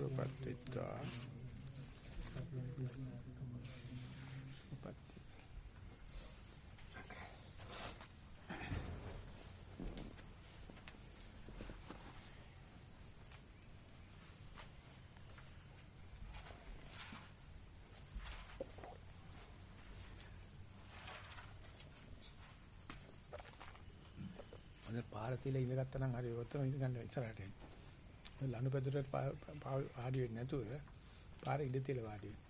සුවපත් වෙත්වා අනේ පාර තියලා ඉඳගත්තා නම් හරි ඔතන ඉඳ ගන්න ඉස්සරහට එන්න. ලනුපැදුරට ආඩි වෙන්නේ නැතුව පාර ඉඳ තියලා වාඩි වෙන්න.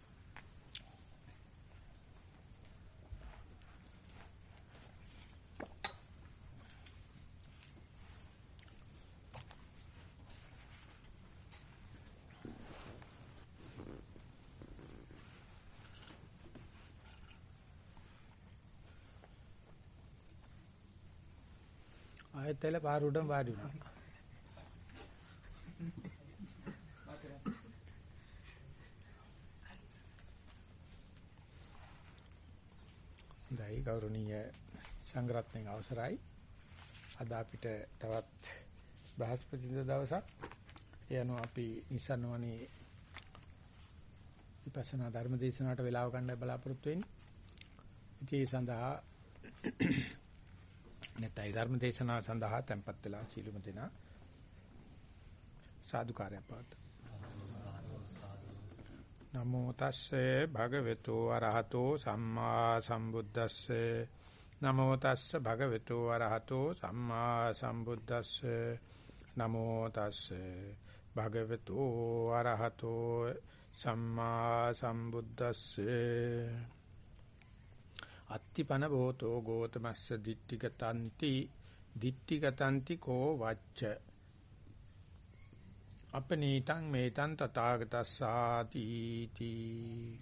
ආයෙත් එල පාර උඩම වාඩි වුණා. හොඳයි ගෞරවනීය සංග්‍රහණයෙන් අවසරයි. අද අපිට තවත් බ්‍රහස්පතින්ද දවසක්. ඒ අනුව අපි නිසන්වනේ විපස්සනා ධර්ම දේශනාවට වෙලාව ගන්න බලාපොරොත්තු වෙන්නේ. ඉතින් ඒ සඳහා නැත්නම් ධර්ම දේශනාව සඳහා tempත් වෙලා සීලුම දෙනා සාදුකාරයක් පවත්. නමෝ තස්සේ භගවතු වරහතෝ සම්මා සම්බුද්දස්සේ. නමෝ තස්සේ භගවතු වරහතෝ සම්මා සම්බුද්දස්සේ. නමෝ තස්සේ භගවතු වරහතෝ සම්මා සම්බුද්දස්සේ. අත්තිපන බෝතෝ ගෝතමස්ස දිට්ඨිගතಂತಿ දිට්ඨිගතಂತಿ කෝ වච්ච? අපනීතං මේතං තථාගතස්සාති තී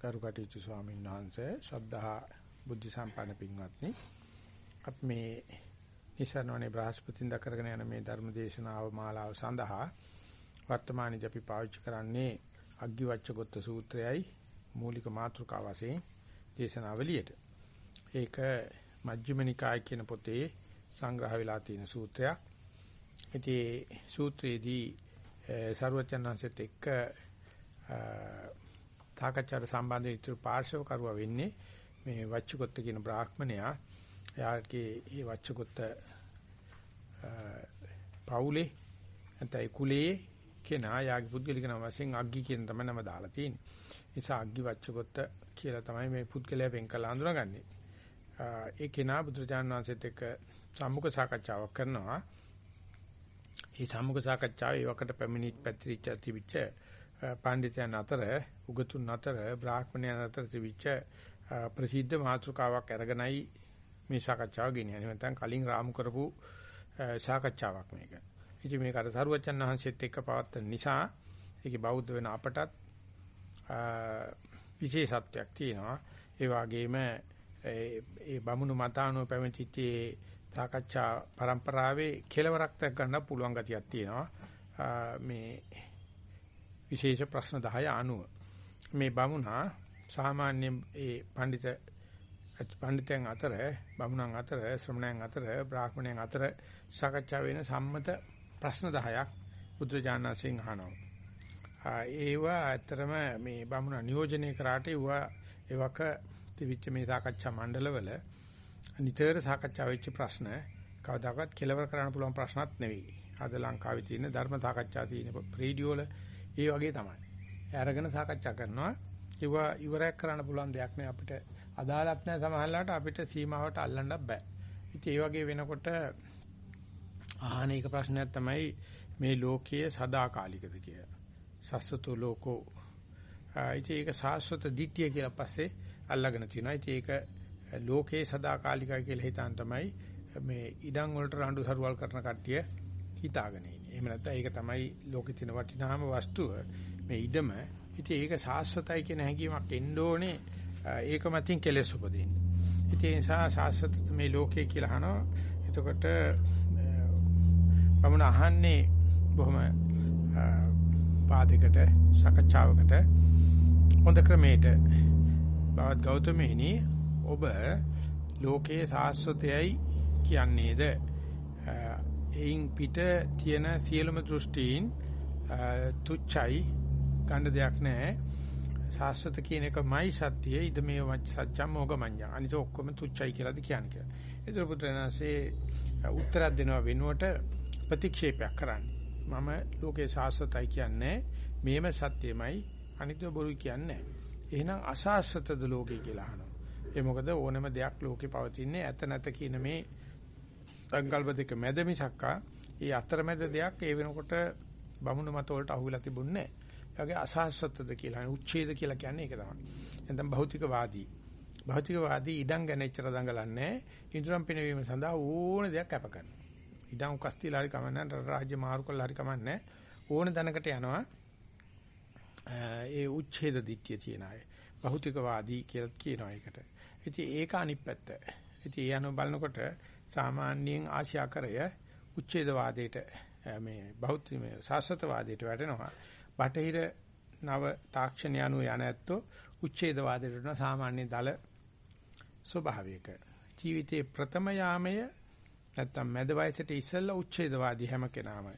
කරුකටීචු ස්වාමීන් වහන්සේ ශ්‍රද්ධා බුද්ධ සම්පන්න පින්වත්නි අප මේ නිසරණවනේ බ්‍රහස්පතින් දකරගෙන යන මේ ධර්ම දේශනාව මාලාව සඳහා වර්තමානයේ අපි පාවිච්චි කරන්නේ අග්ගිවච්ඡගොත්ත සූත්‍රයයි මූලික මාතෘකාව වශයෙන් දේශනාවලියට. ඒක මජ්ක්‍ධිම නිකාය කියන පොතේ සංග්‍රහ වෙලා තියෙන සූත්‍රයක්. ඉතින් සූත්‍රයේදී ਸਰවචනංශෙත් එක්ක තාකච්ඡාට සම්බන්ධ ඉතුරු පාර්ශව කරුවා වෙන්නේ මේ වච්චකොත්ත කියන බ්‍රාහ්මණයා. එයාගේ මේ වච්චකොත්ත පවුලේ නැත්නම් කුලයේ කෙනා යාගේ පුද්ගලික නම වශයෙන් අග්ගි කියන තමයි නම දාලා තියෙන්නේ. නිසා අග්ගි වච්චකොත්ත කියලා තමයි මේ පුද්ගලයා වෙන් කළ හඳුනාගන්නේ. ඒ කෙනා බුදුරජාණන් වහන්සේත් එක්ක සම්මුඛ සාකච්ඡාවක් කරනවා. මේ සම්මුඛ සාකච්ඡාවේ වකට පැමිණි පැතිරිච්ච තිබිච්ච පඬිතුයන් අතර උගතුන් අතර බ්‍රාහ්මණයන් අතර තිබිච්ච ප්‍රසිද්ධ මාතෘකාවක් අරගෙනයි මේ සාකච්ඡාව ගෙනියන්නේ. නැත්නම් කලින් රාමු කරපු සාකච්ඡාවක් මේක. ඉතින් මේක අර සරුවචන් වහන්සේත් එක්ක පවත්වන නිසා ඒකේ බෞද්ධ වෙන අපටත් විශේෂත්වයක් තියෙනවා. ඒ වගේම ඒ බමුණු මතානුව පැමිණිච්ච සාකච්ඡා પરම්පරාවේ කෙලවරක් දක් ගන්න පුළුවන් ගතියක් තියෙනවා. මේ විශේෂ ප්‍රශ්න 10 අනුව මේ බමුණා සාමාන්‍ය ඒ පඬිත පඬිතයන් අතර බමුණන් අතර ශ්‍රමණයන් අතර බ්‍රාහ්මණයන් අතර සාකච්ඡා වෙන සම්මත ප්‍රශ්න 10ක් බුදුජානනාංශයෙන් අහනවා. ඒවා ඇත්තරම මේ බමුණ නියෝජනය කරාට ඒවා ඒවක තිවිච්ච මේ සාකච්ඡා මණ්ඩලවල නිතර සාකච්ඡා වෙච්ච ප්‍රශ්න කවදාකවත් කෙලවර කරන්න පුළුවන් ප්‍රශ්නත් නෙවෙයි. අද ලංකාවේ තියෙන ධර්ම සාකච්ඡා තියෙන රේඩියෝ වල ඒ වගේ තමයි. අරගෙන සාකච්ඡා කරනවා. ඒවා ඉවරයක් කරන්න පුළුවන් දෙයක් නේ අපිට අදාළත් නැහැ සමහරවිට අපිට සීමාවට අල්ලන්න බෑ. ඉතින් ඒ වගේ වෙනකොට අහන එක ප්‍රශ්නයක් තමයි මේ ලෝකයේ සදාකාලිකද කියලා. සස්සතු ලෝකෝ. ඉතින් ඒක සාස්වත දිට්ඨිය කියලා පස්සේ අල්ලගෙන තිනවා. ඉතින් ඒක ලෝකයේ සදාකාලිකයි කියලා හිතාන් තමයි මේ ඉඩම් වලට රණ්ඩු සරුවල් කරන කට්ටිය හිතාගෙන ඉන්නේ. එහෙම නැත්නම් ඒක තමයි ලෝකෙ තියෙන වටිනාම වස්තුව මේ ඉඩම. ඉතින් ඒක සාස්වතයි කියන හැඟීමක් එන්න ඕනේ. ඒක මතින් කෙලෙස් උපදින්නේ. ඉතින් ඒ නිසා සාස්වත මේ ලෝකය කියලා අහනවා. එතකොට මම අහන්නේ බොහොම පාදයකට සකච්ඡාවකට හොඳ ක්‍රමයකට බවත් ගෞතමෙනි ඔබ ලෝකයේ සාස්වතයයි කියන්නේද එයින් පිට තියෙන සියලුම දෘෂ්ටීන් තුච්චයි ගන්න දෙයක් නැහැ. සාස්වත කියන එකමයි සත්‍යය. ඉද මේ සත්‍යම් මොගමඤ්ඤා. අනිත ඔක්කොම තුච්චයි කියලාද කියන්නේ. ඒතර පුත්‍රයන්සේ උත්තරයක් දෙනවා වෙනුවට ප්‍රතික්ෂේපයක් කරන්නේ. මම ලෝකේ සාස්වතයි කියන්නේ මේම සත්‍යමයි අනිත්‍ය බොරු කියන්නේ. එහෙනම් අසාස්වතද ලෝකේ කියලා අහනවා. ඒ මොකද ඕනම දෙයක් ලෝකේ පවතින්නේ ඇත නැත කියන මේ සංකල්ප දෙක මැද මිසක්කා ඒ අතරමැද දෙයක් ඒ වෙනකොට බමුණු මත වලට අහුවෙලා තිබුණේ නැහැ. ඒ වගේ අසහසත්වද කියලා උච්ඡේද කියලා කියන්නේ ඒක තමයි. එතෙන් භෞතිකවාදී. භෞතිකවාදී ඉඩම් ගැන එච්චර දඟලන්නේ ඉදරම් පිනවීම සඳහා ඕන දෙයක් අප කරනවා. ඉඩම් උකස්තිලා හරි කමන්නේ රාජ්‍ය මාරු කළා හරි කමන්නේ ඕන දනකට යනවා. ඒ උච්ඡේද දිට්ඨිය තියන අය. භෞතිකවාදී කියලා කියනවා ඒකට. ඉතින් ඒක අනිත් පැත්ත. ඉතින් ඒ අනුව බලනකොට සාමාන්‍යයෙන් ආශ්‍යාකරය උච්ඡේදවාදයට මේ බෞද්ධ මේ සාස්වතවාදයට වැටෙනවා. බටහිර නව තාක්ෂණය අනුව යන ඇත්තෝ උච්ඡේදවාදයට වන සාමාන්‍ය දල ස්වභාවයක. ජීවිතයේ ප්‍රථම යාමය නැත්තම් මැද වයසට ඉස්සෙල්ලා උච්ඡේදවාදී හැම කෙනාම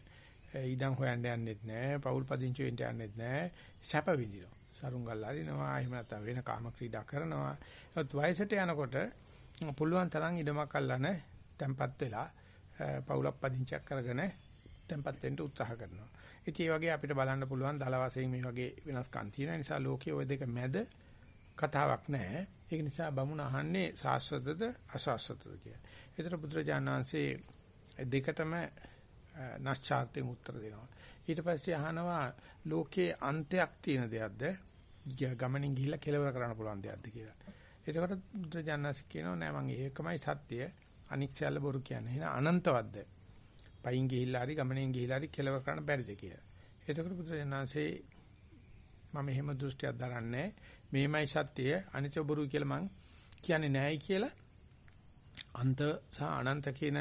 ඉඩම් හොයන්න යන්නෙත් නැහැ, පෞල් පදිංචි වෙන්න යන්නෙත් නැහැ, සැප විඳිනවා. සරුංගල් අරිනවා, එහෙම නැත්නම් වෙන කාම ක්‍රීඩා කරනවා. ඒත් වයසට යනකොට පුළුවන් තරම් ඉඩමක් අල්ලන තැම්පත් වෙලා පෞලක් පදිංචියක් කරගෙන තැම්පත් වෙන්න උත්සාහ කරනවා. ඉතින් ඒ වගේ අපිට බලන්න පුළුවන් දල වශයෙන් මේ වගේ වෙනස්කම් තියෙන නිසා ලෝකයේ ওই දෙක මැද කතාවක් නැහැ. ඒක නිසා බමුණ අහන්නේ සාස්වතද අසාස්වතද කියලා. ඒතර බුදුරජාණන් වහන්සේ දෙකටම නැස්චාර්තයෙන් උත්තර දෙනවා. ඊට පස්සේ අහනවා ලෝකයේ අන්තයක් තියෙන දෙයක්ද? ගමනින් ගිහිල්ලා කෙලවර කරන්න පුළුවන් දෙයක්ද කියලා. එතකොට බුදුරජාණන් කියනවා නෑ මම ඒකමයි සත්‍ය. අනික් සියල්ල බොරු කියන්නේ. එහෙනම් අනන්තවත්ද? පයින් ගිහිල්ලා හරි ගමනෙන් ගිහිල්ලා හරි කෙලවර කරන්න බැරිද කියලා. එතකොට බුදුරජාණන්සේ මම එහෙම දෘෂ්ටියක් දරන්නේ මේමයි සත්‍යය අනිත්‍ය බොරු කියලා මං කියන්නේ නෑයි කියලා අන්ත සහ අනන්ත කියන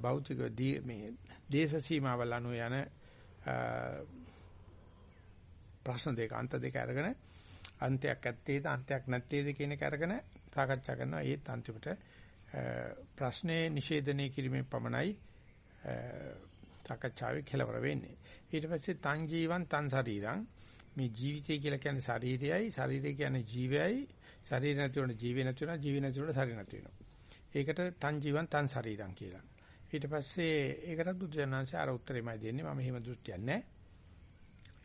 භෞතික මේ දේශ සීමාවල් අනුව යන ප්‍රශ්න දෙක අන්ත දෙක අරගෙන අන්තයක් ඇත්තේද අන්තයක් නැත්තේද කියන එක අරගෙන සාකච්ඡා කරනවා ඒත් අන්තිමට ප්‍රශ්නේ නිෂේධනය කිරීමෙන් පමණයි සාකච්ඡාවේ කෙලවර වෙන්නේ. ඊට පස්සේ තන් ජීවන් තන් ශරීරං මේ ජීවිතය කියලා කියන්නේ ශරීරයයි ශරීරය කියන්නේ ජීවයයි ශරීර නැති වුණ ජීවේ නැති වෙනවා ජීවේ නැති වුණ ශරීර නැති වෙනවා. ඒකට තන් ජීවන් තන් ශරීරං කියලා. ඊට පස්සේ ඒකටත් බුදුජානනාංශය අර උත්තරෙමයි දෙන්නේ මම එහෙම දෘෂ්ටියක් නැහැ.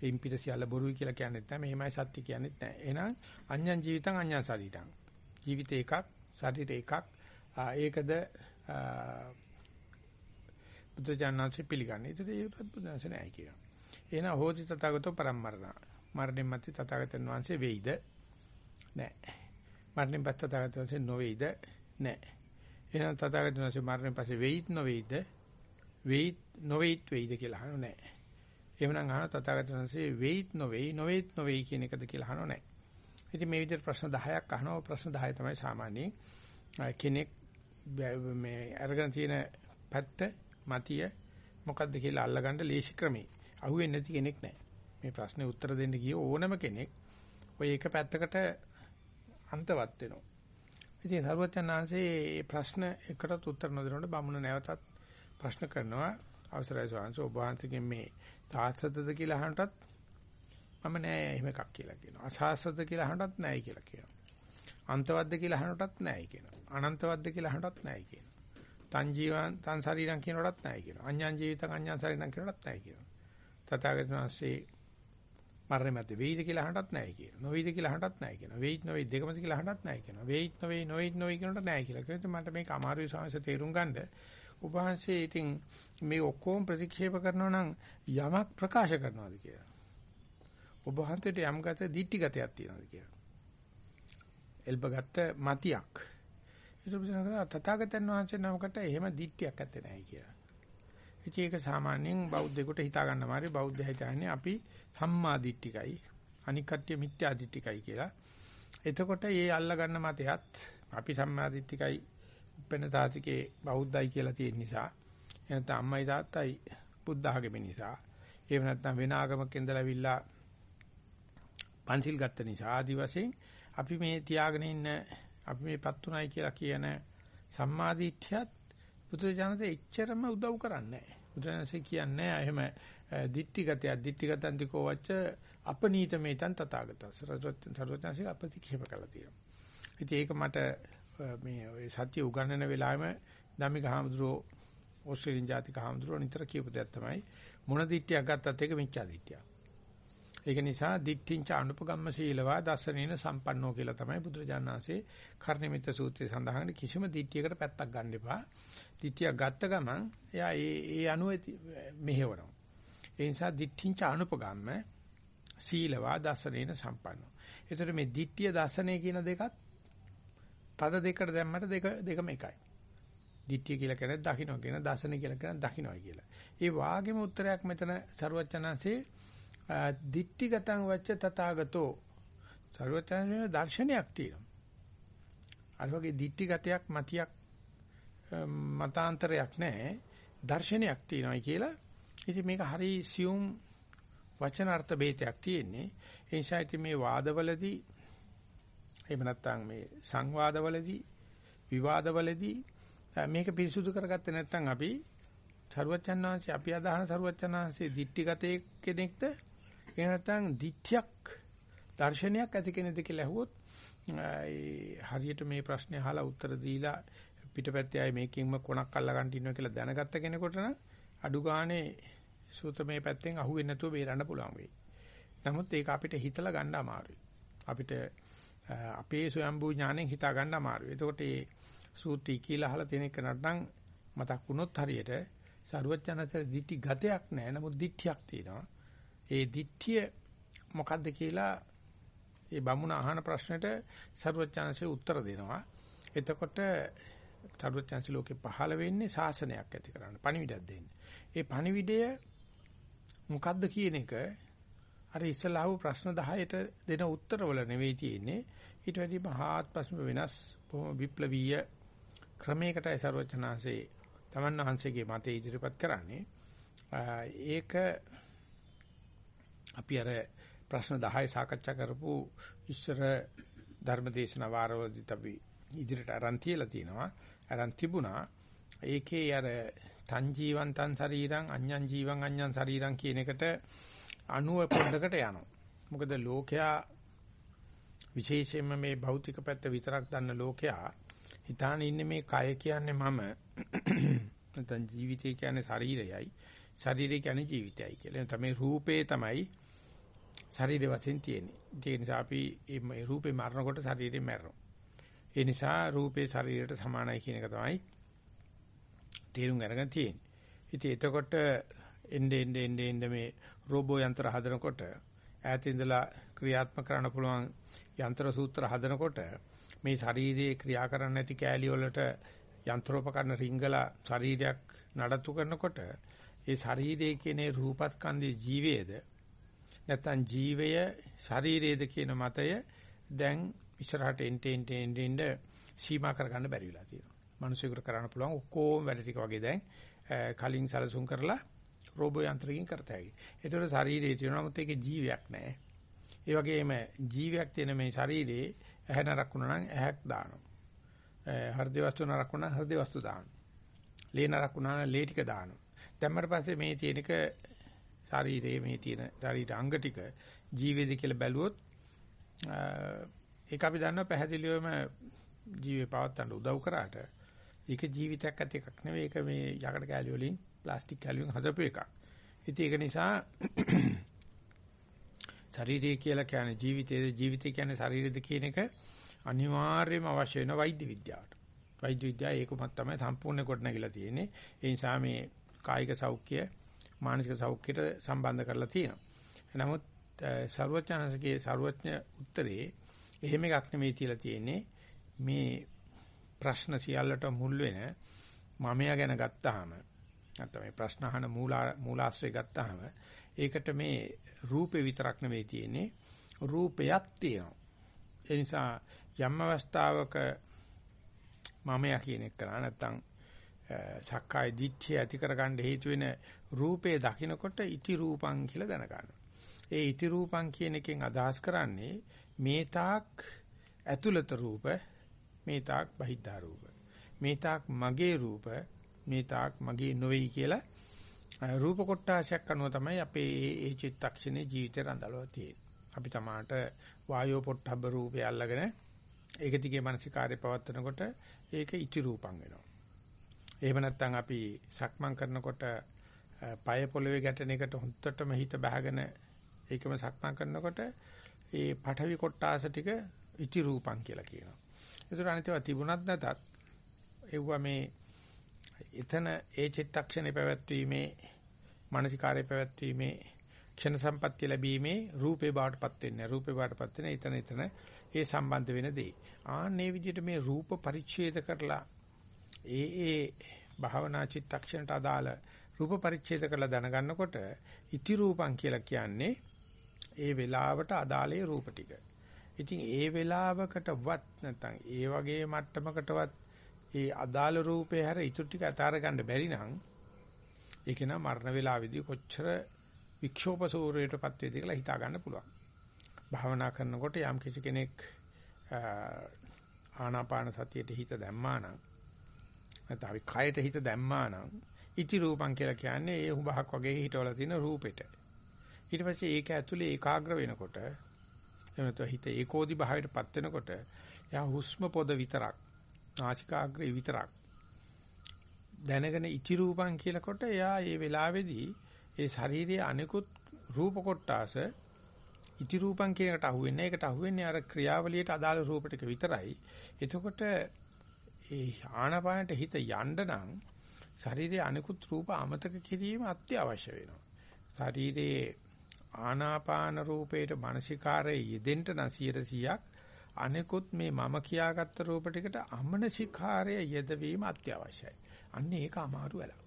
එයින් පිට සියල්ල බොරුයි කියලා කියන්නෙත් නැහැ. මෙහෙමයි සත්‍ය කියන්නෙත් නැහැ. එහෙනම් අඤ්ඤං ජීවිතං අඤ්ඤං ශරීරං. ජීවිත එකක්, ශරීර එකක්. ඒකද බුදුජානනාංශය පිළිගන්නේ. ඒකට ඒකත් බුදුන්සේ නැහැ කියනවා. එහෙනම් හෝති තථාගතෝ පරම්මරණ. මරණයන් මැති තථාගතයන් වහන්සේ වෙයිද? නැහැ. මරණයන් පස්සේ තථාගතයන් වහන්සේ නොවේයිද? නැහැ. එහෙනම් තථාගතයන් වහන්සේ මරණයන් පස්සේ වෙයිත් නොවේයිද? වෙයිත් නොවේයිත් වෙයිද කියලා අහන්නේ නැහැ. එහෙමනම් අහන තථාගතයන් වහන්සේ වෙයිත් නොවේයි නොවේයිත් නොවේයි කියන එකද කියලා අහනව නැහැ. ඉතින් මේ විදිහට ප්‍රශ්න 10ක් අහනවා. ප්‍රශ්න 10 තමයි සාමාන්‍යයෙන් කෙනෙක් මේ අරගෙන තියෙන පැත්ත මතිය මොකද්ද කියලා අල්ලගන්න ලේසි ක්‍රමේ. අහුවෙන්නේ නැති කෙනෙක් නැහැ. මේ ප්‍රශ්නේ උත්තර දෙන්න ගිය ඕනම කෙනෙක් ඔය එක පැත්තකට අන්තවත් වෙනවා. ඉතින් සර්වඥාන්සේ මේ ප්‍රශ්න එකටත් උත්තර නොදෙනකොට බමුණ නැවතත් ප්‍රශ්න කරනවා අවසරයි ස්වාමීන් ඔබ වහන්සේගෙන් මේ තාස්සතද කියලා අහනටත් මම නෑ එහෙම එකක් කියලා කියනවා. අසහසද කියලා අහනටත් නෑයි කියලා කියනවා. අන්තවද්ද කියලා අහනටත් නෑයි කියනවා. අනන්තවද්ද කියලා අහනටත් නෑයි කියනවා. තන් ජීවං තන් ශරීරං කියනකොටත් නෑයි කියනවා. අඤ්ඤං ජීවිතං අඤ්ඤං ශරීරං කියනකොටත් නෑයි කියනවා. තථාගතයන් වහන්සේ මරණය මැද වෙයිද කියලා අහන්නත් නැහැ කියනවා. නොවේද කියලා අහන්නත් නැහැ කියනවා. වෙයිත් නොවේද දෙකමද කියලා අහන්නත් නැහැ කියනවා. වෙයිත් නොවේ නොවේත් නොවේ කියනට නැහැ කියලා. ඒකත් මට මේක අමාරුයි සාංශ තේරුම් ගන්න. උපහාංශයේ ඉතින් මේ ඔක්කොම ප්‍රතික්ෂේප කරනවා නම් යමක් ප්‍රකාශ කරනවාද කියලා. ඔබ හන්තේට යම් ගත දිට්ටි ගතයක් තියනවාද කියලා. එල්බගත්ත මතියක්. ඒක බුදුන් තථාගතයන් වහන්සේ නමකට එහෙම දිට්ටියක් ඇත්තේ නැහැ කියලා. ඉතින් ඒක සාමාන්‍යයෙන් බෞද්ධයෙකුට හිතා ගන්න මාරි බෞද්ධය හිතන්නේ අපි සම්මා දිට්ඨිකයි අනික් කට්ටිය මිත්‍යා දිට්ඨිකයි කියලා. එතකොට මේ අල්ල ගන්න මතයත් අපි සම්මා දිට්ඨිකයි උපෙන තාතිකේ බෞද්ධයි කියලා තියෙන නිසා එනත අම්මයි තාත්තයි බුද්ධ ආගම නිසා එහෙම නැත්නම් වෙන ආගමක ඉඳලාවිල්ලා පන්සිල් ගත්ත නිසා ආදි වශයෙන් අපි මේ තියාගෙන ඉන්න අපි මේ පත්තුණයි කියලා කියන සම්මාදිට්ඨියත් බුදුරජාණන් එච්චරම උදව් කරන්නේ නැහැ. බුදුරජාණන්සේ කියන්නේ එහෙම දිට්ඨිගතය දිට්ඨිගතන්තිකෝ වච්ච අපනීත මේතන් තථාගතස් සර්වඥාන්සේ අපතික්ෂේප කළා තියෙනවා. ඉතින් ඒක මට මේ ඔය සත්‍ය උගන්වන වෙලාවෙම ධම්මික හාමුදුරුවෝ ඕස්ට්‍රේලියානු ජාතික හාමුදුරුවෝ නිතර කියපු දෙයක් තමයි මොන දිට්ඨියක් ගත්තත් ඒක මිච්ඡා දිට්ඨියක්. ඒක නිසා දිට්ඨිංච අනුපගම්ම සීලවා දස්සනේන සම්පන්නෝ කියලා තමයි බුදුරජාණන් වහන්සේ කර්ණිමිත සූත්‍රයේ සඳහන් කරන කිසිම දිට්ඨියකට පැත්තක් ගන්න එපා. දිට්ඨියක් ගත්ත ගමන් එයා ඒ ඒ අනුව මෙහෙවනවා. ඒ නිසා දිට්ඨිංච අනුපගම්ම සීලවා දස්සනේන සම්පන්නෝ. ඒතර මේ දිට්ඨිය දස්සනේ කියන දෙකත් පද දෙකට දැම්මට දෙක දෙකම එකයි. දිට්ඨිය කියලා කියන්නේ දකින්න කියන දසන කියලා කියන්නේ දකින්නයි කියලා. ඒ වාගේම උත්තරයක් මෙතන සරුවචනanse දිට්ඨිගතං වච්ච තථාගතෝ සරුවචනanse දර්ශනයක් තියෙනවා. අර වගේ දිට්ඨිගතයක් මතියක් මතාන්තරයක් නැහැ. දර්ශනයක් තියෙනවායි කියලා. ඉතින් මේක හරි සියුම් වචනාර්ථ ભેතයක් තියෙන්නේ. ඒ නිසා ඉතින් මේ වාදවලදී එහෙම නැත්නම් මේ සංවාදවලදී විවාදවලදී මේක පිරිසුදු කරගත්තේ නැත්නම් අපි සරුවච්චන් වහන්සේ අපි අදහන සරුවච්චන් වහන්සේ දිට්ඨිගතේ කෙනෙක්ද එහෙම නැත්නම් දිට්ඨියක් දර්ශනයක් ඇති කෙනෙක්ද කියලා ඇහුවොත් හරියට මේ ප්‍රශ්නේ අහලා උත්තර දීලා පිටපැත්තේ ආයේ මේකින්ම කොනක් අල්ල ගන්න ඉන්නවා කියලා දැනගත්ත කෙනෙකුට නම් අඩු ගානේ සූතමේ පැත්තෙන් අහුවෙන්නේ නැතුව බේරන්න පුළුවන් වෙයි. නමුත් ඒක අපිට හිතලා ගන්න අමාරුයි. අපිට අපේ ස්වයම්බූ ඥාණයෙන් හිතා ගන්න අමාරුයි. එතකොට මේ සූත්‍රය කියලා අහලා තියෙන කෙනාට නම් මතක් වුණොත් හරියට සරුවචනතර දිටි ගතයක් නැහැ. නමුත් දිට්ඨියක් තියෙනවා. ඒ දිට්ඨිය මොකද්ද කියලා ඒ බමුණ අහන ප්‍රශ්නෙට සරුවචනසේ උත්තර දෙනවා. එතකොට සරුවචනසේ ලෝකේ පහළ වෙන්නේ ශාසනයක් ඇති කරන්න. පණිවිඩයක් දෙන්නේ. ඒ පණිවිඩය මොකද්ද කියන එක අර ඉස්සලාව ප්‍රශ්න 10ට දෙන උත්තරවල නෙවෙයි තියෙන්නේ. ඊට වැඩි මහාත්පස්ම වෙනස් බොහොම විප්ලවීය ක්‍රමයකටයි ਸਰවචනාංශේ තමන් වහන්සේගේ මතය ඉදිරිපත් කරන්නේ. ඒක අපි අර ප්‍රශ්න 10 සාකච්ඡා කරපු ඉස්සර ධර්මදේශන වාරවලදීත් අපි ඉදිරියට අරන් තියලා තියෙනවා. අරන් තිබුණා. ඒකේ අර තන් ජීවන් තන් ශරීරං අඤ්ඤං ජීවන් අඤ්ඤං ශරීරං කියන එකට අණුව පොඩකට යනවා. මොකද ලෝකයා විශේෂයෙන්ම මේ භෞතික පැත්ත විතරක් දන්න ලෝකයා හිතාන ඉන්නේ මේ කය කියන්නේ මම නැත්නම් ජීවිතය කියන්නේ ශරීරයයි ශරීරය කියන්නේ ජීවිතයයි කියලා. එතන තමයි රූපේ තමයි ශරීරය වශයෙන් තියෙන්නේ. ඒ නිසා අපි මේ රූපේ මරනකොට ශරීරය මැරෙනවා. ඒ නිසා රූපේ ශරීරයට සමානයි කියන එක තමයි තේරුම් අරගෙන තියෙන්නේ. ඉතින් එතකොට එnde ende ende ende මේ රෝබෝ යන්ත්‍ර හදනකොට ඈත ඉඳලා ක්‍රියාත්මක කරන්න පුළුවන් යන්ත්‍ර සූත්‍ර හදනකොට මේ ශරීරයේ ක්‍රියා කරන්න නැති කෑලි වලට යන්ත්‍රෝපකරණ රිංගලා ශරීරයක් නඩත්තු කරනකොට ඒ ශරීරයේ කියන රූපස්කන්ධයේ ජීවයේද නැත්නම් ජීවය ශරීරයේද කියන මතය දැන් ඉස්සරහට එන්ට එන්ට එන්ට එන්ට සීමා කරගන්න බැරි වෙලා තියෙනවා. මිනිසෙකුට කරන්න පුළුවන් ඔක්කොම වැඩ ටික වගේ දැන් කලින් සැලසුම් කරලා රෝබෝ යන්ත්‍රකින් කරත හැකියි. ඒතකොට ශරීරයේ තියෙනවා නමුත් ඒකේ ජීවයක් නැහැ. ඒ වගේම ජීවයක් තියෙන මේ ශරීරයේ ඇහැ නරක් වුණා නම් ඇහැක් දානවා. හෘද වස්තු නරක් වුණා හෘද වස්තු දානවා. ලේ නරක් වුණා නම් ලේ ටික දානවා. දැම්මට පස්සේ මේ තියෙන එක ශරීරයේ මේ තියෙන ශරීර අංග ටික ජීවේද කියලා බැලුවොත් ඒක අපි දන්නවා පැහැදිලිවම ජීවේ පවත්තන්න උදව් කරාට ඒක ජීවිතයක් ඇති එකක් නෙවෙයි ඒක මේ යකඩ කැලිය වලින් ප්ලාස්ටික් කැලුවෙන් හදපු එකක්. ඉතින් ඒක නිසා ශරීරය කියලා කියන්නේ ජීවිතයේ ජීවිතය කියන්නේ ශරීරයද කියන එක අනිවාර්යයෙන්ම අවශ්‍ය වෙන වෛද්‍ය විද්‍යාවට. වෛද්‍ය විද්‍යාව ඒකමත් තමයි සම්පූර්ණ කොට නැගිලා තියෙන්නේ. ඒ නිසා මේ කායික සෞඛ්‍ය මානසික සෞඛ්‍යයට සම්බන්ධ කරලා තියෙනවා. නමුත් ਸਰවඥාන්සේගේ ਸਰවඥ උත්තරේ එහෙම එකක් නෙමෙයි කියලා තියෙන්නේ. මේ ප්‍රශ්න සියල්ලට මුල් වෙන මමයා ගැන ගත්තාම නැත්නම් මේ ප්‍රශ්න අහන මූලාශ්‍රය ගත්තාම ඒකට මේ රූපේ විතරක් නෙවෙයි තියෙන්නේ රූපයක් තියෙනවා. ඒ නිසා යම් අවස්ථාවක මමයා කියන එක කරා නැත්තම් සක්කාය දිට්ඨිය ඇති කරගන්න හේතු වෙන රූපේ දකින්නකොට ඉති රූපං කියලා දැනගන්න. ඒ ඉති රූපං කියන එකෙන් අදහස් කරන්නේ මේ තාක් ඇතුළත රූප මේ තාක් බහිද්ධා රූප මේ තාක් මගේ රූප මේ තාක් මගේ නොවේයි කියලා රූප කොටාශයක් අනුව තමයි අපේ ඒ චිත්තක්ෂණේ ජීවිතය රඳවලා තියෙන්නේ. අපි තමාට වායෝ පොට්ටබ්බ රූපය අල්ලගෙන ඒක දිගේ මානසිකාර්ය පවත්නකොට ඒක ඉති රූපං වෙනවා. එහෙම නැත්නම් අපි සක්මන් කරනකොට පය පොළවේ ගැටෙන එකට හොත්තටම හිත බහගෙන ඒකම සක්මන් කරනකොට ඒ පඨවි කොටාස ටික ඉති රූපං කියලා කියනවා. ඒතර අනිතව තිබුණත් නැතත් එවුවා මේ එතන ඒ චිත්තක්ෂණේ පැවැත්වීමේ මානසිකාර්ය පැවැත්වීමේ ක්ෂණ සම්පත්‍ය ලැබීමේ රූපේ බාටපත් වෙන්නේ රූපේ බාටපත් වෙන එතන එතන ඒ සම්බන්ධ වෙන දේ. ආන්නේ විදිහට මේ රූප පරිච්ඡේද කරලා ඒ ඒ භාවනා චිත්තක්ෂණට අදාළ රූප පරිච්ඡේද කරලා දැනගන්නකොට ඉති රූපං කියලා කියන්නේ ඒ වෙලාවට අදාළේ රූප ටික. ඉතින් ඒ වෙලාවකටවත් නැත්නම් ඒ වගේ මට්ටමකටවත් ඒ අදාළ රූපේ හැර ඉතුරු ටික අතාර ගන්න බැරි නම් ඒක නා මරණ වේලාවේදී කොච්චර වික්ෂෝප සූරයටපත් වේද කියලා හිතා ගන්න පුළුවන්. භාවනා කරනකොට යම් කිසි කෙනෙක් ආනාපාන සතියට හිත දැම්මා නම් නැත්නම් අපි කයට හිත දැම්මා නම් ඉති රූපං කියලා කියන්නේ ඒ හුඹහක් වගේ හිටවල තියෙන රූපෙට. ඊට පස්සේ ඒක ඇතුලේ ඒකාග්‍ර වෙනකොට එනත හිත ඒකෝදි භාවයටපත් වෙනකොට යා හුස්ම පොද විතරක් නාසිකාග්‍රේ විතරක් දැනගෙන ඉති රූපං කියලාකොට එයා ඒ වෙලාවේදී ඒ ශාරීරියේ අනිකුත් රූප කොටාස ඉති රූපං කියන එකට අහුවෙන්නේ. ඒකට අහුවෙන්නේ අර ක්‍රියාවලියට අදාළ රූප ටික විතරයි. එතකොට ඒ ආනපානට හිත යන්න නම් ශරීරයේ අනිකුත් රූප අමතක කිරීම අත්‍යවශ්‍ය වෙනවා. ශරීරයේ ආනාපාන රූපේට මානසිකාරයේ යෙදෙන්න නම් 100ක් අනිකුත් මේ මම කියාගත්ත රූප ටිකට අමනසිකාරය යෙදවීම අත්‍යවශ්‍යයි. අන්න ඒක අමාරු වෙලා.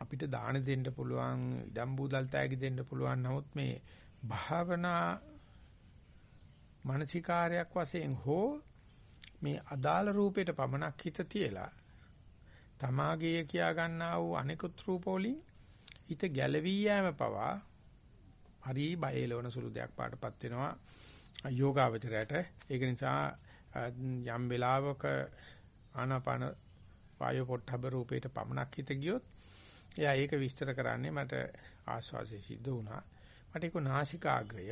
අපිට දාන දෙන්න පුළුවන්, ඉඩම් බූදල් තෑගි දෙන්න පුළුවන්. නමුත් මේ භාවනා මානසිකාරයක් වශයෙන් හෝ මේ අදාළ රූපයට පමණක් හිත තියලා තමාගේ කියා ගන්නා වූ අනිකුත් රූපෝලින් හිත ගැලවී යෑම පවා හරි බයලවන සුළු දෙයක් පාටපත් වෙනවා යෝගාවචරයට. ඒක නිසා යම් වෙලාවක ආනාපාන වායු පොට්ටබ රූපයට පමණක් හිත ගියොත් එයා ඒක විස්තර කරන්නේ මට ආස්වාසිය සිද්ධ වුණා. මට ඒක නාසිකාග්‍රය.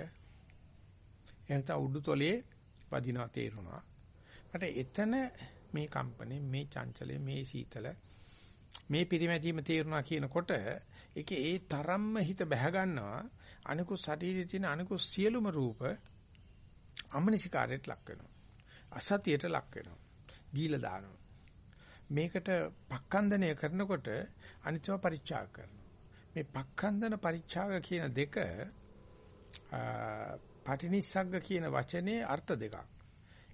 එනත උඩුතොලේ වදිනවා තේරුණා. මට එතන මේ කම්පනේ මේ චංචලයේ මේ සීතල මේ පිරිමැදීම තේරුණා කියනකොට ඒකේ ඒ තරම්ම හිත බැහැ ගන්නවා. අනිකු ශරීරයේ තියෙන අනිකු සියලුම රූප අමනිසිකාරයට ලක් වෙනවා. අසතියට ලක් වෙනවා. දීලා දානවා. මේකට පක්කන්දනය කරනකොට අනිත්‍යව පරිචාර කරනවා. මේ පක්ඛන්දන පරිච්ඡාග කියන දෙක පටිනිස්සග්ග කියන වචනේ අර්ථ දෙකක්.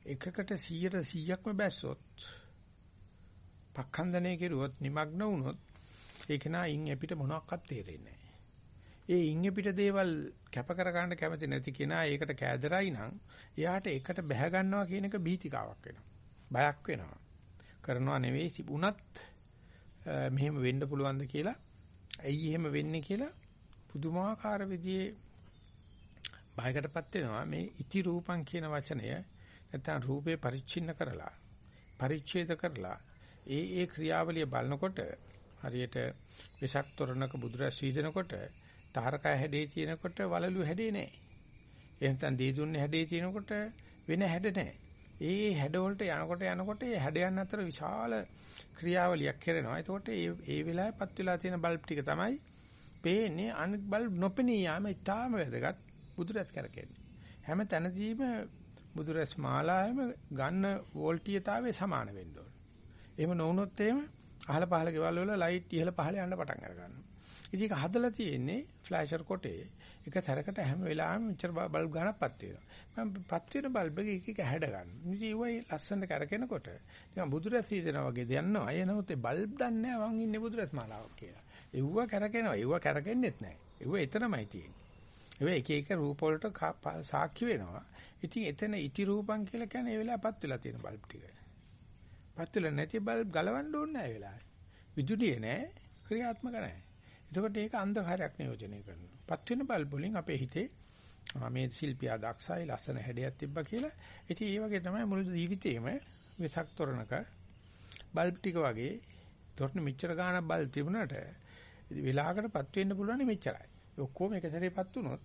එකකට 100ට 100ක්ම බැස්සොත් පක්ඛන්දනය කෙරුවොත් নিমগ্ন වුණොත් ඒක නා ඉන් අපිට මොනවත් තේරෙන්නේ නැහැ. ඒ ඉන් අපිට දේවල් කැප කර ගන්න කැමති නැති කෙනා ඒකට කෑදරයි නම් එයාට ඒකට බැහැ ගන්නවා කියන එක බීතිකාවක් වෙනවා. බයක් වෙනවා. කරනවා නෙවෙයි උනත් මෙහෙම වෙන්න පුළුවන්ද කියලා ඇයි එහෙම වෙන්නේ කියලා පුදුමාකාර විදිහේ බයකටපත් වෙනවා මේ ඉති රූපං කියන වචනය නැත්නම් රූපේ පරිච්ඡින්න කරලා පරිච්ඡේද කරලා ඒ ඒ ක්‍රියාවලිය බලනකොට හරියට විසක් තොරණක බුදුරැස් වීදෙනකොට තාරකය හැඩේ තියෙනකොට වලලු හැඩේ නැහැ. එහෙනම් දී දුන්නේ හැඩේ තියෙනකොට වෙන හැඩ නැහැ. ඒ හැඩ වලට යනකොට යනකොට ඒ හැඩයන් අතර විශාල ක්‍රියාවලියක් කරනවා. එතකොට ඒ ඒ වෙලාවෙපත් වෙලා තියෙන බල්බ් ටික තමයි පේන්නේ අනිත් බල්බ් නොපෙනී යාම ඉතාම වැදගත් බුදුරැස් කරකෙන්නේ. හැම තැනදීම බුදුරැස් මාලාවෙම ගන්න වෝල්ටීයතාවය සමාන වෙන්න ඕන. එහෙම නොවුනොත් එහෙම අහල පහල ගෙවල් වල ලයිට් ඉහළ පහළ යන්න පටන් අර ගන්නවා. ඉතින් ඒක හදලා තියෙන්නේ ෆ්ලෑෂර් කොටේ. එක තැනකට හැම වෙලාවෙම මෙච්චර බල්බ් ගණන්පත් වෙනවා. මම පත් වෙන බල්බ් එක එක එක හැඩ ගන්න. ඉතින් ඒවයි ලස්සනට කරකිනකොට නිකන් බුදුරැස් සීදෙනා වගේ දයන්නවා. අය නමුත් ඒ බල්බ් දන්නේ නැහැ මං ඉන්නේ බුදුරැස් මාලාවක් කියලා. ඒව කරකිනවා. ඒව කරකෙන්නෙත් නැහැ. ඒව එතනමයි තියෙන්නේ. ඒව එක එක රූප වලට සාක්ෂි වෙනවා. ඉතින් එතන ඉති රූපං කියලා කියන්නේ ඒ වෙලාවපත් වෙලා තියෙන බල්බ් ටික. පත් වෙලා නැති බල්බ් ගලවන්න ඕනේ නැහැ ඒ වෙලාවේ. විදුලිය නැහැ, ක්‍රියාත්මක නැහැ. එතකොට ඒක අන්ධකාරයක් නියෝජනය කරනවා. පත් වෙන බල්බ් වලින් අපේ හිතේ මේ ශිල්පියා දක්ෂයි ලස්සන හැඩයක් තිබ්බා කියලා. ඉතින් ඒ වගේ තමයි මුළු ජීවිතේම වෙසක් තොරණක බල්බ් ටික වගේ තොරණ මෙච්චර ගාණක් බල්බ් තිබුණාට ඉතින් වෙලාවකටපත් වෙන්න පුළුවන් මෙච්චරයි. ඔක්කොම එක සැරේපත් වුණොත්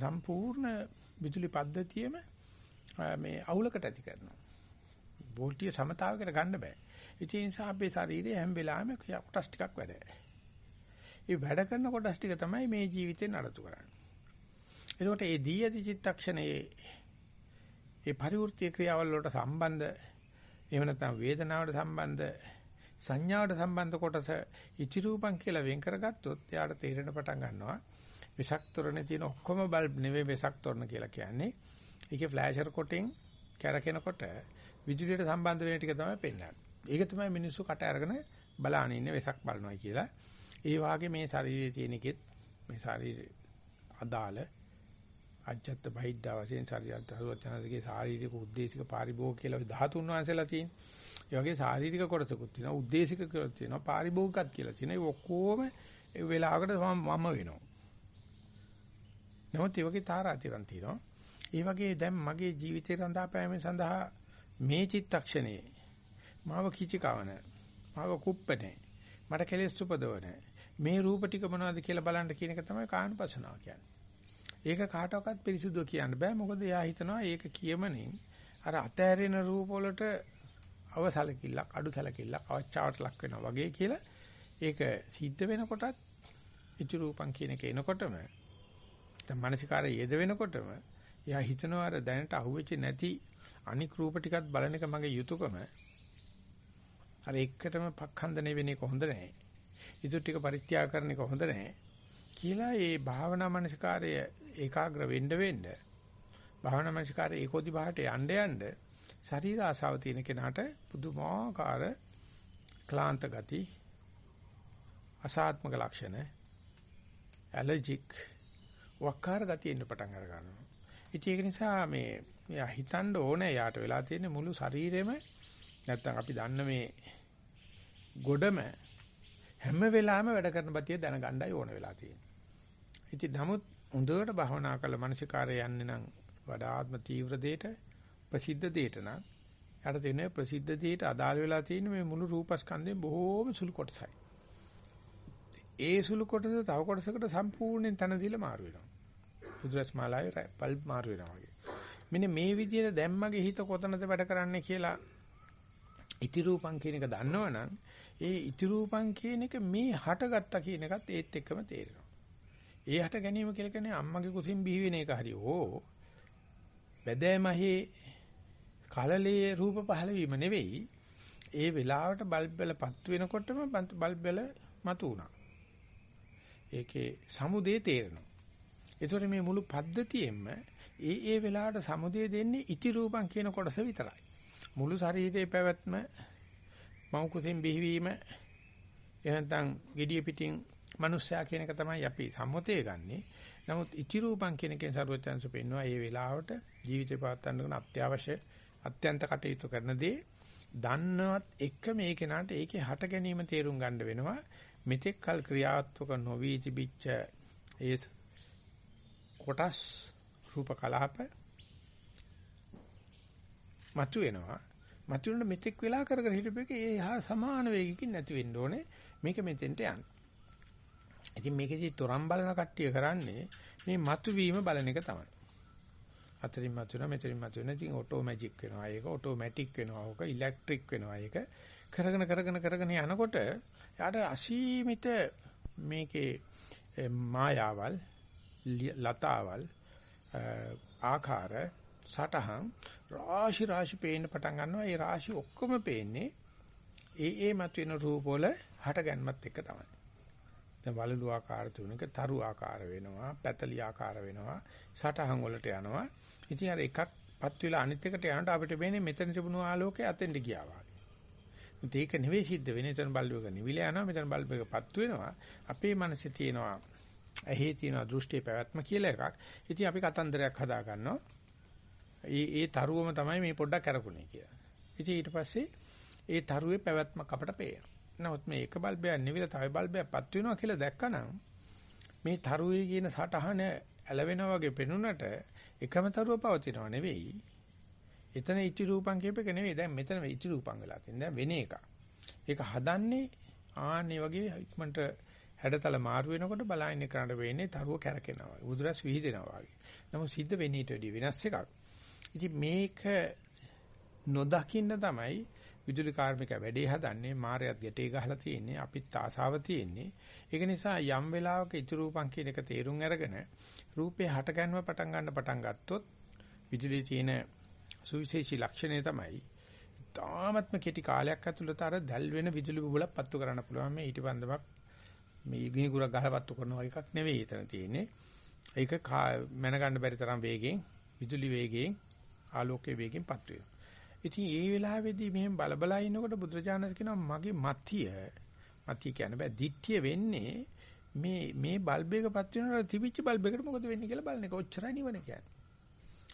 සම්පූර්ණ විදුලි පද්ධතියම මේ අවුලකට ඇති කරනවා. වෝල්ටිය සමතාවයකට ගන්න බෑ. ඒ නිසා අපේ ශරීරය හැම වෙලාවෙම කොටස් ටිකක් වැඩ. ඒ වැඩ කරන කොටස් ටික තමයි මේ ජීවිතේ නඩත්තු කරන්නේ. එතකොට මේ දී ඇති චිත්තක්ෂණයේ ඒ පරිවෘත්ති ක්‍රියාවල් වලට සම්බන්ධ එහෙම නැත්නම් වේදනාවට සම්බන්ධ සංඥාවට සම්බන්ධ කොටස ඉති රූපං කියලා වෙන් කරගත්තොත් එයාට තේරෙන පටන් ගන්නවා වෙසක් තොරණේ තියෙන ඔක්කොම බල්බ් නෙවෙයි වෙසක් තොරණ කියලා කියන්නේ. ඒකේ ෆ්ලෑෂර් කොටින් කැරකෙනකොට විදුලියට සම්බන්ධ වෙන ටික තමයි පෙන්වන්නේ. ඒක තමයි මිනිස්සු කට අරගෙන බලාගෙන ඉන්නේ වෙසක් බලනවා කියලා. ඒ වාගේ මේ ශරීරයේ තියෙන එකෙත් මේ ශරීරය අදාළ අජත්ත බහිද්දා වශයෙන් ශරීරයත් හරුවචනදගේ ශාරීරික උද්දේශික පාරිභෝගික කියලා 13 වංශලා තියෙන. ඒ වගේ ශාරීරික කොටසකුත් තියෙනවා උද්දේශික කොටස් තියෙනවා පාරිභෝගිකත් කියලා තියෙනවා. ඒ ඔක්කොම ඒ වෙලාවකට මම වෙනවා. නමුත් ඒ වගේ තාරාතිරම් තියෙනවා. ඒ වගේ දැන් මගේ ජීවිතේ රඳා පෑම සඳහා මේ චිත්තක්ෂණේ මාව කිචිකවන මාව කුප්පනේ මට කෙලෙස් උපදවන මේ රූප ටික මොනවද කියලා බලන්න කියන එක තමයි කායනුපසනාව කියන්නේ. ඒක කාටවත් පිරිසුදුව කියන්න බෑ මොකද එයා හිතනවා ඒක කියමනින් අර අතෑරෙන රූප වලට අවසලකිල්ලක් අඩු සලකිල්ලක් අවචාවට ලක් වෙනවා වගේ කියලා ඒක සිද්ධ වෙනකොටත් ඉති රූපං කියන එක එනකොටම දැන් මානසිකාරය යෙද වෙනකොටම එයා හිතනවා අර දැනට අහුවෙච්ච නැති අනික් රූප ටිකත් බලන එක මගේ යුතුයකම අර එක්කටම පක්ඛන්දනේ වෙන එක හොඳ නැහැ. ඉතුරු ටික පරිත්‍යාග කරන එක හොඳ නැහැ. කියලා ඒ භාවනා මනසිකාරය ඒකාග්‍ර වෙන්න වෙන්න භාවනා මනසිකාරය ඒකෝදි බහට යන්න යන්න ශරීර ආසාව තියෙන කෙනාට පුදුමාකාර ක්ලාන්ත ගති අසාත්මක ලක්ෂණ ඇලර්ජික් වක්කාර ගතිය එන්න පටන් අර ගන්නවා. ඉතින් ඒක නිසා මේ එයා හිතන්න ඕනේ යාට වෙලා තියෙන මුළු ශරීරෙම නැත්තම් අපි දන්න මේ ගොඩම හැම වෙලාවෙම වැඩ කරන බතිය දැනගන්නයි ඕන වෙලා තියෙන්නේ. ඉතින් නමුත් හොඳට භවනා කළ මනසිකාරය යන්නේ නම් වඩාත්ම තීව්‍ර දෙයට ප්‍රසිද්ධ දෙයට නම් යට තියෙන ප්‍රසිද්ධ දෙයට අදාළ වෙලා තියෙන මේ මුළු රූපස්කන්ධයෙන් බොහෝම සුළු කොටසයි. ඒ සුළු කොටස තව කොටසකට සම්පූර්ණයෙන් තන දීලා මාරු වෙනවා. පුදුරස් මාලාවේ පල්බ් මාරු වෙනවා වගේ. මෙන්න මේ විදිහට දැම්මගේ හිත කොතනද වැඩ කරන්නේ කියලා ඉති රූපං කියන එක දන්නවනම් ඒ ඉති රූපං කියන එක මේ හටගත්තා කියන එකත් ඒත් එක්කම තේරෙනවා. ඒ හට ගැනීම කියලා කියන්නේ අම්මගේ කුසින් බිහි වෙන එක හරි ඕ බැදෑමහි කලලේ රූප පහළ වීම නෙවෙයි ඒ වෙලාවට බල්බ් වල පත්තු වෙනකොටම බල්බ් වල මතු වුණා. ඒකේ සමුදේ තේරෙනවා. ඒතකොට මේ මුළු පද්ධතියෙම ඒ ඒ වෙලාවට සමුදේ දෙන්නේ ඉති රූපං කියන කොටස විතරයි. මුළු ශරීරයේ පැවැත්ම මව් කුසින් බිහිවීම එහෙනම් gediya pitin මනුස්සයා කියන එක තමයි අපි සම්මතයේ ගන්නෙ. නමුත් ඉති රූපං කියන එකෙන් සරුවචන්සු පෙන්නවා මේ වෙලාවට ජීවිතේ පවත්වන්න කරන අත්‍යවශ්‍ය අත්‍යන්ත කටයුතු කරන දේ දන්නවත් එක මේ කෙනාට ඒකේ හට ගැනීම තේරුම් ගන්න වෙනවා. මෙතෙක් කල ක්‍රියාත්මක නොවි තිබිච්ච ඒ කොටස් රූප කලාප මතු වෙනවා. මතු වෙන මෙතෙක් වෙලා කර කර හිටපෙක ඒ හා සමාන වේගකින් නැති වෙන්න ඕනේ. මේක මෙතෙන්ට යන්න. ඉතින් මේකෙදි තොරම් බලන කට්ටිය කරන්නේ මේ මතු වීම බලන එක තමයි. අතරින් මතු වෙනවා මෙතනින් මතු වෙනවා. ඉතින් ඔටෝ මැජික් වෙනවා. ඒක ඔටෝමැටික් වෙනවා. ඕක ඉලෙක්ට්‍රික් වෙනවා. ඒක කරගෙන කරගෙන කරගෙන යනකොට යාට අසීමිත මේකේ මායාවල් ලතාවල් ආකාර සටහන් රාශි රාශි පේන්න පටන් ගන්නවා. ඒ රාශි ඔක්කොම පේන්නේ ඒ ඒ මතුවෙන රූප වල හට ගැනීමත් එක තමයි. දැන් වලලු ආකාර තුනක තරු ආකාර වෙනවා, පැතලි ආකාර වෙනවා, සටහන් වලට යනවා. ඉතින් අර එකක්පත් වෙලා අනිත් එකට යනකොට අපිට වෙන්නේ මෙතන තිබුණු ආලෝකය අතෙන්ට ගියා වගේ. ඒක නෙවෙයි සිද්ධ වෙන්නේ. එතන බල්බ් එක නිවිල යනවා, මෙතන බල්බ් එක පත් වෙනවා. අපේ මනසේ තියෙනවා ඇහි තියෙන දෘෂ්ටි පැවැත්ම කියලා එකක්. ඉතින් අපි කතන්දරයක් හදා ගන්නවා. ඒ ඒ තරුවම තමයි මේ පොඩ්ඩක් කරකුනේ කියලා. ඉතින් ඊට පස්සේ ඒ තරුවේ පැවැත්මක් අපට පේනවා. නමුත් මේ එක බල්බයක් නෙවිලා තව බල්බයක් පත් වෙනවා කියලා දැක්කනම් මේ තරුවේ කියන සටහන ඇලවෙනා වගේ පෙනුනට එකම තරුව පවතිනව නෙවෙයි. එතන ඉති රූපං කියප එක නෙවෙයි. දැන් මෙතන ඉති රූපං වෙලා තියෙන. දැන් වෙන එකක්. ඒක හදන්නේ ආන්නේ වගේ ඉක්මනට හැඩතල මාරු වෙනකොට බලයින් කරන්න වෙන්නේ තරුව කැරකෙනවා. උදුරස් විහිදෙනවා වගේ. නමුත් සිද්ධ වෙන්නේ ඊට වැඩි වෙනස් එකක්. ඉතින් මේක නොදකින්න තමයි විදුලි කාර්මික වැඩේ හදන්නේ මායයත් ගැටේ ගහලා තියෙන්නේ අපිත් ආසාව තියෙන්නේ. ඒක නිසා යම් වෙලාවක ඉතු රූපං කියන එක තේරුම් අරගෙන රූපේ හට ගන්නව පටන් ගන්න පටන් ගත්තොත් විදුලි තියෙන සුවිශේෂී ලක්ෂණය තමයි තාමත්ම කෙටි කාලයක් ඇතුළත අර දැල් වෙන විදුලි බුබුලක් පත්තු කරන්න පුළුවන්. මේ ඊටපන්දමක් මේ ගිනි කුරක් ගහලා පත්තු කරනවා එකක් නෙවෙයි එතන තියෙන්නේ. ඒක මැන ගන්න බැරි තරම් වේගෙන් විදුලි වේගයෙන් ආලෝකයේ වේගෙන් පත් වෙනවා ඉතින් ඒ වෙලාවේදී මෙහෙම බලබලා ඉනකොට බුදුරජාණන් කියනවා මගේ මතිය මතිය කියන්නේ බෑ දිට්ඨිය වෙන්නේ මේ මේ බල්බ් එකපත් වෙනකොට තිබිච්ච බල්බ් එකට මොකද වෙන්නේ කියලා බලන එක ඔච්චරයි නිවන කියන්නේ.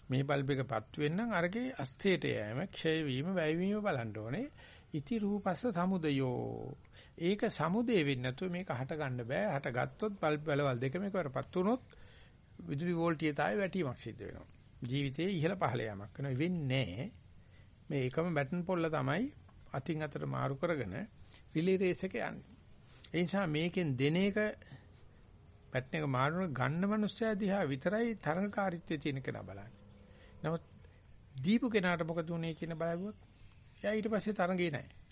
මේ බල්බ් එකපත් වෙන්නම් අරගේ අස්තේට යෑම, ක්ෂය වීම, වැය වීම බලන්න ඕනේ. ඉති රූපස්ස සමුදයෝ. ඒක සමුදේ වෙන්නේ නැතුව මේක හට ගන්න බෑ. හට ගත්තොත් බල්බ් වලවල් දෙකම එකවරපත් වුණොත් විදුලි වෝල්ටියතාවය වැටීමක් සිද්ධ වෙනවා. ජීවිතයේ ඉහළ පහළ යamak වෙනවා. වෙන්නේ නැහැ. මේ එකම බැටන් පොල්ල තමයි අතින් අතට මාරු කරගෙන රිලේ රේස් එක යන්නේ. ඒ නිසා මේකෙන් දෙන එක බැටන් එක මාරුන ගන්න මනුස්සයා දිහා විතරයි තරඟකාරීත්වයේ තියෙන කෙනා බලන්නේ. නමුත් දීපු කෙනාට මොකද උනේ කියන බලගුවොත් එයා ඊට පස්සේ තරඟේ නැහැ.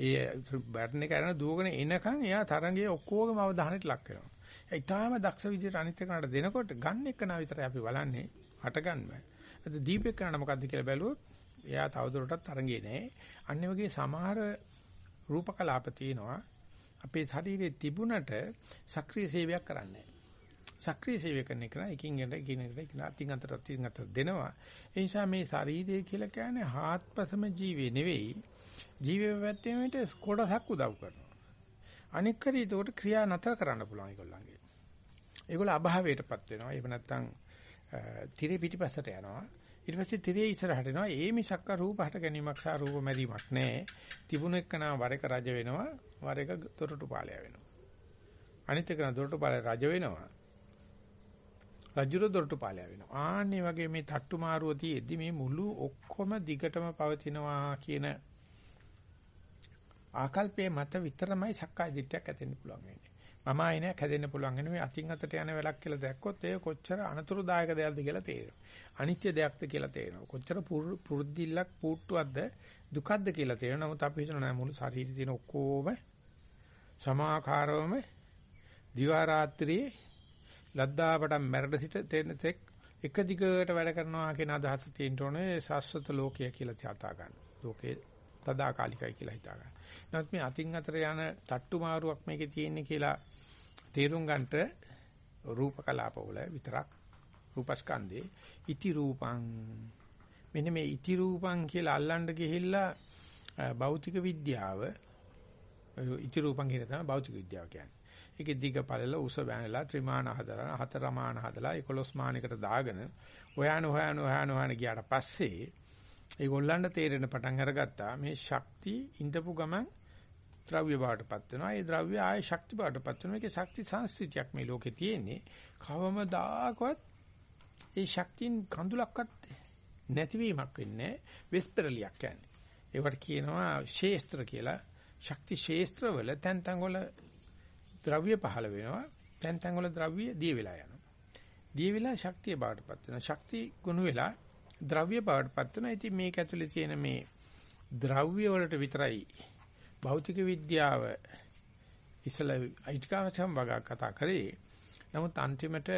ඒ බැටන් එක අරන දුවගෙන එනකන් එයා තරඟයේ ඔක්කොගම අවධානයට ලක් වෙනවා. ඒ ඊටාම දක්ෂ විදිහට අනිත් එකනට දෙනකොට ගන්න එක නා විතරයි අපි බලන්නේ හට ගන්න බෑ. අද දීපේ කරන මොකද්ද කියලා බැලුවොත් එයා තවදුරටත් තරංගේ නැහැ. අන්න වගේ සමහර රූප කලාප තියෙනවා. අපේ ශරීරයේ තිබුණට සක්‍රීය සේවයක් කරන්නේ සක්‍රීය සේවය කරන එක එකින් එකට එකින් එකට එකින් අතින් අතට අතින් අතට දෙනවා. ඒ නිසා මේ ශරීරය කියලා කියන්නේ හාත්පසම ජීවේ නෙවෙයි. ජීවේ පැත්තේමට කොටසක් උදව් කරනවා. අනික් කරේ ඒකට ක්‍රියා නතර කරන්න පුළුවන් ඒගොල්ලන්ගේ. ඒගොල්ල අභාවයටපත් වෙනවා. එහෙම නැත්නම් tire පිටිපස්සට යනවා. ඊට පස්සේ තිරේ ඉස්සරහට එනවා. ඒ මිසක්ක රූප හට ගැනීමක් සහ රූප මැරීමක් නැහැ. තිබුණ එකනා වර එක රජ වෙනවා. වර එක දොරටු පාලය වෙනවා. අනිත් එක දොරටු පාලය රජ වෙනවා. රජුර දොරටු පාලය වෙනවා. ආන්නේ වගේ මේ තට්ටු මාරුව තියේදී මේ මුළු ඔක්කොම දිගටම පවතිනවා කියන ආකල්පයේ මත විතරමයි සක්කාය දිට්ඨියක් ඇතිවෙන්න පුළුවන් වෙන්නේ. මම ආයෙනයක් හැදෙන්න පුළුවන් වෙන මේ අතින් අතට යන වෙලක් කියලා දැක්කොත් ඒක කොච්චර අනතුරුදායක දෙයක්ද කියලා තේරෙනවා. අනිත්‍ය දෙයක්ද කියලා තේරෙනවා. කොච්චර පුරුද්දිල්ලක් පුට්ටුවක්ද දුකක්ද කියලා තේරෙනවා. නමුත් අපි හිතන නෑ මුළු ශරීරේ තියෙන ඔක්කොම සමාකාරවම දිවා රාත්‍රියේ ලද්දාපට මැරෙට සිට තෙන්න තෙක් එක දිගට වැඩ කරනවා කියන අදහස තියෙන්න ඕනේ සාස්වත ලෝකය කියලා හිතා ගන්න. ලෝකේ තදාකාලිකයි කියලා හිතා ගන්න. නමුත් මේ අතින් අතර යන තට්ටු මාරුවක් මේකේ තියෙන්නේ කියලා තේරුම් ගන්නට රූප කලාපවල විතරක් රූපස්කන්ධේ ඉති රූපං මෙන්න මේ ඉති රූපං කියලා අල්ලන්න ගිහිල්ලා භෞතික විද්‍යාව ඉති රූපං කියන තමයි භෞතික විද්‍යාව කියන්නේ. ඒකේ දිග පළල උස බැනලා ත්‍රිමාන හදලා හතරමාන හදලා 11 මානයකට දාගෙන හොයන හොයන හොයන හොයන ගියාට පස්සේ ඒගොල්ලන්ට තේරෙන පටන් අරගත්තා මේ ශක්තිය ඉඳපු ගමන් ද්‍රව්‍ය බවටපත් වෙනවා. ඒ ද්‍රව්‍ය ආය ශක්ති බවටපත් වෙනවා. ඒකේ ශක්ති සංස්ථිතියක් මේ ලෝකේ තියෙන්නේ. කවමදාකවත් ඒ ශක්තියින් කඳුලක්වත් නැතිවීමක් වෙන්නේ වෙස්පරලියක් කියන්නේ. ඒවට කියනවා ශේස්ත්‍ර කියලා. ශක්ති ශේස්ත්‍ර වල තැන් තැන් වල ද්‍රව්‍ය පහළ වෙනවා. තැන් තැන් වල ද්‍රව්‍ය දිය වෙලා යනවා. දිය වෙලා ශක්තිය බවටපත් වෙනවා. ශක්ති ගුණ වෙලා ද්‍රව්‍ය බවටපත් වෙනවා. ඉතින් මේක ඇතුලේ තියෙන මේ ද්‍රව්‍ය වලට විතරයි භෞතික විද්‍යාව ඉස්සල අයිතිකාවසම් වගා කතා කරේ. නමුත් අන්තිමට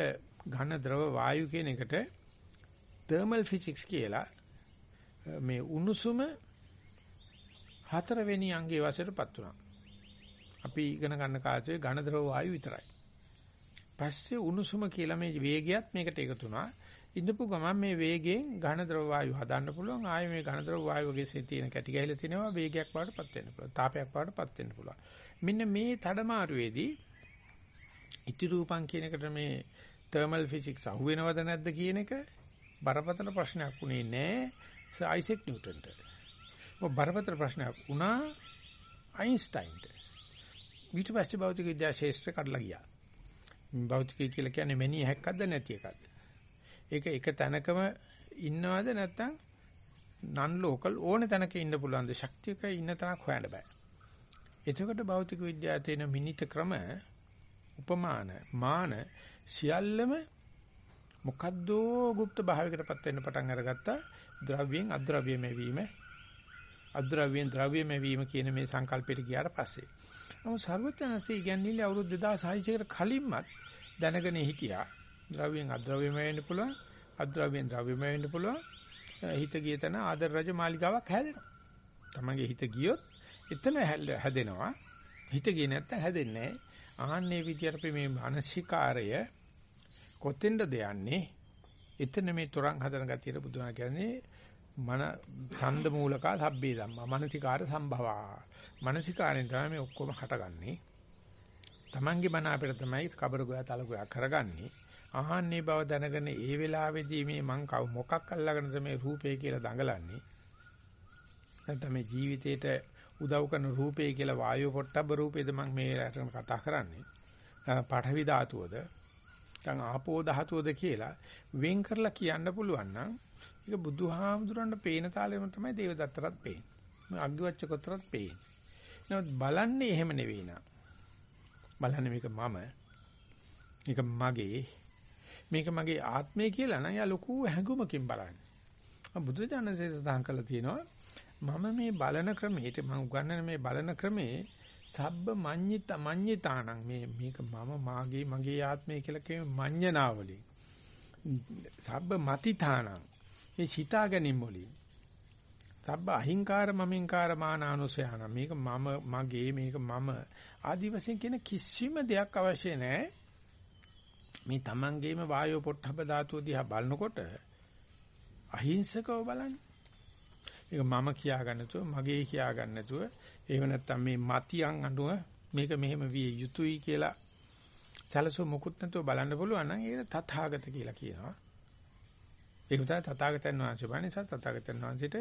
ඝන ද්‍රව වායු කියන එකට තර්මල් ෆිසික්ස් කියලා මේ උණුසුම හතරවෙනි අංගයේ වශයෙන්පත් වුණා. අපි ඉගෙන ගන්න කාලේ ඝන ද්‍රව වායු විතරයි. පස්සේ උණුසුම කියලා මේ වේගයත් මේකට එකතු වුණා. ඉඳපු ගමන් මේ වේගයෙන් ඝන ද්‍රව වායු හදන්න පුළුවන්. ආයේ මේ ඝන ද්‍රව වායු වගේ තියෙන කැටි ගහලා තිනවා වේගයක් වඩටපත් වෙන්න පුළුවන්. තාපයක් වඩටපත් වෙන්න පුළුවන්. මෙන්න මේ තඩමාරුවේදී ඉති රූපං කියන එකට මේ තර්මල් ෆිසික්ස් අහුවෙනවද නැද්ද කියන එක බරපතල ප්‍රශ්නයක් උනේ නෑ අයිසෙක් නිව්ටන්ට. ඔය බරපතල ප්‍රශ්නයක් වුණා අයින්ස්ටයින්ට. ඊට පස්සේ භෞතික විද්‍යා ශාස්ත්‍රය කඩලා ගියා. භෞතිකය කියලා කියන්නේ මෙනි හැක්කක්ද නැති එකක්ද? ඒක එක තැනකම ඉන්නවද නැත්නම් නන් ලෝකල් ඕන තැනක ඉන්න පුළුවන්ද ශක්තියක ඉන්න තැනක් හොයන්න බෑ. එතකොට භෞතික විද්‍යාවේ තියෙන මිනිත ක්‍රම උපමාන මාන සියල්ලම මොකද්ද গুপ্ত භාවයකටපත් වෙන්න පටන් අරගත්තා ද්‍රව්‍යයෙන් අද්‍රව්‍යමය වීම අද්‍රව්‍යයෙන් ද්‍රව්‍යමය වීම කියන මේ සංකල්පයට ගියාට පස්සේ නමුත් සර්වඥාන්සේ ඉගැන්විලි අවුරුදු 2600කට කලින්මත් දැනගෙන හිටියා ද්‍රව්‍යයෙන් අද්‍රව්‍යමය වෙන්න පුළුවන්. අද්‍රව්‍යයෙන් ද්‍රව්‍යමය වෙන්න පුළුවන්. හිත ගිය තැන ආදර රජ මාලිගාවක් හැදෙනවා. තමන්ගේ හිත ගියොත් එතන හැදෙනවා. හිත ගියේ නැත්තම් හැදෙන්නේ නැහැ. ආන්නේ විදියට අපි මේ මානසිකාරය කොතෙන්ද යන්නේ එතන මේ තරං හදන ගතියට බුදුහාම කියන්නේ මන ඡන්ද මූලකා සබ්බේ ධම්මා මානසිකාර සම්භවා. මානසිකාරෙන් තමයි මේ ඔක්කොම හටගන්නේ. Tamange මන අපිට තමයි කබර ගෝයා තල ගෝයා කරගන්නේ. ආහන්නේ බව දැනගෙන ඒ වෙලාවේදී මේ මං කව මොකක් අල්ලගෙනද මේ රූපේ කියලා දඟලන්නේ? නැත්නම් මේ ජීවිතේට උදව් කරන රූපේ කියලා වායු පොට්ටබ්බ රූපේද මං මේ රටන කතා කරන්නේ? පඨවි ධාතුවද? නැත්නම් ආපෝ ධාතුවද කියලා වෙන් කරලා කියන්න පුළුවන් නම් ඒක බුදුහාමුදුරන්ට පේන තාලෙම තමයි දේවදත්තරත් පේන්නේ. අග්ගිවච්ඡ කොතරත් පේන්නේ. නමුත් බලන්නේ එහෙම නෙවෙයි නා. බලන්නේ මේක මම. මේක මගේ. මේක මගේ ආත්මය කියලා නම් යා ලොකු හැඟුමකින් බලන්නේ. බුදුරජාණන්සේ සඳහන් කළා තියෙනවා මම මේ බලන ක්‍රමයට මම උගන්වන මේ බලන ක්‍රමේ සබ්බ මඤ්ඤිත මඤ්ඤිතාණං මේ මේක මම මාගේ මගේ ආත්මය කියලා කියන මඤ්ඤනාවලින් සබ්බ මතිතාණං මේ සිතා ගැනීම වලින්. සබ්බ අහිංකාර මමින්කාර මානානුසයන. මේක මම මගේ මේක මම. ආදි වශයෙන් කියන කිසිම දෙයක් අවශ්‍ය නැහැ. මේ තමන්ගේම වායෝ පොට්ටබ ධාතුව දිහා බලනකොට අහිංසකව බලන්න. ඒක මම කියා ගන්න නැතුව මගේ කියා ගන්න නැතුව එහෙම නැත්නම් මේ මතියන් අඬුව මේක මෙහෙම විය යුතුයි කියලා සැලසු මුකුත් නැතුව බලන්න පුළුවන් නම් ඒක තථාගත කියලා කියනවා. ඒක තමයි තථාගතයන් වහන්සේ බණේ සත් තථාගතයන් වහන්සේට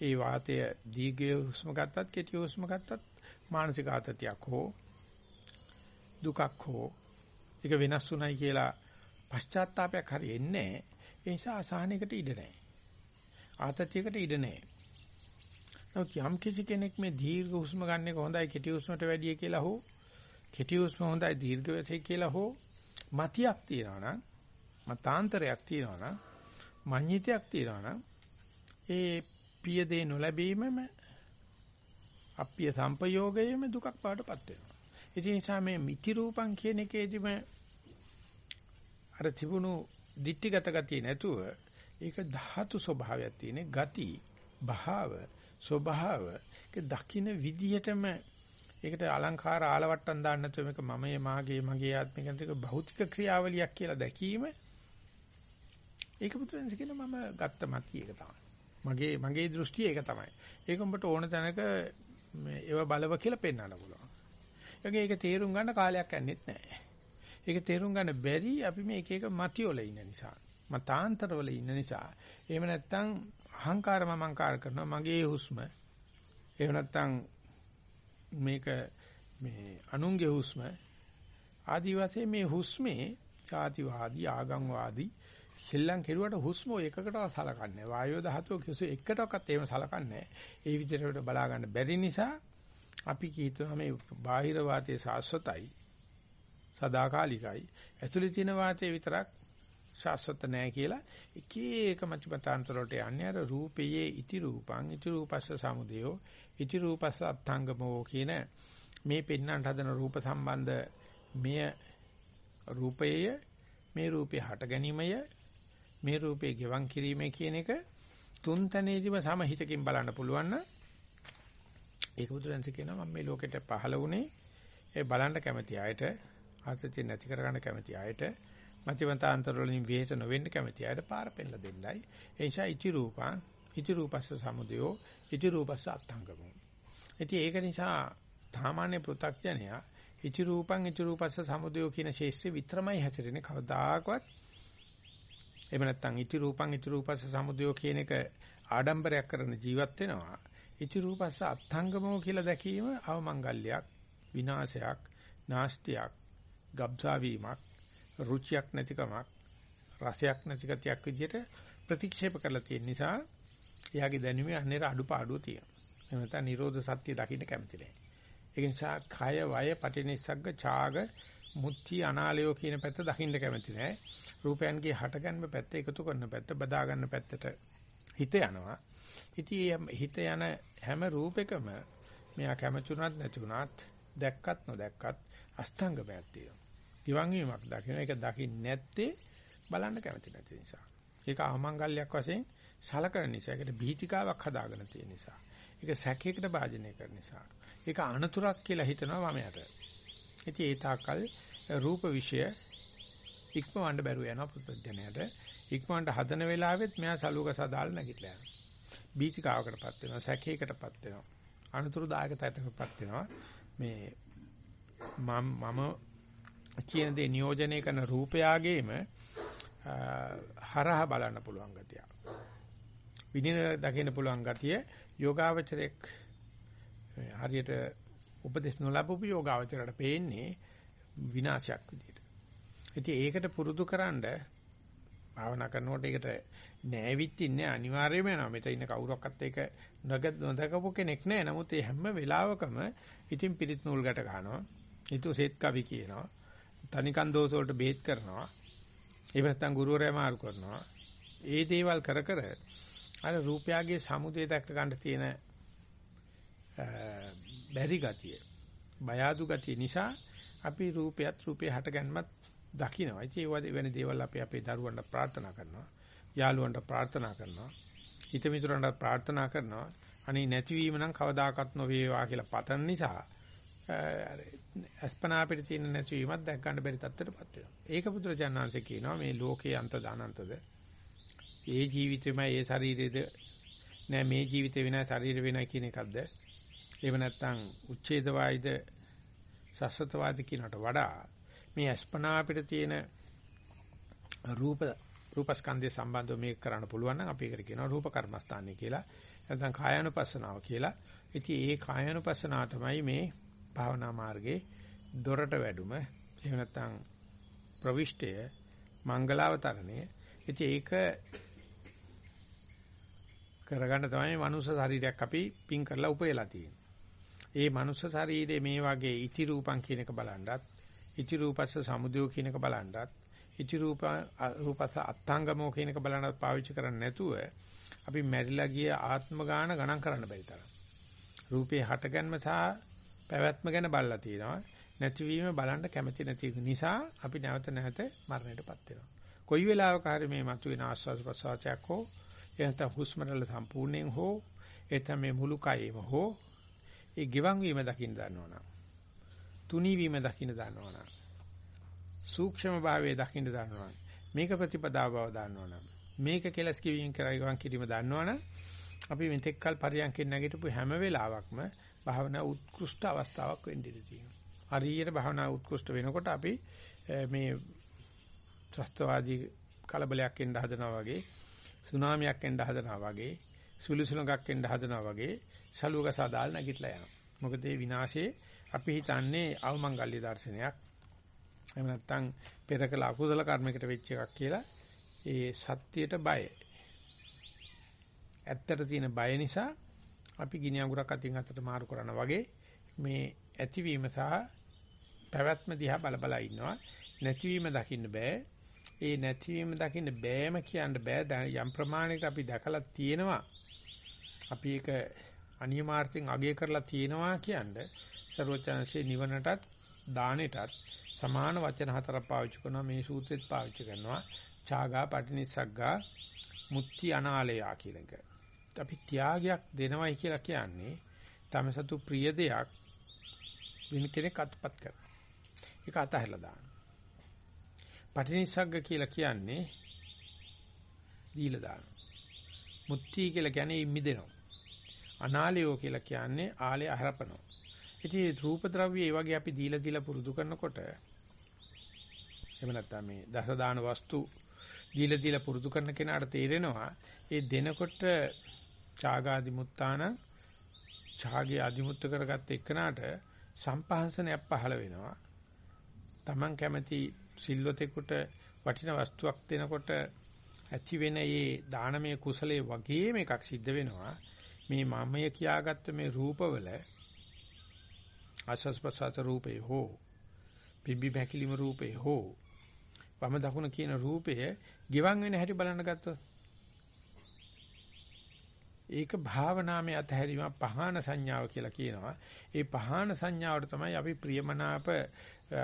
ඒ වාතය දීර්ඝ හුස්ම ගත්තත් කෙටි හුස්ම ගත්තත් මානසික ආතතියක් හෝ දුකක් හෝ ඒක වෙනස් වුණයි කියලා පශ්චාත්තාවයක් හරි එන්නේ ඒ නිසා අසහනයකට ඉඩ නැහැ. ආතතියකට ඉඩ නැහැ. නමුත් යම් කිසි කෙනෙක් මේ දීර්ඝ හුස්ම ගන්න එක හොඳයි කෙටි හුස්මට වැඩිය කියලා හෝ කෙටි හුස්ම හොඳයි දීර්ඝ වෙසේ කියලා හෝ මතියක් තියනවා නම් මතාන්තරයක් තියනවා නම් මඤ්ඤිතයක් තියනවා නම් ඒ පිය දේ නොලැබීමම අප්පිය සම්පයෝගයේම දුකක් බවටපත් වෙනවා. ඒ නිසා මේ මිති රූපං කියන එකේදීම අර තිබුණු ditthිගත ගතිය නැතුව ඒක ධාතු ස්වභාවයක් තියෙන ගති භාව ස්වභාව ඒක දකින්න විදිහටම ඒකට අලංකාර ආලවට්ටම් දාන්න නැතුව මේක මමයේ මාගේ මගේ ආත්මික එක භෞතික ක්‍රියාවලියක් කියලා දැකීම ඒක පුදුරෙන්ස කියන මම ගත්ත මතය ඒක තමයි. මගේ මගේ දෘෂ්ටිය ඒක තමයි. ඒක උඹට ඕන තැනක ඒව බලව කියලා පෙන්වන්න පුළුවන්. ඒකේ ඒක තේරුම් ගන්න කාලයක් යන්නේත් නැහැ. ඒක තේරුම් ගන්න බැරි අපි මේ එක එක මතිවල ඉන්න නිසා. මතාන්තරවල ඉන්න නිසා. එහෙම නැත්නම් අහංකාර මමංකාර කරනවා මගේ හුස්ම. එහෙම නැත්නම් මේක මේ අනුන්ගේ හුස්ම ආදි වශයෙන් මේ හුස්මේ ඡාතිවාදී ආගම්වාදී සෙල්ලම් කෙරුවට හුස්ම එකකටවත් සලකන්නේ වායෝ ධාතුව කිසි එකටවත් එහෙම සලකන්නේ ඒ විදිහට බලා ගන්න බැරි නිසා අපි කියනවා මේ බාහිර වාතයේ සාස්වතයි සදාකාලිකයි. ඇතුලේ තියෙන වාතයේ විතරක් ශාස්වත නැහැ කියලා එක එක මතිමතාන්තර වලට යන්නේ. අර රූපයේ ඉති රූපං ඉති රූපස්ස සමුදයෝ ඉති රූපස්ස අත්ංගමෝ කියන මේ පෙන්වන්නට හදන රූප සම්බන්ධ මෙය රූපයේ මේ රූපේ හට ගැනීමය මේ රූපේ ගෙවන් කිරීමේ කියන එක තුන් තැනේදීම සමහිතකින් බලන්න පුළුවන් නම් ඒක බුදුරජාණන් කියනවා මම මේ ලෝකෙට පහළ වුණේ ඒ බලන්න කැමති අයට ආතතිය නැති කරගන්න කැමති අයට මතිවන්තාන්තර වලින් විහෙත නොවෙන්න කැමති අයට පාර පෙන්නලා දෙන්නයි. ඒ නිසා ඉති රූපං ඉති රූපස්ස සමුදයෝ ඉති රූපස්ස අත්ංගමෝ. ඉතින් ඒක නිසා සාමාන්‍ය පෘථග්ජනයා ඉති රූපං ඉති රූපස්ස සමුදයෝ කියන ශේෂ්ත්‍රය විතරමයි හැසිරෙන්නේ කවදාකවත්. එහෙම නැත්නම් ඉති රූපං ඉති රූපස්ස සමුදයෝ කියන එක ආඩම්බරයක් කරන ජීවත් වෙනවා. ඉති රූපස්ස අත්ංගමෝ කියලා දැකීම අවමංගල්‍යයක් විනාශයක් නාස්තියක් ගබ්සා වීමක් රුචියක් නැතිකමක් රසයක් නැති ගතියක් විදිහට ප්‍රතික්ෂේප කරලා තියෙන නිසා එයාගේ දැනුමේ අන්නේර අඩුපාඩුව තියෙනවා. එහෙම නැත්නම් නිරෝධ සත්‍ය දකින්න කැමති නැහැ. ඒ නිසා කය වය පටිනිස්සග්ග ඡාග මුත්‍ති අනාලයෝ කියන පැත්ත දකින්න කැමති නෑ. රූපයන්ගේ හටගන්න පැත්ත එකතු කරන පැත්ත බදා ගන්න පැත්තට හිත යනවා. ඉතින් හිත යන හැම රූපයකම මෙයා කැමතුණත් නැතුණත් දැක්කත් නොදැක්කත් අස්තංග බයක් තියෙනවා. ගිවන් වීමක් දකින්න ඒක දකින්න නැත්තේ බලන්න කැමති නැති නිසා. ඒක අමංගල්‍යයක් වශයෙන් සලකන නිසා ඒකට බීතිකාවක් හදාගෙන තියෙන නිසා. ඒක සැකයකට භාජනය කරන නිසා. ඒක අනතුරක් කියලා හිතනවා මම යට. ඉතින් ඒ තාකල් රූප විෂය ඉක්මවන්න බැරුව යනවා පුදුජනයට. ඉක්මවන්න හදන වෙලාවෙත් මෙයා සලුවක සදාල් නැගිටලා යනවා. බීතිකාවකටපත් වෙනවා, සැකයකටපත් වෙනවා. අනතුරුදායක තත්ත්වයකටපත් වෙනවා. මේ මම මම කියන දේ නියෝජනය කරන රූපයාගේම හරහා බලන්න පුළුවන් ගතිය. විනින දකින්න පුළුවන් ගතිය යෝගාවචරයක් හරියට උපදේශ නොලබපු යෝගාවචරයට පේන්නේ විනාශයක් විදියට. ඉතින් ඒකට පුරුදුකරනද භාවනා කරනකොට ඒකට නෑවිත් ඉන්නේ අනිවාර්යයෙන්ම යනවා. මෙතන ඉන්න කවුරක්වත් ඒක නොදකපු කෙනෙක් නෑ. නමුත් ඒ හැම වෙලාවකම ඉතින් පිරිත් නූල් ගැට ගන්නවා. ඊට සෙත් කවි කියනවා. තනිකන් දෝෂ වලට බේත් කරනවා. එහෙම නැත්නම් ගුරුවරයා මාරු කරනවා. ඒ දේවල් කර කර අර රූපයගේ සමුදේ දැක්ක ගන්න තියෙන බැරි ගතිය බය අඩු ගතිය නිසා අපි රූපයත් රූපේ හට ගැනීමත් දකින්නවා. ඉතින් ඒ වෙන දේවල් අපි අපේ දරුවන්ට ප්‍රාර්ථනා කරනවා. යාළුවන්ට ප්‍රාර්ථනා කරනවා. හිත මිතුරන්ට ප්‍රාර්ථනා කරනවා. අනේ නැතිවීම නම් කවදාකවත් නොවේවා කියලා පතන නිසා අස්පනා අපිට තියෙන නැතිවීමත් දැක් ගන්න බැරි තත්ත්වයටපත් වෙනවා. ඒක පුදුරජානංශ කියනවා මේ ලෝකේ අන්ත දානන්තද ඒ ජීවිතෙමයි ඒ ශරීරයේද නෑ මේ ජීවිතේ වෙනයි ශරීර වෙනයි කියන එකක්ද එහෙම නැත්නම් උච්ඡේදවායිද සස්සතවාදී කියනට වඩා මේ අස්පනා අපිට තියෙන රූප රූපස්කන්ධය සම්බන්ධව මේක කරන්න පුළුවන් නම් අපි ඒකට කියනවා රූප කර්මස්ථානය කියලා නැත්නම් කායानुපස්සනාව කියලා. ඉතින් ඒ කායानुපස්සනාව තමයි මේ භාවනා මාර්ගයේ දොරට වැඩුම එහෙම නැත්නම් ප්‍රවිෂ්ඨය මංගලාවතරණය. ඉතින් ඒක කරගන්න තමයි මනුෂ්‍ය ශරීරයක් අපි පින් කරලා උපයලා තියෙන්නේ. ඒ මනුෂ්‍ය ශරීරයේ මේ වගේ ඉති රූපං කියන එක බලනවත්, ඉති රූපස්ස සමුදයෝ කියන එක බලනවත්, ඉති රූප රූපස්ස අත්ංගමෝ කියන එක බලනවත් පාවිච්චි කරන්නේ නැතුව අපි මැරිලා ගිය ආත්ම ගාන ගණන් කරන්න බැරි තරම්. රූපේ හටගන්ම සහ පැවැත්ම ගැන බලලා තියෙනවා. නැතිවීම බලන්න කැමති නැති නිසා අපි නැවත නැවත මරණයටපත් වෙනවා. කොයි වෙලාවක හරි මේ මතුවෙන ආස්වාද ප්‍රසවාසයක් හෝ එනත හුස්ම රටල සම්පූර්ණයෙන් හෝ එතන මේ මුළු කයෙම හෝ ඒ ගිවන් වීම දකින්න දන්නවනම් තුනී වීම දකින්න දන්නවනම් සූක්ෂම භාවයේ දකින්න දන්නවනම් මේක ප්‍රතිපදාව බව දන්නවනම් මේක කෙලස් කිවියෙන් කරා ගිවන් කිරීම දන්නවනම් අපි මෙතෙක්කල් පරියන්කෙන් නැගිටපු හැම වෙලාවකම භාවනා උත්කෘෂ්ඨ අවස්ථාවක් වෙන්න ඉඩ තියෙනවා. හරියට භාවනා උත්කෘෂ්ඨ වෙනකොට අපි මේ ත්‍ස්තවාදී කලබලයක් එන්න හදනවා වගේ සුනාමියක් එන්න හදනවා වගේ සුළුසුලඟක් එන්න හදනවා වගේ සලුවක සාදාල් නැගිටලා යනවා. මොකද මේ විනාශේ අපි හිතන්නේ අවමංගල්‍ය දර්ශනයක්. එහෙම නැත්නම් පෙර කළ අකුසල කර්මයකට වෙච්ච එකක් කියලා ඒ සත්‍යයට බය. ඇත්තට තියෙන බය නිසා අපි ගිනි අඟුරක් අතින් අතට මාරු කරනවා වගේ මේ ඇතිවීම සහ පැවැත්ම දිහා බල බල ඉන්නවා. නැතිවීම දකින්න බෑ. ඒ නැතිවීම දකින්න බෑම කියන්න බෑ යම් ප්‍රමාණයකට අපි දැකලා තියෙනවා අපි ඒක අනියමාර්ථයෙන් අගය කරලා තියෙනවා කියන්නේ ਸਰවචනසේ නිවනටත් දානෙටත් සමාන වචන හතරක් පාවිච්චි කරනවා මේ සූත්‍රෙත් පාවිච්චි කරනවා ඡාගා පටිනිස්සග්ගා මුත්‍ති අනාලයා කියන එක. අපි ත්‍යාගයක් දෙනවයි කියලා කියන්නේ තම සතු ප්‍රිය දෙයක් වෙන කෙනෙක් අත්පත් කරනවා. ඒක අතහැරලා දාන්න. පටිනිස්සග්ග කියලා කියන්නේ දීලා දානවා. මුත්‍ති කියලා කියන්නේ මිදෙනවා. අනාලයෝ කියලා කියන්නේ ආලය අහරපනවා. ඉතින් රූප ද්‍රව්‍ය ඒ වගේ අපි දීලා දීලා පුරුදු කරනකොට එහෙම නැත්නම් මේ දස දාන වස්තු දීලා දීලා පුරුදු කරන කෙනාට තේරෙනවා ඒ දෙනකොට ඡාගාදි මුත්තාන ඡාගේ අදිමුත්ත කරගත්ත එක්කනාට සම්පහන්සනයක් පහළ වෙනවා. Taman කැමති සිල්වතෙකුට වටින වස්තුවක් දෙනකොට ඇති වෙන මේ දානමය කුසලයේ වගේම එකක් සිද්ධ වෙනවා. මේ මමය කියාගත්ත මේ රූපවල ආස්වාස් ප්‍රසආස රූපේ හෝ පිම්බි පැකිලිම රූපේ හෝ වම දකුණ කියන රූපය ගිවන් වෙන හැටි බලන්න ගත්තොත් ඒක භාවනාමය අතහැරීම පහාන සංඥාව කියලා කියනවා. ඒ පහාන සංඥාවට තමයි අපි ප්‍රියමනාප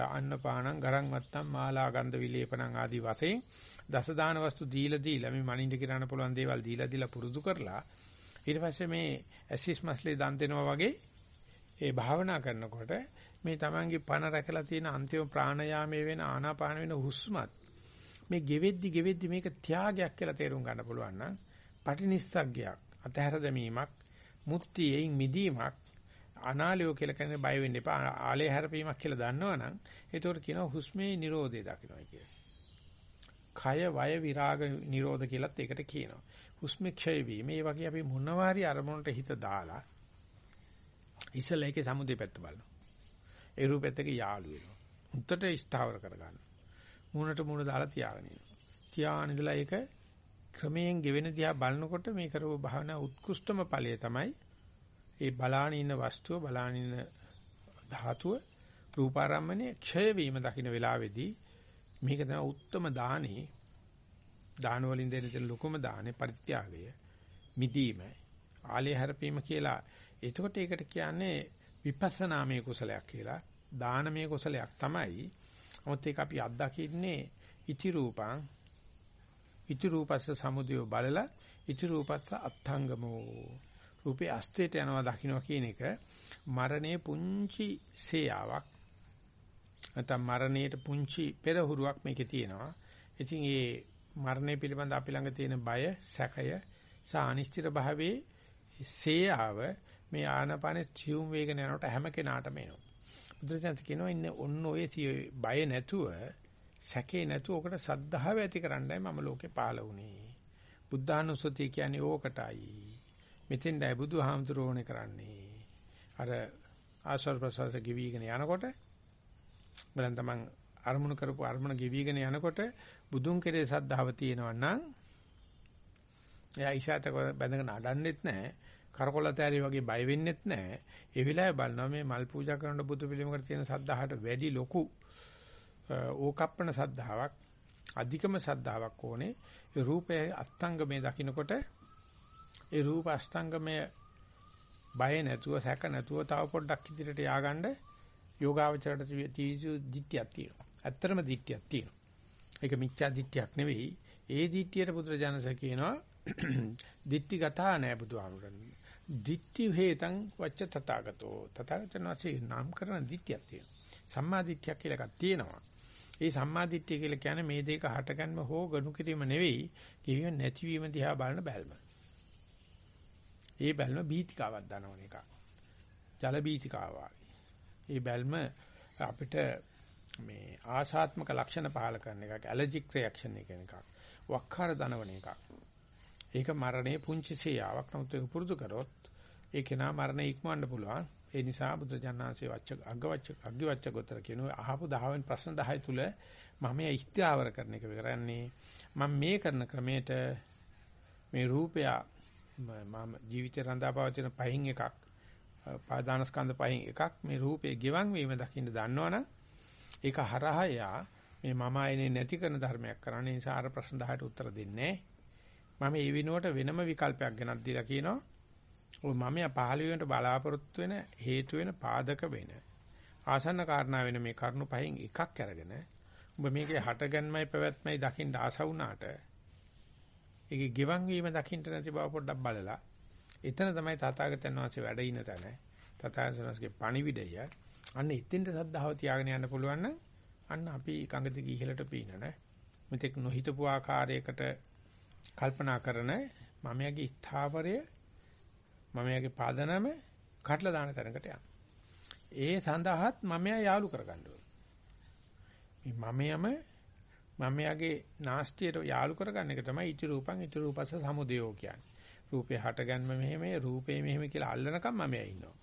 අන්නපානං ගරං වත්තම් මාලා ගන්ධ විලේපණං ආදී වශයෙන් දස දාන වස්තු දීලා දීලා මේ මනින්ද කිරන්න පුළුවන් දේවල් දීලා දීලා පුරුදු කරලා ඊට පස්සේ මේ ඇසිස් මස්ලේ දන් දෙනවා වගේ ඒ භාවනා කරනකොට මේ Tamange පණ රැකලා තියෙන අන්තිම ප්‍රාණයාමයේ වෙන ආනාපාන වෙන හුස්මත් මේ ගෙවෙද්දි ගෙවෙද්දි මේක ත්‍යාගයක් කියලා තේරුම් ගන්න පුළුවන් නම් පටිනිස්සග්ගයක් අතහැර දැමීමක් මුක්තියෙන් මිදීමක් අනාලයෝ කියලා කියන්නේ බය වෙන්න එපා ආලේ හැරපීමක් කියලා දන්නවනම් ඒතකොට කියනවා හුස්මේ Nirodhe දකින්නයි කියලා. කය වය විරාග නිරෝධ කියලත් ඒකට කියනවා. හුස්ම ක්ෂය වීම මේ වගේ අපි මොනවාරි අරමුණට හිත දාලා ඉස්සලා ඒකේ සමුදේ පැත්ත බලනවා. ඒ රූපෙත් එක්ක යාළු වෙනවා. උත්තර ස්ථාවර කරගන්න. මූණට මූණ දාලා තියාගෙන ඉන්නවා. තියාගෙන ඉඳලා ඒක ක්‍රමයෙන් ගෙවෙන දිහා බලනකොට මේ කරව භාවනා උත්කෘෂ්ඨම ඵලය තමයි ඒ බලාන ඉන්න වස්තුව බලාන ඉන්න ධාතුව රූපාරම්මනේ ක්ෂය වීම දකින්න වෙලාවේදී මේක තමයි උත්තරම දානේ දාන වලින් දෙන දෙන ලොකුම දානේ පරිත්‍යාගය මිදීම ආලේ හැරපීම කියලා එතකොට ඒකට කියන්නේ විපස්සනාමය කුසලයක් කියලා. දානමය කුසලයක් තමයි. මොකද ඒක අපි අත්දකින්නේ ඉති රූපං ඉති රූපස්ස සමුදය බලලා ඉති රූපස්ස අත්ංගමෝ රූපේ අස්තේට යනවා දකින්න කියන එක මරණයේ පුංචි සේයාවක්. නැත්නම් මරණයට පුංචි පෙරහුරුවක් මේකේ තියෙනවා. ඉතින් ඒ මරණය පිළිබඳ අපි ළඟ තියෙන බය, සැකය, සානිශ්චිත භාවයේ සේයාව මේ ආනපාන ටියුම් වේගන යනකොට හැම කෙනාටම එනවා. බුදුසසුන කියනවා ඉන්නේ ඔන්න ඔය බය නැතුව සැකේ නැතුව ඔකට සද්ධාව ඇති කරන්නයි මම ලෝකේ පාළ වුණේ. බුද්ධානුස්සතිය කියන්නේ ඕකටයි. මෙතෙන්දයි බුදුහාමුදුරෝනේ කරන්නේ. අර ආශ්‍රව ප්‍රසවාස ගෙවිගෙන යනකොට බලන්න තමන් අරමුණු කරපු අරමුණ ගෙවිගෙන යනකොට බුදුන් කෙරේ සද්ධාව තියෙනවා නම් එයා ඉෂාතක බැඳගෙන අඩන්නෙත් නැහැ. කරකොලතෑරි වගේ බය වෙන්නෙත් නැහැ. ඒ වෙලාවේ බලනවා මේ මල් පූජා කරන බුදු පිළිමකට තියෙන සද්ධාහට වැඩි ලොකු ඕකප්පන සද්ධාාවක් අධිකම සද්ධාාවක් ඕනේ. ඒ රූපයේ අස්තංගමේ දකින්නකොට ඒ රූප අස්තංගමේ බය නැතුව සැක නැතුව තව පොඩ්ඩක් ඉදිරියට ය아가න්න යෝගාවචරයට තීසු දිට්ඨියක් තියෙනවා. ඇත්තටම දිට්ඨියක් තියෙනවා. ඒක මිච්ඡා දිට්ඨියක් නෙවෙයි. ඒ දිට්ඨියට බුදුරජාණන්සේ කියනවා දිට්ඨිගතා නෑ බුදුහාමුදුරන්. දිට්ඨි හේතං වච්ච තථාගතෝ. තථාගතයන් වහන්සේ නම් කරන දිට්ඨියක් තියෙනවා. සම්මා දිට්ඨියක් කියලා එකක් තියෙනවා. ඒ සම්මා දිට්ඨිය කියලා කියන්නේ මේ දෙක හටගන්ම හෝ ගනු කිරීම නෙවෙයි. කියව නැතිවීම දිහා බලන බැල්ම. ඒ බැල්ම බීතිකාවක් දනවන එකක්. ජල බීතිකාවක්. ඒ බැල්ම අපිට මේ ආශාත්මක ලක්ෂණ පහල කරන එකක් ඇලර්ජික් රියැක්ෂන් එක එකක් වක්කාර දනවන එකක් ඒක මරණයේ පුංචි සේයාවක් නමුත් ඒක පුරුදු කරොත් ඒක නා මරණය ඉක්මවන්න පුළුවන්. ඒ නිසා බුදු ජානනාංශයේ වච්ච අග්ගවච්ච අග්ගවච්ච ගොතර කියනවා අහපු 10 වෙනි ප්‍රශ්න 10 තුල මම මේ ඉස්තිආවර කරන එක කරන්නේ. මම මේ කරන ක්‍රමයට මේ රූපය මම ජීවිතේ රඳාපවතින පහින් එකක් පාදානස්කන්ධ පහෙන් එකක් මේ රූපේ ගෙවන් වීම දකින්න දන්නවනම් ඒක හරහා යා මේ මම ආයනේ නැති කරන ධර්මයක් කරන්න. නිසා අර ප්‍රශ්න 10ට උත්තර දෙන්නේ මම ඒ විනුවට වෙනම විකල්පයක් ගෙනත් දීලා කියනවා ඔය මම යා පහළ වීමට බලාපොරොත්තු වෙන හේතු වෙන පාදක වෙන ආසන්න කාරණා වෙන මේ කරුණු පහෙන් එකක් අරගෙන ඔබ මේකේ හටගන්මයි පැවැත්මයි දකින්න ආස වුණාට ඒකේ ගෙවන් වීම දකින්න නැති බව පොඩ්ඩක් බලලා එතන තමයි තථාගතයන් වහන්සේ වැඩ ඉන තැන. තථාගතයන් වහන්සේගේ පණිවිඩය. අන්න එතෙන්ට සද්ධාව තියාගෙන යන්න පුළුවන් නම් අන්න අපි කඟද ගිහිලට පීනන. මෙතෙක් නොහිතපු ආකාරයකට කල්පනා කරන මමයාගේ ස්ථාවරය මමයාගේ පාදනම කඩලා දාන තැනකට යන්න. ඒ සඳහාත් මමයා යාලු කරගන්න ඕනේ. මේ මමයම මමයාගේ නාස්තියට යාලු කරගන්න එක තමයි ඉති රූපං ඉති රූපස සමුදයෝ කියන්නේ. රූපේ හටගන්ම මෙහෙමයි රූපේ මෙහෙම කියලා අල්ලනකම් මම ඉන්නවා.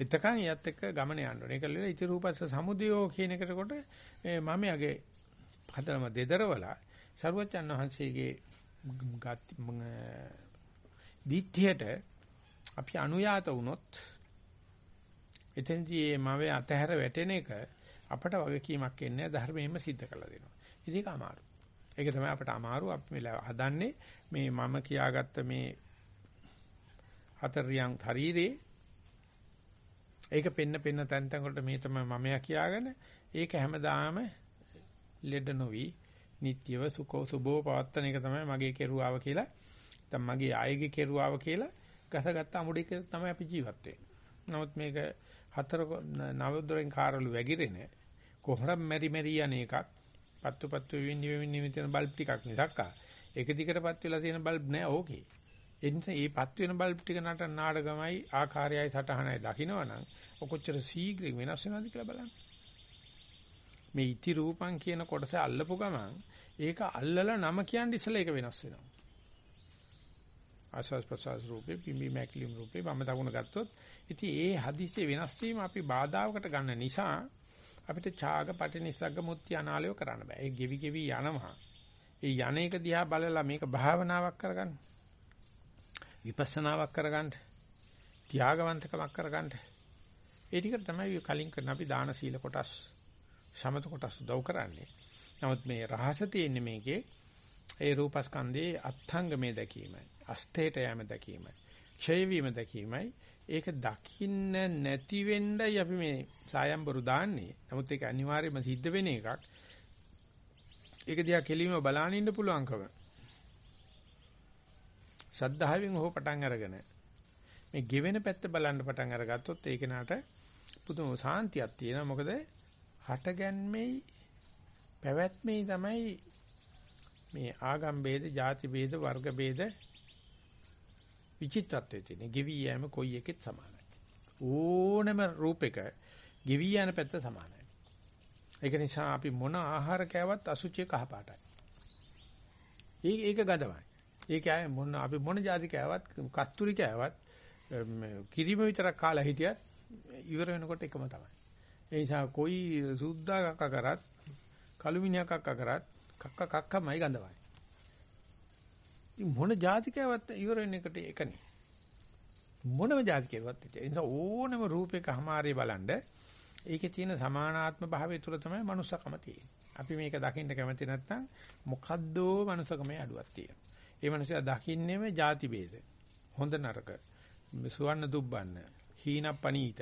එතකන් යත් එක්ක ගමන යන්න ඕනේ. ඒක ලෙල ඉති රූපස්ස සමුදයෝ කියන එකට කොට මම යගේ හතරම දෙදරවලා සරුවචන් වහන්සේගේ දිට්ඨියට අපි අනුයාත වුණොත් එතෙන්දී මේ මවේ අතහැර වැටෙන එක අපට වගකීමක් එන්නේ ධර්මයෙන්ම සිද්ධ කරලා දෙනවා. ඉතින් ඒක අමාරු. ඒක තමයි අපට අමාරු අපි හදන්නේ මේ මම කියාගත්ත මේ හතරියන් ශරීරේ ඒක පෙන්න පෙන්න තැන් තැන් වලට මේ තමයි මමයා කියාගෙන ඒක හැමදාම ලෙඩ නොවි නිට්‍යව සුඛෝ සුභෝ පවත්තන එක තමයි මගේ කෙරුවාව කියලා නැත්නම් මගේ ආයගේ කෙරුවාව කියලා ගසගත්ත අමුඩේක තමයි අපි ජීවත් වෙන්නේ. නමුත් මේක හතර නවදොරෙන් කාරළු වැగిරෙන කොහොම මෙරි මෙරි යන එකක් පත්තු පත්තු වෙන්නේ වෙන්නේ මෙතන බල්බ් ටිකක් මිසක්කා එක දිගටපත් වෙලා තියෙන බල්බ් නෑ ඕකේ. ඒ නිසා මේ පත් වෙන බල්බ් ටික නට නාඩගමයි ආකාරයයි සටහනයි දකින්නවනම් ඔකොච්චර ශීඝ්‍රයෙන් වෙනස් වෙනවද කියලා බලන්න. මේ ඉති රූපං කියන කොටස අල්ලපු ගමන් ඒක අල්ලලා නම කියන්නේ ඉස්සලා ඒක වෙනස් වෙනවා. ආස්වාස් ප්‍රසවාස රූපේ පිම්බි මැක්ලිම් රූපේ වම දකුණ ගත්තොත් ඉතින් ඒ හදිසිය වෙනස් වීම අපි බාධාවකට ගන්න නිසා අපිට ඡාග පටිනිස්සග්ග මුත්‍ති අනාලය කරන්න බෑ. ඒ ගෙවි ගෙවි යනවා. ඒ යන්නේක දිහා බලලා මේක භාවනාවක් කරගන්න. විපස්සනාවක් කරගන්න. ත්‍යාගවන්තකමක් කරගන්න. ඒ ටික තමයි කලින් කරන අපි දාන සීල කොටස් සමත කොටස් උදව් කරන්නේ. නමුත් මේ රහස තියෙන්නේ මේකේ ඒ රූපස්කන්ධයේ අත්ංගමේ දැකීමයි. අස්තේට යෑම දැකීමයි. ක්ෂය වීම දැකීමයි. ඒක දකින්න නැති වෙන්නයි අපි මේ සායම්බරු දාන්නේ. නමුත් ඒක අනිවාර්යයෙන්ම සිද්ධ වෙන එකක්. ඒක දිහා කෙලින්ම බලාගෙන ඉන්න පුළුවන්කම. ශද්ධාවෙන් හෝ පටන් අරගෙන මේ ගෙවෙන පැත්ත බලන්න පටන් අරගත්තොත් ඒක නට පුදුම සාන්තියක් තියෙනවා. මොකද හටගැන්මේයි පැවැත්මේ තමයි මේ ආගම් ભેද, ಜಾති ભેද, වර්ග ભેද විචිත්‍රත්වයේ තියෙන. ගෙවි යෑම කොයි එකෙත් සමානයි. ඕනම රූපයක ගෙවි යන පැත්ත සමානයි. ඒක නිසා අපි මොන ආහාර කෑවත් අසුචිය කහපාටයි. ඒක ඒක ගඳවයි. ඒක ආයේ මොන අපි මොන જાති කෑවත් කස්තුරි කෑවත් කිරිම විතරක් කාලා හිටියත් ඉවර වෙනකොට එකම තමයි. ඒ නිසා කොයි සුද්දා කක්ක කරත් කළුමිණියා කක්ක කරත් කක්ක කක්කමයි ගඳවන්නේ. ඉතින් මොන જાතිකාවක් ඉවර වෙන එකට එකනේ. මොනම જાතිකාවක් ඒ නිසා ඕනම රූපයක හැමාරේ බලන්න ඒකේ තියෙන සමානාත්ම භාවය තුළ තමයි මනුස්සකම තියෙන්නේ. අපි මේක දකින්න කැමති නැත්නම් මොකද්දෝ මනුස්සකමේ අඩුවක් තියෙනවා. ඒ මනුස්සයා දකින්නේම ಜಾති ભેද. හොඳ නරක. සුවන්න දුබ්බන්න. හීනපනීත.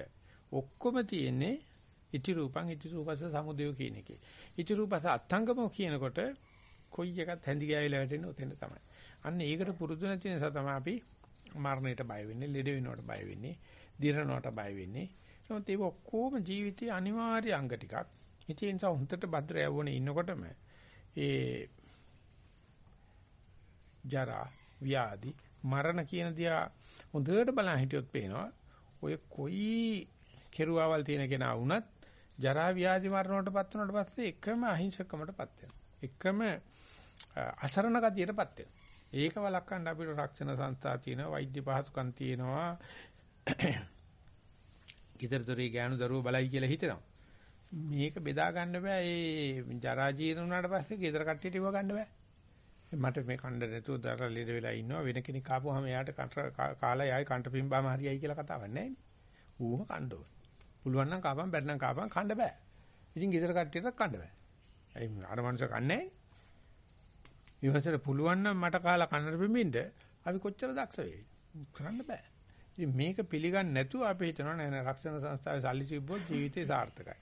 ඔක්කොම තියෙන්නේ ඉති රූපං ඉති රූපස සමුදය කියන එකේ. ඉති රූපස අත්ංගම කියනකොට කොයි එකත් හැඳි ගෑවිලා වැටෙන්නේ උතෙන් තමයි. අන්න ඒකට පුරුදු නැති නිසා තමයි අපි මරණයට බය වෙන්නේ, ලෙඩ වෙනවට බය වෙන්නේ, දිරනවට බය වෙන්නේ. නමුත් ඒක ඔක්කොම ජීවිතයේ අනිවාර්ය අංග ටිකක්. ඉතින් ඒ නිසා හුන්නට භද්‍ර යවුනේ ඉන්නකොටම ඒ ජරා, ව්‍යාධි, මරණ කියන දියා හොඳට බලන් හිටියොත් පේනවා ඔය කොයි කෙරුවාවල් තියෙන කෙනා වුණත් ජරා ව්‍යාධි මරණ වලටපත් වුණාට පස්සේ එකම අහිංසකමටපත් වෙනවා. එකම අසරණ ගතියටපත් වෙනවා. ඒක වළක්වන්න අපිට රක්ෂණ සංස්ථා තියෙනවා, වෛද්‍ය පහසුකම් තියෙනවා. ඊතරතරේ ගෑනු දරුවෝ බලයි කියලා හිතනවා. මේක බෙදා ගන්න බෑ. ඒ ජරා ජීර්ණ වුණාට පස්සේ ගෙදර කට්ටියට ඉව ගන්න බෑ. මට මේ කණ්ඩ නැතුව දර ලෙඩ වෙලා ඉන්නවා වෙන කෙනෙක් ආපුවාම එයාට කාලා යයි කන්ට පිම්බාම හරියයි කියලා කතාවක් නැහැ නේ. ඌම කණ්ඩෝ. පුළුවන් නම් කාපම් බැරි නම් කාපම් කන්න බෑ. ඉතින් ගෙදර කට්ටියට කන්න බෑ. ඒ අර මනුස්සය කන්නේ නැහැ. ඊවසර පුළුවන් නම් මට කාලා කන්නට පිඹින්න අපි කොච්චර දක්ෂ වෙයි. කරන්න බෑ. ඉතින් මේක පිළිගන්නේ නැතුව අපි හිතනවා නෑ නෑ රක්ෂණ සංස්ථාවේ සල්ලි තිබ්බොත් ජීවිතේ සාර්ථකයි.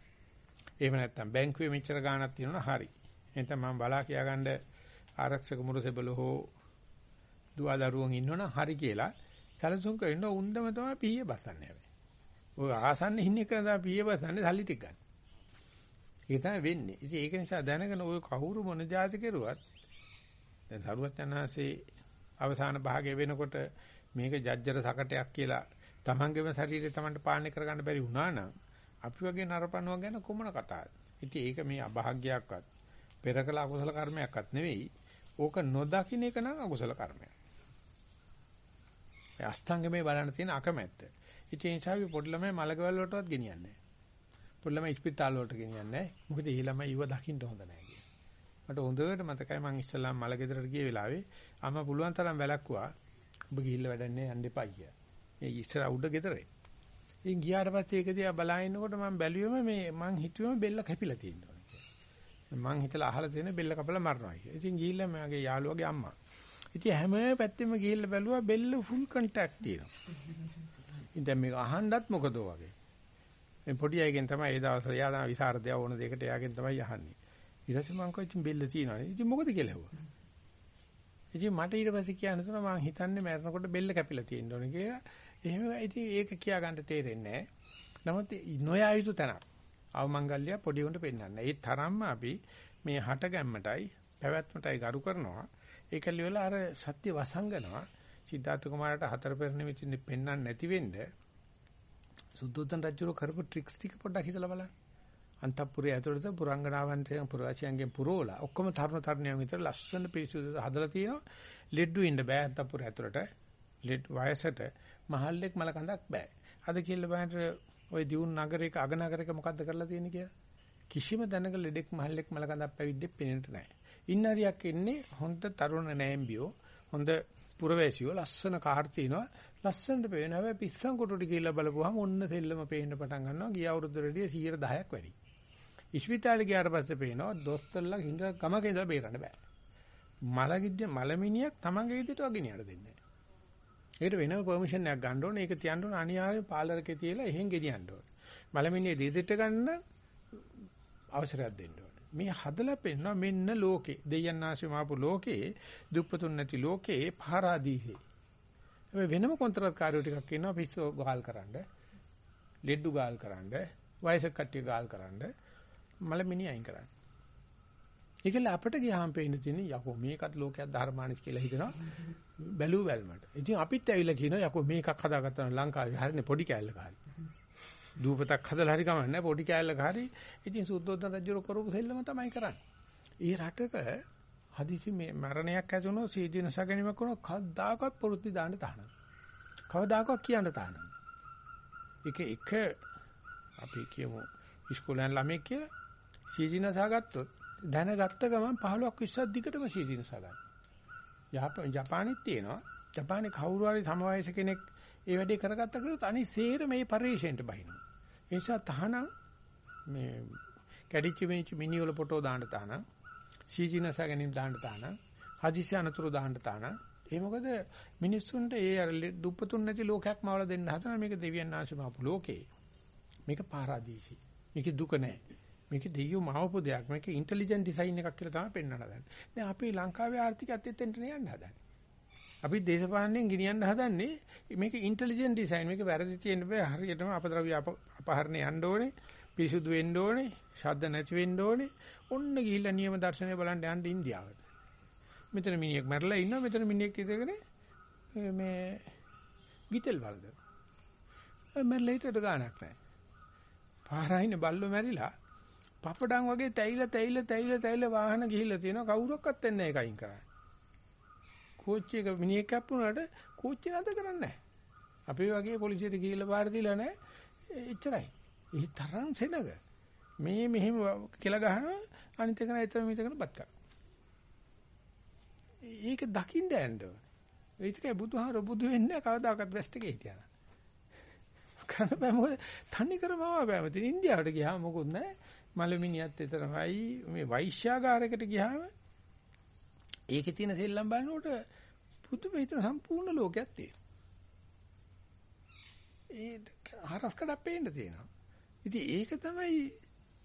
එහෙම නැත්නම් බැංකුවේ මෙච්චර ගාණක් තියෙනවා හරි. එහෙනම් මම බලා කියාගන්න ආරක්ෂක මුරසෙබල හෝ දුවදරුවන් ඉන්නවනම් හරි කියලා සැලසුම් කරන උන්දම තමයි පීය බසන්නේ හැබැයි. ඔය ආසන්න ඉන්නේ කරන තමයි පීය බසන්නේ සල්ලි ටික ගන්න. ඒක තමයි වෙන්නේ. ඉතින් ඒක නිසා දැනගෙන ඔය කවුරු මොන જાති කෙරුවත් දැන් සරුවත් යනහසේ අවසාන භාගය වෙනකොට මේක ජජ්ජර සකටයක් කියලා තමන්ගේම ශරීරය තමන්ට පාලනය කරගන්න බැරි වුණා නම් අපි වගේ නරපණුව ගැන කොමන කතාවද? ඉතින් ඒක මේ අභාග්‍යයක්වත් පෙරකල අකුසල කර්මයක්වත් නෙවෙයි. ඕක නොදකින්න එක නම් අකුසල කර්මයක්. ඒ අෂ්ටාංගමේ බලන්න තියෙන අකමැත්ත. ඉතින් ඒ නිසා අපි පොඩි ළමයි මලකවල වලටවත් ගෙනියන්නේ නැහැ. පොඩි ළමයි ස්පිතාල වලට ගෙනියන්නේ නැහැ. මොකද ඒ ළමයි ඉව දකින්න හොඳ නැහැ. මට හොඳට මතකයි මම ඉස්සල්ලාම මල ගෙදරට ගිය වෙලාවේ අම්මා පුළුවන් තරම් වැළක්කුවා. ඔබ ගිහිල්ලා වැඩන්නේ යන්න එපා කියලා. මේ ඉස්සර උඩ ගෙදරේ. ඉතින් ගියාට පස්සේ ඒක දිහා බලාගෙනකොට මම බැලුවෙම මේ මං හිතුවම බෙල්ල කැපිලා තියෙනවා කියලා. මං හිතලා අහලා තියෙන බෙල්ල කපලා මරනවා කියලා. ඉතින් ගිහිල්ලා මගේ යාළුවගේ අම්මා. ඉතින් හැම පැත්තෙම ගිහිල්ලා බැලුවා බෙල්ල ෆුල් කන්ටැක්ට් තියෙනවා. ඉතින් දැන් මේක අහන්නත් මොකද වගේ. මේ පොඩි අයගෙන් තමයි ඒ දවස්වල යා තමයි විසරදය වුණ දෙයකට යාගෙන් තමයි අහන්නේ. ඊට පස්සේ මං කිව්වා ඉතින් බෙල්ල තියෙනවා. ඉතින් මොකද කියලා ඇහුවා. ඉතින් මට ඊට පස්සේ කියන්න තුන මං හිතන්නේ මැරෙනකොට බෙල්ල කැපිලා තියෙන්න ඕනේ කියලා. එහෙම ඉතින් ඒක කියා ගන්න තේරෙන්නේ නැහැ. නමුත් නොයා යුතු තැනක්. අවමංගල්‍ය පොඩි උන්ට පෙන්වන්න. ඒ තරම්ම අපි මේ හට ගැම්මටයි පැවැත්මටයි ගරු කරනවා. ඒකලි වල අර සත්‍ය වසංගනවා. සිද්ධාර්ථ කුමාරට හතර පෙර නිමිතින් පෙන්වන්න නැති වෙන්න සුද්ධෝදන රජුර කරපු ට්‍රික්ස් ටික පොඩ්ඩක් හිතලා බලන්න. අන්තපුරයේ ඇතුළත පුරංගනාවන් පුරවාසියන්ගෙන් පුරවලා ඔක්කොම තරුණ තරුණියන් විතර ලස්සන පිරිසුදු හදලා තියෙනවා. ලෙඩ්ඩු ඉන්න බෑ අන්තපුර ඇතුළට. ලෙඩ් වයසට මහල්ලෙක් මල කඳක් බෑ. අද කියලා බලන්න ওই දියුණු නගරයක අග නගරයක මොකද්ද කරලා තියෙන්නේ කියලා. කිසිම දැනක ලෙඩෙක් මහල්ලෙක් මල කඳක් පැවිද්දෙක් පේන්නට නැහැ. ඉන්න හරියක් ඉන්නේ හොඳ තරුණ නෑම්බියෝ හොඳ පුරවැසියෝ ලස්සන කාර් තිනවා ලස්සනට පේන හැබැයි පිස්සන් කොටුට ගිහිල්ලා බලපුවාම ඔන්න සෙල්ලම පේන්න පටන් ගන්නවා ගිය අවුරුද්දටදී 110ක් වැඩි. ඉස්පිතාලේ ගියාට පස්සේ පේනවා දොස්තරලා හිඳ ගමක ඉඳලා බේරන්න බෑ. මලගිද්ද මලමිනියක් තමන්ගේ විදිහට වගිනියට දෙන්නේ. ඒකට වෙනම පර්මිෂන් එකක් ගන්න ඕනේ. ඒක තියන්න ඕනේ අනිවාර්යයෙන් පාලරකේ තියලා එහෙන් ගෙනියන්න ඕනේ. මලමිනියේ දීදිට ගන්න අවසරයක් දෙන්න ඕනේ. මේ හදලා පෙන්නනවා මෙන්න ලෝකේ. දෙයයන් ආශ්‍රය මාපු ලෝකේ දුප්පතුන් නැති ලෝකේ පාරාදීසේ. මේ වෙනම කොන්ත්‍රාත් කාර්යෝ ටිකක් ඉන්නවා පිස්සෝ ගාල් කරන්න. ලෙඩ්ඩු ගාල් කරන්න. වයසක කට්ටිය ගාල් කරන්න. මලමිනිය අයින් කරන්න. ඒකල අපිට ගියාම පේන්න තියෙන යකෝ මේකත් ලෝකයක් ධර්මානිස් කියලා හිතනවා බැලුව බැලමට. ඉතින් අපිත් ඇවිල්ලා කියනවා යකෝ මේකක් හදාගත්තා නම් ලංකාවේ හරිනේ පොඩි කෑල්ලක හරි. දූපතක් හදලා හරි කමන්නේ පොඩි කෑල්ලක හරි. ඉතින් සුද්ධෝදන රජු කරපු සෙල්ලම තමයි කරන්නේ. ඒ රටක හදිසි මේ මරණයක් ඇති වුණොත් සීදීනස ගැනීමක් වුණොත් කවදාකවත් පොරුත්ති දාන්න තහනම්. කවදාකවත් කියන්න තහනම්. එක එක අපි කියමු ඉස්කෝලෙන් ළමෙක් කියලා සීදීනස ගත්තොත් දැනගත්ත ගමන් 15ක් 20ක් දිගටම සීදීනස ගන්න. ජපානෙත් තියෙනවා. ජපානයේ කවුරු හරි සමවයස කෙනෙක් ඒ වැඩේ කරගත්ත කියලා අනිත් සේර මේ පරිශ්‍රයෙන්ට බහිනවා. ඒ නිසා තහනම් මේ කැඩිච්ච මිනිච්ච මිනි වල ෆොටෝ දාන්න තහනම් සීජිනස ගැනීම දාන්න තහනම් හදිසි අනතුරු දාන්න තහනම් ඒ මොකද මිනිස්සුන්ට ඒ අර දුප්පතුන් නැති ලෝකයක්ම වල දෙන්න හදන මේක දෙවියන් ආශිමාපු ලෝකේ මේක පාරාදීසි මේක දුක නැහැ මේක දෙයියෝ මවපු දෙයක්. මේක ඉන්ටෙලිජන්ට් ඩිසයින් එකක් කියලා තමයි පෙන්වන්න හදන්නේ. දැන් අපි ලංකාවේ ආර්ථිකයත් එතෙන්ට යන්න හදන්නේ. අපි දේශපාලනයෙන් ගෙනියන්න හදන්නේ මේක ඉන්ටෙලිජන්ට් ඩිසයින්. මේක වැරදි තියෙන්න බෑ. හරියටම අපද්‍රව්‍ය අපහරණය යන්න ඕනේ. පිරිසුදු වෙන්න ඕනේ. ශබ්ද නැති වෙන්න ඕනේ. ඔන්න ගිහිල්ලා නියම දර්ශනය බලන්න යන්න ඉන්දියාවට. මෙතන මිනිහෙක් මැරලා ඉන්නවා. මෙතන මිනිහෙක් ඉඳගෙන මේ ගිතෙල් වලද. මැරලා හිටට ගාණක් නැහැ. පාරයිනේ බල්ලෝ මැරිලා පපඩම් වගේ තැයිලා තැයිලා තැයිලා තැයිලා වාහන ගිහිල්ලා තියෙනවා කවුරක්වත් එන්නේ නැහැ එකයින් කරන්නේ. කෝච්චි එක මිනිහෙක් කැප්පුණාට කෝච්චිය නැද කරන්නේ නැහැ. අපි වගේ පොලිසියට ගිහිල්ලා බාර දීලා නැහැ. එච්චරයි. ඒ තරම් සෙනග. මේ මෙහෙම කියලා ගහනවා අනිත් එක නෑ එතන මෙතන බත් කන. ඒක දකින්න යන්න ඕනේ. ඒකයි බුදුහාර බුදු වෙන්නේ කවදාකවත් වෙස්ට් එකේ හිටියා. කරන්න බෑ මොකද තනි කරම ආව බෑ. ඉන්දියාවට ගියාම මොකුත් නැහැ. මලමිනියත් එතරම්යි මේ වෛශ්‍යාගාරයකට ගියාම ඒකේ තියෙන සෙල්ලම් බලනකොට පුදුම හිතන සම්පූර්ණ ලෝකයක් තියෙනවා. ඒ හරස්කඩ පේන්න තියෙනවා. ඉතින් ඒක තමයි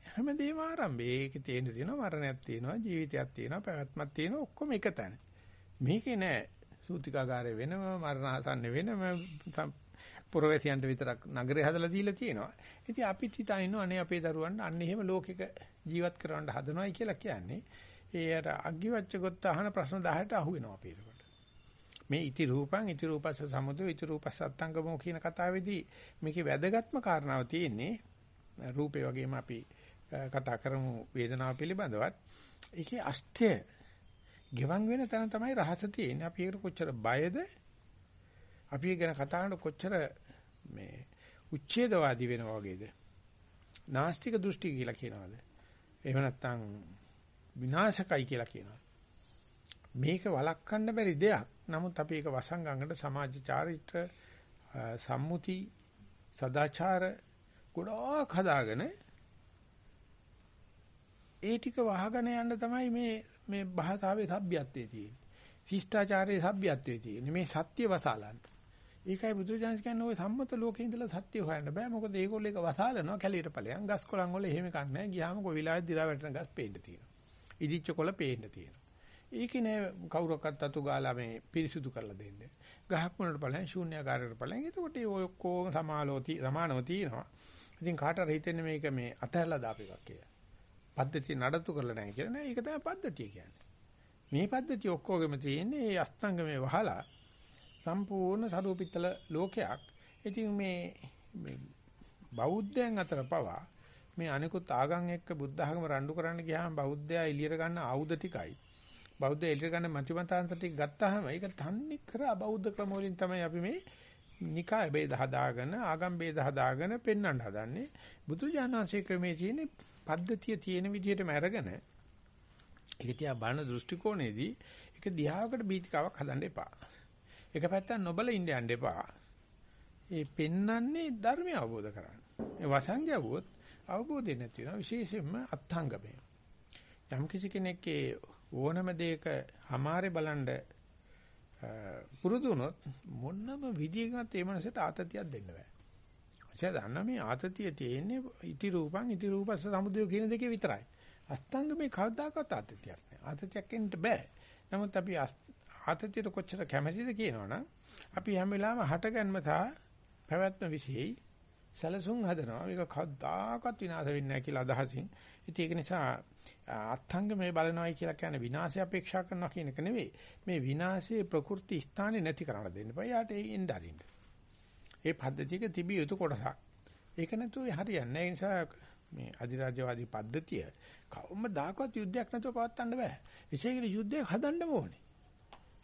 හැමදේම ආරම්භය. ඒකේ තියෙන තියෙනවා මරණයක් තියෙනවා ජීවිතයක් තියෙනවා පැවැත්මක් තියෙනවා ඔක්කොම එක තැන. මේකේ නෑ සූතිකාගාරය වෙනම මරණාසන්න වෙනම පුරවැසියන්ට විතරක් නගරේ හදලා දීලා තියෙනවා. ඉතින් අපිත් හිතා ඉන්නවා අනේ අපේ දරුවන්ට අන්න එහෙම ලෝකෙක ජීවත් කරවන්න හදනවයි කියලා කියන්නේ. ඒ අර අග්ගිවච්ඡ අහන ප්‍රශ්න 10ට අහු වෙනවා අපි ඒකට. මේ ඉති රූපං ඉති රූපස්ස සමුදය ඉති රූපස්ස අත්තංගමෝ කියන කතාවේදී මේකේ වැදගත්ම කාරණාව තියෙන්නේ රූපේ වගේම අපි කතා කරමු වේදනාව පිළිබඳවත්. ඒකේ අෂ්ටය ගෙවන් වෙන තැන තමයි රහස තියෙන්නේ. අපි ඒකට කොච්චර බයද අපි ගැන කතා කරනකොට කොච්චර මේ උච්ඡේදවාදී වෙනවා වගේද? නාස්තික දෘෂ්ටි කියලා කියනවාද? එහෙම නැත්නම් විනාශකයි කියලා කියනවා. මේක වළක්වන්න බැරි දෙයක්. නමුත් අපි ඒක වසංගංගට සමාජ චාරිත්‍ර සම්මුති සදාචාර ගොඩාක් හදාගෙන ඒ ටික වහගෙන යන්න තමයි මේ මේ භාෂාවේ සભ્યත්වයේ තියෙන්නේ. ශිෂ්ටාචාරයේ සભ્યත්වයේ තියෙන්නේ. මේ සත්‍ය වසාලන්න. ඒකයි බුදුජානක කියන්නේ ওই සම්මත ලෝකේ ඉඳලා සත්‍ය හොයන්න බෑ. මොකද ඒගොල්ලෝ එක වසාලනවා කැලියට ඵලයන්. ගස් කොළන් වල එහෙම කන්නේ නැහැ. ගියාම කොවිලාවේ දිලා වැටෙන ගස් පේන්න තියෙනවා. ඉදිච්ච කොළ පේන්න තියෙනවා. ඒකේ නෑ කවුරක්වත් අතු ගාලා මේ පිරිසුදු කරලා දෙන්නේ. ගහක් වලට ඵලයන් ශූන්‍යකාරයට ඵලයන්. එතකොට ඔය ඔක්කොම සමාලෝති සමානව තියෙනවා. ඉතින් කාටර හිතෙන්නේ මේක මේ අතහැරලා දාපු එකක් කියලා. පද්ධතිය නඩත්තු කරලා නැහැ කියලා නෑ. ඒක තමයි පද්ධතිය කියන්නේ. මේ පද්ධතිය ඔක්කොගෙම තියෙන්නේ මේ අස්තංගමේ වහලා සම්පූර්ණ සරුපිත්තල ලෝකයක්. ඉතින් මේ මේ බෞද්ධයන් අතර පවා මේ අනිකුත් ආගම් එක්ක බුද්ධ ආගම රණ්ඩු කරන්න ගියාම බෞද්ධයා එළියට ගන්න ආයුධ ටිකයි. බෞද්ධ එළියට ගන්න මතිමතාන්ත ටික ගත්තාම ඒක තන්නේ කර අබෞද්ධ ක්‍රම වලින් තමයි අපි මේ නිකාය ભેද හදාගෙන ආගම් ભેද හදාගෙන පෙන්වන්න හදන්නේ. බුදු ජානනාංශයේ ක්‍රමයේ තියෙන පද්ධතිය තියෙන විදිහටම අරගෙන ඒක තියා බලන දෘෂ්ටි කෝණයේදී ඒක දිහාවකට බීතිකාවක් හදන්න එපා. එක පැත්තක් නොබල ඉන්න යන්න එපා. ඒ පෙන්වන්නේ ධර්මය අවබෝධ කරගන්න. ඒ වසංගය වුවොත් අවබෝධය නැති වෙනවා විශේෂයෙන්ම අත්ංගමය. යම් කිසි කෙනෙක්ගේ ඕනම දෙයක හමාරේ බලන්න පුරුදු වුණොත් මොනම විදියකට ඒ මනසට ආතතියක් දෙන්න බෑ. එයා දන්නා මේ ආතතිය තියෙන්නේ ඉති රූපං ඉති රූපස්ස සමුදය කියන දෙකේ විතරයි. අස්තංගමේ කවදාකවත් ආතතියක් නෑ. ආතතියක් එන්න බෑ. නමුත් අපි ආතතියට කොච්චර කැමැතිද කියනවනම් අපි හැම වෙලාවෙම හටගන්ම සහ පැවැත්ම විශේෂයි සැලසුම් හදනවා. මේක කවදාකවත් විනාශ වෙන්නේ නැහැ කියලා අදහසින්. ඉතින් ඒක නිසා අත්ංගමේ බලනවායි කියලා කියන්නේ විනාශය අපේක්ෂා කරනවා කියන එක නෙවෙයි. මේ විනාශයේ ප්‍රකෘති ස්ථානේ නැති කරන්න දෙන්න බෑ. යාට එන්න අරින්න. ඒ පද්ධතියක තිබිය යුතු කොටසක්. ඒක නැතුව හරියන්නේ නැහැ. ඒ නිසා මේ අධිරාජ්‍යවාදී පද්ධතිය කවමදාකවත් යුද්ධයක් නැතුව පවත්වන්න බෑ. විශේෂයෙන් යුද්ධයක් හදන්න ඕනේ.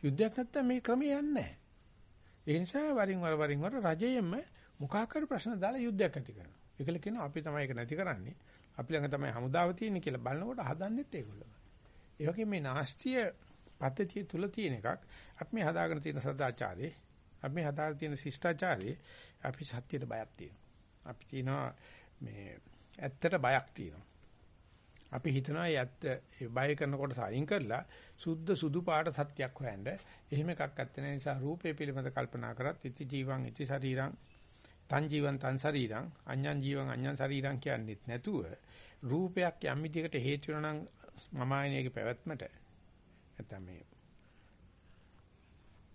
යුද්ධයක් නැත්තම් මේ ක්‍රමය යන්නේ නැහැ. ඒ නිසා වරින් වර වරින් වර රජයෙන්ම මොකක් හරි ප්‍රශ්න දාලා යුද්ධයක් ඇති කරනවා. ඒකල කියනවා අපි තමයි ඒක නැති කරන්නේ. අපි ළඟ තමයි හමුදාව තියෙන්නේ කියලා බලනකොට හදන්නෙත් ඒගොල්ලෝ. ඒ වගේ මේ නාස්තිය පද්ධතිය තුල තියෙන එකක් අපි මේ හදාගෙන තියෙන සදාචාරයේ අපි මේ හදාගෙන තියෙන ශිෂ්ටාචාරයේ අපි සත්‍යයට බයක් තියෙනවා. අපි තියෙනවා මේ ඇත්තට බයක් තියෙනවා. අපි හිතනවා ඒ ඇත්ත ඒ බය කරනකොට සායින් කරලා සුද්ධ සුදු පාට සත්‍යයක් හොයන්න. එහෙම එකක් ඇත්ත නැහැ නිසා රූපේ පිළිබඳ කල්පනා කරත් ඉති ජීවං ඉති ශරීරං තන් ජීවං තන් ශරීරං අඤ්ඤං ජීවං අඤ්ඤං ශරීරං කියන්නේත් නැතුව රූපයක් යම් විදිහකට හේතු වෙනවා නම් මම ආයනයේ පැවැත්මට නැත්නම් මේ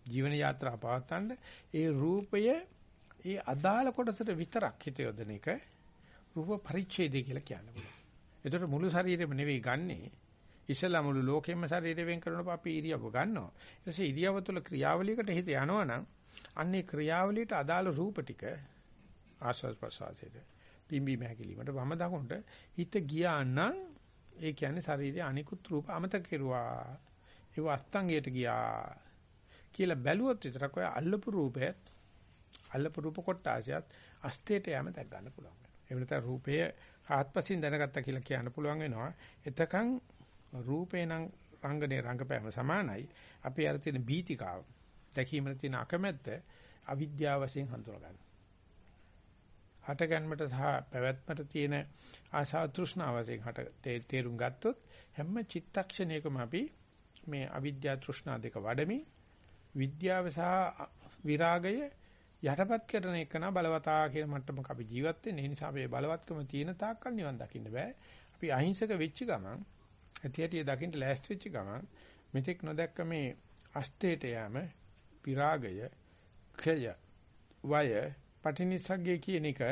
ජීවන යාත්‍රා පවත්තන්න ඒ රූපය ඒ අදාළ කොටසට විතරක් හිත යොදන එක රූප පරිච්ඡේදය කියලා කියන්න පුළුවන්. ඒතර මුළු ශරීරෙම නෙවෙයි ගන්නෙ. ඉස්සලා මුළු ලෝකෙම ශරීරය වෙන් කරනකොට අපි ඉරියව්ව ගන්නවා. ඊට පස්සේ ඉරියව්ව තුළ ක්‍රියාවලියකට හිත යනවනම් අන්නේ ක්‍රියාවලියට අදාළ රූප ටික ආස්වාස් ප්‍රසආසයට පිම්බි මහැකිලිමට වම දකුණට හිත ගියා නම් ඒ කියන්නේ ශරීරයේ අනිකුත් රූප අමතක කෙරුවා. ඒව අස්තංගයට ගියා කියලා බැලුවොත් විතරක් ඔය අල්ලපු රූපයත් අල්ලපු රූප කොටාසියත් අස්තේට යෑම දැක් ගන්න පුළුවන්. එහෙම නැත්නම් රූපය ආත්පසින් දැනගත්තා කියලා කියන්න පුළුවන් වෙනවා. එතකන් රූපේ නම් රංගනේ රංගපෑම සමානයි. අපි අර තියෙන බීතිකාව දැකීමේ තියෙන අකමැත්ත අවිද්‍යාව වශයෙන් හඳුනා ගන්න. හට ගැනීමට සහ පැවැත්මට තියෙන ආශා තෘෂ්ණාව වශයෙන් හට තේරුම් ගත්තොත් හැම චිත්තක්ෂණයකම අපි මේ අවිද්‍යා තෘෂ්ණා දෙක වඩමින් විද්‍යාව සහ විරාගය යටපත් කරන එක නා බලවතා කියන මට්ටමක අපි ජීවත් වෙන්නේ. ඒ නිසා මේ බලවත්කම තියෙන තාක්කල් නිවන් දකින්න බෑ. අපි අහිංසක වෙච්ච ගමන් ඇති ඇටි දකින්න ලෑස්ති වෙච්ච ගමන් මෙතෙක් නොදැක්ක මේ අස්තේට යෑම විරාගය ක්ෂය වය පටිනිස්සග්ගය කියන එක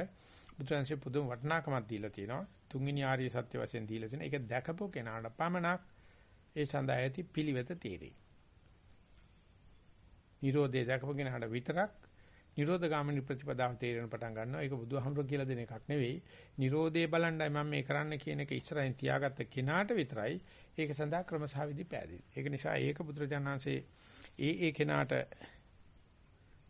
බුදුන්සේ පුදුම වටිනාකමක් දීලා තියෙනවා. තුන්වෙනි ආර්ය සත්‍ය වශයෙන් දීලා තියෙන. ඒක දැකපෝ කෙනාට පමණක් ඒ සඳහා ඇති පිළිවෙත තේරෙයි. Nirodhe දැකපෝ කෙනාට විතරක් නිරෝධ ගාමිනී ප්‍රතිපදාව තේරෙන පටන් ගන්නවා. ඒක බුදුහාමුදුරුවෝ කියලා දෙන එකක් නෙවෙයි. නිරෝධේ බලන්නයි මම මේ කරන්න කියන එක ඉස්සරහින් තියාගත්ත කෙනාට විතරයි ඒක සඳහා ක්‍රමසහවිදි පෑදී. ඒක නිසා ඒක බුදුරජාණන්සේ ඒ ඒ කෙනාට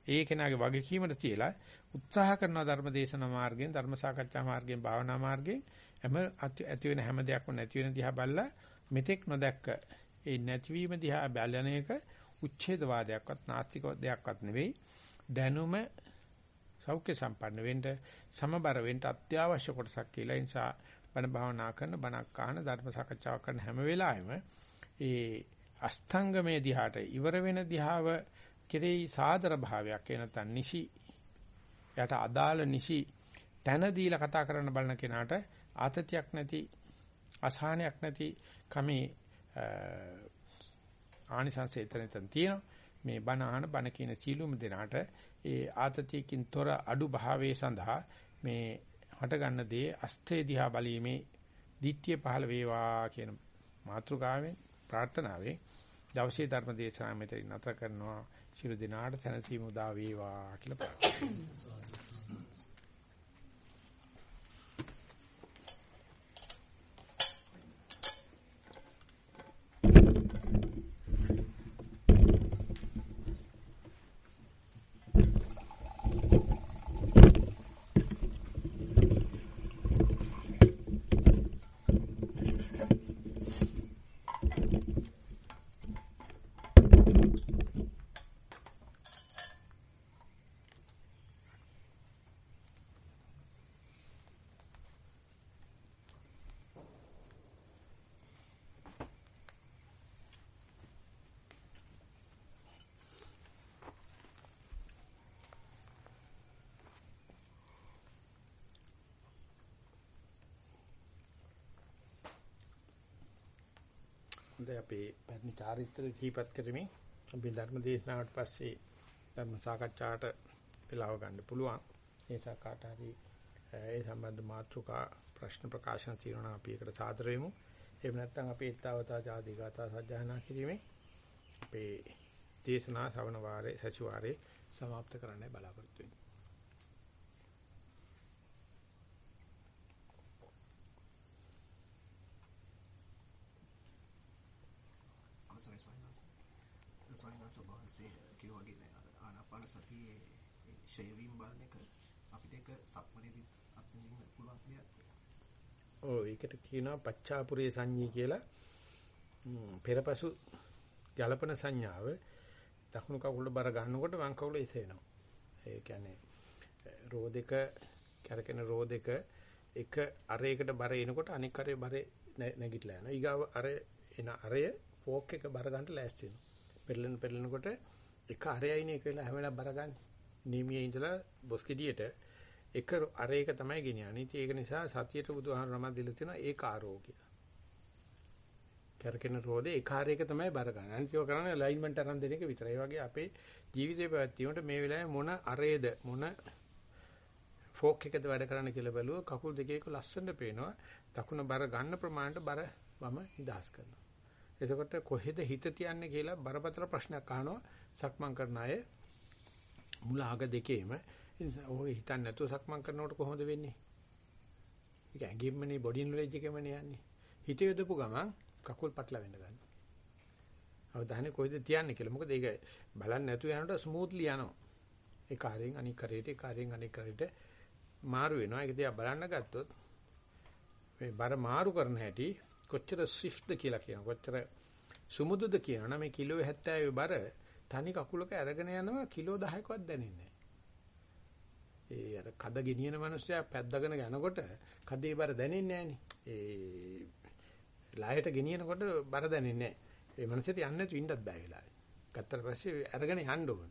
ඒ කෙනාගේ වගකීමට තියලා උත්සාහ කරන ධර්ම දේශනා මාර්ගයෙන් ධර්ම සාකච්ඡා මාර්ගයෙන් භාවනා මාර්ගයෙන් හැම ඇති වෙන හැම දෙයක්ම නැති වෙන දිහා බලලා මෙතෙක් නොදැක්ක ඒ නැතිවීම දිහා බලන එක උච්ඡේදවාදයක්වත් නාස්තික දෙයක්වත් නෙවෙයි දැනුම සෞඛ්‍ය සම්පන්න වෙන්න සමබර වෙන්න අත්‍යවශ්‍ය කොටසක් කියලා. ඒ නිසා බණ භාවනා කරන බණක් අහන ධර්ම සාකච්ඡාවක් කරන හැම වෙලාවෙම ඒ අෂ්ටාංගමේ දිහාට ඉවර වෙන දිහාව කෙරෙහි සාදර භාවයක් ඒ නැත්නම් නිසි යට අදාළ නිසි තන දීලා කතා කරන්න බලන කෙනාට ආතතියක් නැති අසහනයක් නැති කමේ ආනිසංසය එතනතන් තියෙනවා. මේ බණ අහන බණ කියන සීලුම දෙනාට ඒ ආතතියකින් තොර අඩු භාවයේ සඳහා මේ හට ගන්න දේ අස්තේ දිහා බලීමේ දිට්ඨිය පහළ වේවා කියන මාතෘකාවෙන් ප්‍රාර්ථනාවෙන් දවසේ ධර්ම දේශනාව මෙතන නතර කරනවා. ශිරු දිනාට සැනසීම උදා වේවා කියලා ප්‍රාර්ථනා හොඳයි අපේ පැරණි චාරිත්‍ර දීපත් කරමින් අපි ධර්ම දේශනාවට පස්සේ ධර්ම සාකච්ඡාට වෙලාව ගන්න පුළුවන්. ඒ සාකාට හරි ඒ සම්බන්ධ මාතෘකා ප්‍රශ්න ප්‍රකාශන තියෙනවා අපි ඒකට සාදර වෙමු. එහෙම නැත්නම් අපේ ඊතාවතා ජාතිගතා සජ්ජායනා කිරීමේ අපේ දේශනා ශ්‍රවණ වාරයේ සතිವಾರයේ સમાપ્ત කරන්නයි බලාපොරොත්තු වෙන්නේ. ෂේවින් බලන එක අපිට ඒක සක්මනේදී අත්විඳින්න පුළුවන් දෙයක්. ඔව් ඒකට කියනවා පච්චාපුරේ සංඤී කියලා. පෙරපසු ගලපන සංඥාව දකුණු කකුල බර ගන්නකොට වම් කකුල එසෙනවා. ඒ කියන්නේ රෝ දෙක කැරකෙන රෝ දෙක එක අරයකට බර එනකොට අනික් අරේ බර නැගිටලා යනවා. ඊගාව අර එන අරය ෆෝක් එක බර ගන්නට ලෑස්ති වෙනවා. පෙරලෙන පෙරලෙනකොට එක අරයයිනේ එක වෙලා හැම වෙලාව බර ගන්න. නීමියේ ඉඳලා බොස්කෙඩියට එක අර එක තමයි ගෙනියන්නේ. ඉතින් ඒක නිසා සතියට බුදුහාම නමක් දීලා තියෙනවා ඒකාරෝ කියලා. කරකින රෝදේ ඒකාරයක තමයි බර ගන්න. අනිත් ඒවා කරන්නේ ඇලයින්මන්ට් අරන් දෙන එක විතරයි. ඒ වගේ අපේ ජීවිතේ පැවැත්වීමට මේ වෙලාවේ මොන අරේද මොන ෆෝක් එකද වැඩ කරන්න කියලා බැලුවා කකුල් දෙකේක ලස්සනට පේනවා. දකුණ බර ගන්න ප්‍රමාණයට බර වම නිදාස් කරනවා. එතකොට කොහෙද හිත තියන්නේ කියලා බරපතල ප්‍රශ්නයක් අහනවා සක්මන් කරන අය මුල අග දෙකේම ඔය හිතන්නේ නැතුව සක්මන් කරනකොට කොහොමද වෙන්නේ? ඒක ඇඟින්මනේ බොඩි නොලෙජ් එකමනේ යන්නේ. හිත යොදපු ගමන් කකුල් පටල වෙන්න ගන්නවා. අවධානය කොයිද තියන්නේ කියලා. මොකද ඒක බලන්නේ නැතුව යනකොට ස්මූත්ලි යනවා. ඒ කාර්යයෙන් අනික් කරේට ඒ කාර්යයෙන් අනික් කරේට මාරු වෙනවා. ඒක දිහා බලන්න ගත්තොත් මේ බර මාරු කරන හැටි කොච්චර ස්විෆ්ට්ද කියලා කියනවා. කොච්චර සුමුදුද කියනවා. මේ කිලෝ 70 බර තනි කකුලක අරගෙන යනවා කිලෝ 10කවත් දැනෙන්නේ ඒ අර කද ගෙනියන මිනිස්සයා පැද්දගෙන යනකොට කදේ බර දැනෙන්නේ ඒ ලායට ගෙනියනකොට බර දැනෙන්නේ ඒ මනසට යන්නේ නැතු ඉන්නත් බෑ වෙලාවේ. ගත්තට පස්සේ අරගෙන යන්න ඕන.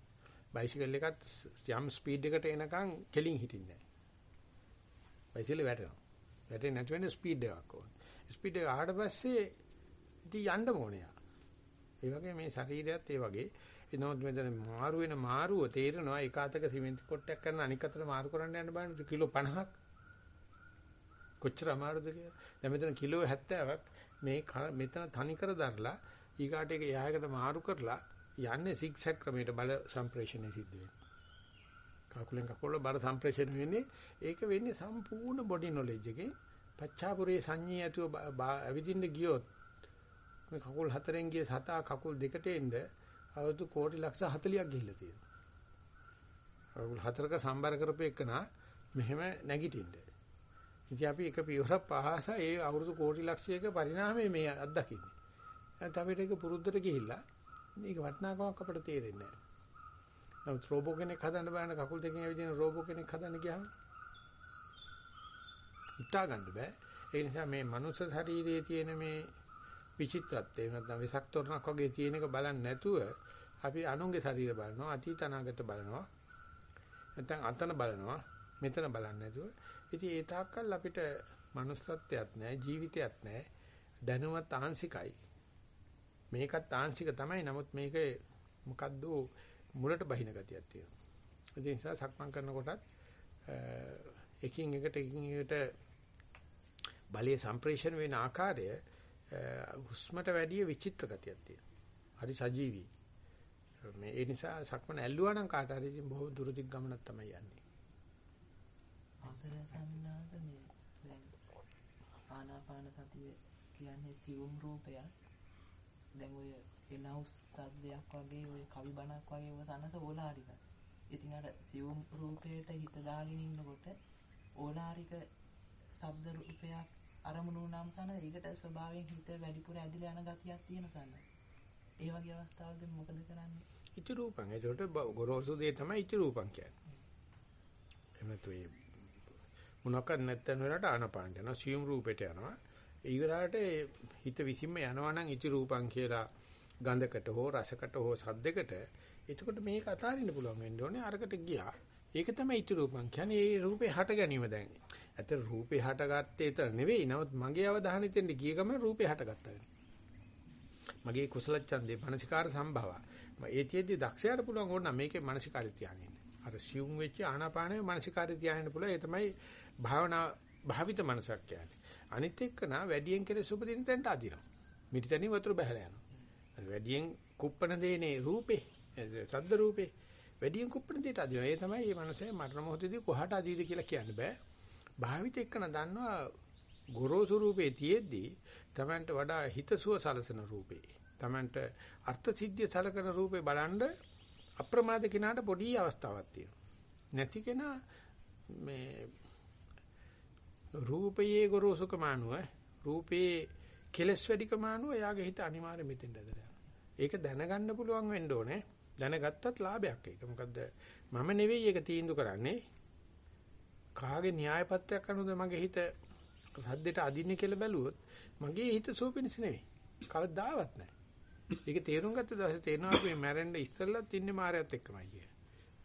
බයිසිකල් එකත් යම් ස්පීඩ් එකට එනකන් කෙලින් හිටින්නේ නැහැ. බයිසිකල් වැටෙනවා. වැටෙන්නේ නැති වෙන්නේ ස්පීඩ් එකක් ඕන. ස්පීඩ් එක ආවට පස්සේ ඉතින් යන්න ඕනේ. ඒ වගේ මේ ශරීරයත් ඒ වගේ එනොත් මෙතන මාරු වෙන මාරුව තේරෙනවා. එක අතක සිමෙන්ති කොටයක් කරන අනික අතට මාරු කරන්න යන්න බලන්න කිලෝ 50ක් කොච්චර අමාරුද කියලා. දැන් මෙතන කිලෝ 70ක් මේ මෙතන තනි කර දරලා ඊගාට එක යහයකට මාරු කරලා යන්නේ සිග්සැග් ක්‍රමයට බල සම්ප්‍රේෂණය සිද්ධ වෙනවා. කකුලෙන් කකුල බල සම්ප්‍රේෂණය වෙන්නේ. ඒක වෙන්නේ සම්පූර්ණ බොඩි නොලෙජ් එකේ. පච්චාපුරේ සංඤී ඇතුව ඇවිදින්න ගියොත් මේ කකුල් හතරෙන් ගිය සතා කකුල් දෙකට එන්නේ අවුරුදු කෝටි ලක්ෂ 40ක් ගිහිල්ලා තියෙනවා. අවුරුදු හතරක සම්බර කරපු එකනා මෙහෙම නැගිටින්න. ඉතින් අපි එක පියවරක් පහස ඒ අවුරුදු කෝටි ලක්ෂයක පරිණාමය මේ අත්දකින්නේ. නැත්නම් අපිට ඒක පුරුද්දට ගිහිල්ලා මේක වටිනාකමක් අපිට තේරෙන්නේ නැහැ. නමුත් රෝබෝ කෙනෙක් හදන්න බෑන කකුල් දෙකෙන් ඇවිදින රෝබෝ කෙනෙක් හදන්න ගියාම හිතා ගන්න බෑ. ඒ නිසා මේ මනුස්ස ශරීරයේ තියෙන මේ විචිත්‍රත්වය නැත්නම් විසක් තොරණක් වගේ තියෙන එක බලන්නේ නැතුව අපි අනුන්ගේ ශරීර බලනවා අතීත අනාගත බලනවා නැත්නම් අතන බලනවා මෙතන බලන්නේ නැතුව. ඉතින් ඒ තාක්කල් අපිට manussත්වයක් නැහැ ජීවිතයක් නැහැ. දැනුවත් ආංශිකයි. මේකත් ආංශික තමයි. නමුත් මේක මොකද්ද මුලට බහින ගතියක් තියෙනවා. ඒ නිසා සක්මන් කරනකොටත් එකින් එකට එකින් එකට බලයේ සම්ප්‍රේෂණ වෙන ආකාරය හුස්මට වැඩිය විචිත්‍ර ගතියක් තියෙනවා හරි සජීවී මේ ඒ නිසා සක්මන ඇල්ලුවා නම් කාට හරි ඉතින් බොහෝ දුර දිග් ගමනක් තමයි යන්නේ. අවසර සම්නාද මේ දැන් ආනාපාන සතිය කියන්නේ සියුම් රූපයක්. දැන් ඔය එනවුස් සද්දයක් වගේ ඔය කවි බණක් වගේ ඔය සනස ඕලාරික. ඉතින් අර සියුම් රූපයට හිත දාගෙන ඉන්නකොට ඕලාරික ශබ්ද රූපයක් අරමුණු වුණාම සන ඒකට ස්වභාවයෙන් හිත වැඩිපුර ඇදිලා යන ගතියක් තියෙන සන. ඒ වගේ අවස්ථාවකදී මොකද කරන්නේ? ඉති රූපං. ඒකට ගොරෝසු දේ තමයි ඉති රූපං කියන්නේ. එහෙම නැතු ඒ මොනක්වත් නැත්තන වෙලාවට ආනපානට යනවා සියුම් රූපෙට යනවා. ඊගරාට හිත විසින්ම යනවා නම් ඉති රූපං කියලා ගන්ධකට හෝ රසකට හෝ සද්දකට එතකොට මේක අතාරින්න පුළුවන් වෙන්න ඕනේ අරකට ගියා. ඒක තමයි ඉති රූපං කියන්නේ ඒ රූපේ හට ගැනීම දැන්. ඇත්තට රූපේ හටගත්තේ ඒතර නෙවෙයි. නමුත් මගේ අවධානය දෙන්න ගිය ගමන් රූපේ හටගත්තා. මගේ කුසල ඡන්දේ මානසිකාර සම්භව. ඒ තියෙද්දි දක්ෂයාට පුළුවන් ඕන නම් මේකේ මානසිකාරය තියාගෙන ඉන්න. අර සියුම් වෙච්ච ආනාපානයේ මානසිකාරය තියාගෙන පුළුවන්. ඒ තමයි භාවනා භාවිත මනසක් කියන්නේ. අනිත් එක්කන වැඩියෙන් කෙලෙස් උපදින තැනට අදිනවා. මිටිතනින් වතුර බහලා යනවා. වැඩියෙන් කුප්පන දේනේ රූපේ, සද්ද රූපේ. වැඩියෙන් කුප්පන දෙයට අදිනවා. ඒ තමයි මේ මනසේ මරණ මොහොතදී කොහට අදීද කියලා කියන්න බෑ. භාවිත එක්කන දන්නවා ගොරෝසු රූපේ තියෙද්දි තමන්ට වඩා හිතසුව සලසන රූපේ. තමන්ට අර්ථ සිද්ධිය සලකන රූපේ බලන්න අප්‍රමාද කෙනාට පොඩි අවස්ථාවක් තියෙනවා. නැති කෙනා මේ රූපයේ ගොරෝසුකම අනුව රූපේ කෙලස් වැඩිකම අනුව එයාගේ හිත අනිවාර්යයෙන් මෙතෙන්ට ඇදලා ඒක දැනගන්න පුළුවන් වෙන්න ඕනේ. දැනගත්තත් ලාභයක් ඒක. මොකද මම නෙවෙයි ඒක තීන්දුව කරන්නේ. කාගේ න්‍යාය පත්‍රයක් අනුවද මගේ හිත සද්දෙට අදින්නේ කියලා බැලුවොත් මගේ හිත සෝපිනිස් නෙවෙයි. කවදාවත් නැහැ. ඒක තේරුම් ගත්ත දවසේ තේරෙනවා අපි මැරෙන්න ඉස්සෙල්ලත් ඉන්නේ මායයත් එක්කමයි කිය.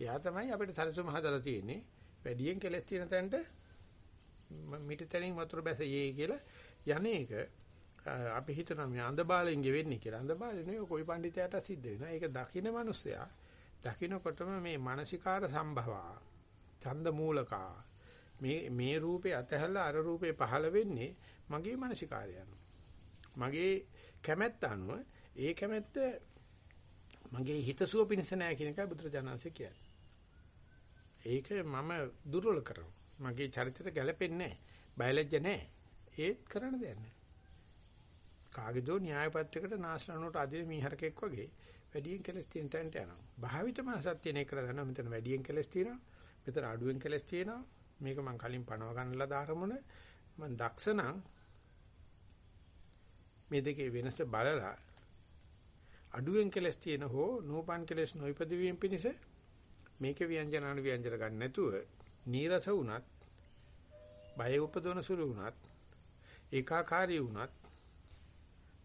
එයා තමයි අපිට සැලසුම හදලා තියෙන්නේ. වැඩියෙන් කෙලස් තියෙන තැනට මිටතරින් වතුර බැසයේ කියලා යන්නේක අපි හිතනවා මේ අන්ධබාලෙන් ගෙවෙන්නේ කියලා. අන්ධබාලේ නෙවෙයි කොයි පඬිතයාට සිද්ධ වෙනවා. ඒක දකින්න මිනිස්සයා දකින්නකොටම මේ මානසිකාර සම්භවා ඡන්ද මූලකා මේ මේ රූපේ අතහැරලා අර රූපේ පහළ වෙන්නේ මගේ මානසිකාරය මගේ කැමැත්ත අනුව ඒ කැමැත්ත මගේ හිතසුව පිණිස නෑ කියන එකයි බුදුරජාණන්සේ කියන්නේ. ඒක මම දුර්වල කරනවා. මගේ චරිතයට ගැලපෙන්නේ නෑ. බයලජ්ජ නෑ. ඒත් කරන්න දෙයක් නෑ. කාගේදෝ න්‍යාය පත්‍රයකට නාශනනට අදින මීහරකෙක් වගේ වැඩියෙන් කෙලස් තියෙන තැනට යනවා. භාවිත මාසත් තියෙන එක දන්නවා මෙතන වැඩියෙන් කෙලස් තියෙනවා. මෙතන අඩුවෙන් කෙලස් තියෙනවා. මේක මම කලින් පණව ගන්නලා දාරමුණ මම දක්ෂ නම් මේ දෙකේ වෙනස බලලා අඩුවෙන් කෙලස් තියෙන හෝ නූපන් කෙලස් නොයිපද වීම පිණිස මේකේ ව්‍යංජන අනු ව්‍යංජන ගන්න නැතුව නීරස වුණත් බය උපදවන සුළු වුණත් ඒකාකාරී වුණත්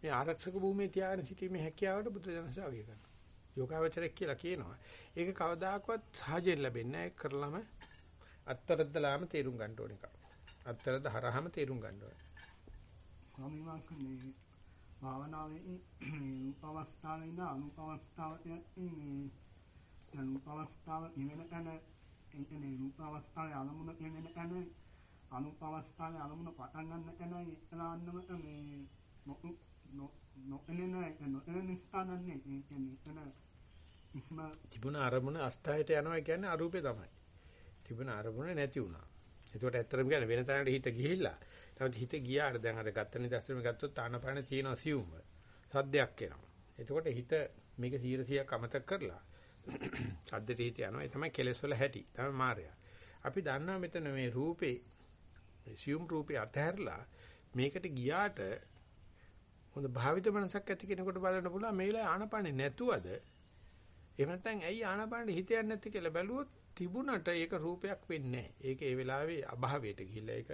මේ ආරක්ෂක භූමියේ තියාගෙන සිටීමේ හැකියාවට බුදුදහමස අගය කරනවා. යෝගාවචරයක් කියලා කියනවා. ඒක කවදාකවත් සහජයෙන් ලැබෙන්නේ නැහැ. කරලම අත්තරද්දලාම තේරුම් ගන්න ඕන එක. අත්තරද්ද හරහාම තේරුම් ගන්න ඕනේ. ස්වාමීන් වහන්සේ භාවනාවේ රූප අවස්ථාවේ ඉඳලා අනුප අවස්ථාවට මේ අනුප අවස්ථාව ඉවෙන තැන එන්නේ රූප අවස්ථාවේ අලමුණ එන්නේ තැන අනුප අවස්ථාවේ අලමුණ පටන් ගන්න තැනයි එතනන්නම මේ නො නො නොඑන්නේ නොඑන්නේ ස්ථානන්නේ කියන්නේ එතන තිබුණ අරමුණ අස්ථායට යනවා කියන්නේ අරූපේ තමයි. තිබුණ අරමුණ නැති වුණා. ඒකට ඇත්තටම කියන්නේ වෙන තැනකට හිත ගිහිල්ලා නමුත් හිත ගියාට දැන් අර ගත්ත නිදර්ශනෙම ගත්තොත් ආනපාන තියෙනවා සියුම්ව. සද්දයක් එනවා. එතකොට හිත මේක 100ක් අමතක කරලා සද්දට හිත යනවා. ඒ තමයි කෙලෙස් වල හැටි. තමයි මායя. අපි දන්නවා මෙතන මේ රූපේ මේ සියුම් රූපේ අතහැරලා මේකට ගියාට හොඳ භාවිත මනසක් ඇති කෙනෙකුට බලන්න පුළුවන් මේ වෙලාවේ ආනපානේ නැතුවද එහෙම නැත්නම් ඇයි ආනාපානෙ හිත යන්නේ නැත්තේ කියලා බැලුවොත් තිබුණට ඒක රූපයක් වෙන්නේ නැහැ. ඒක ඒ වෙලාවේ අභාවයට ගිහිල්ලා ඒක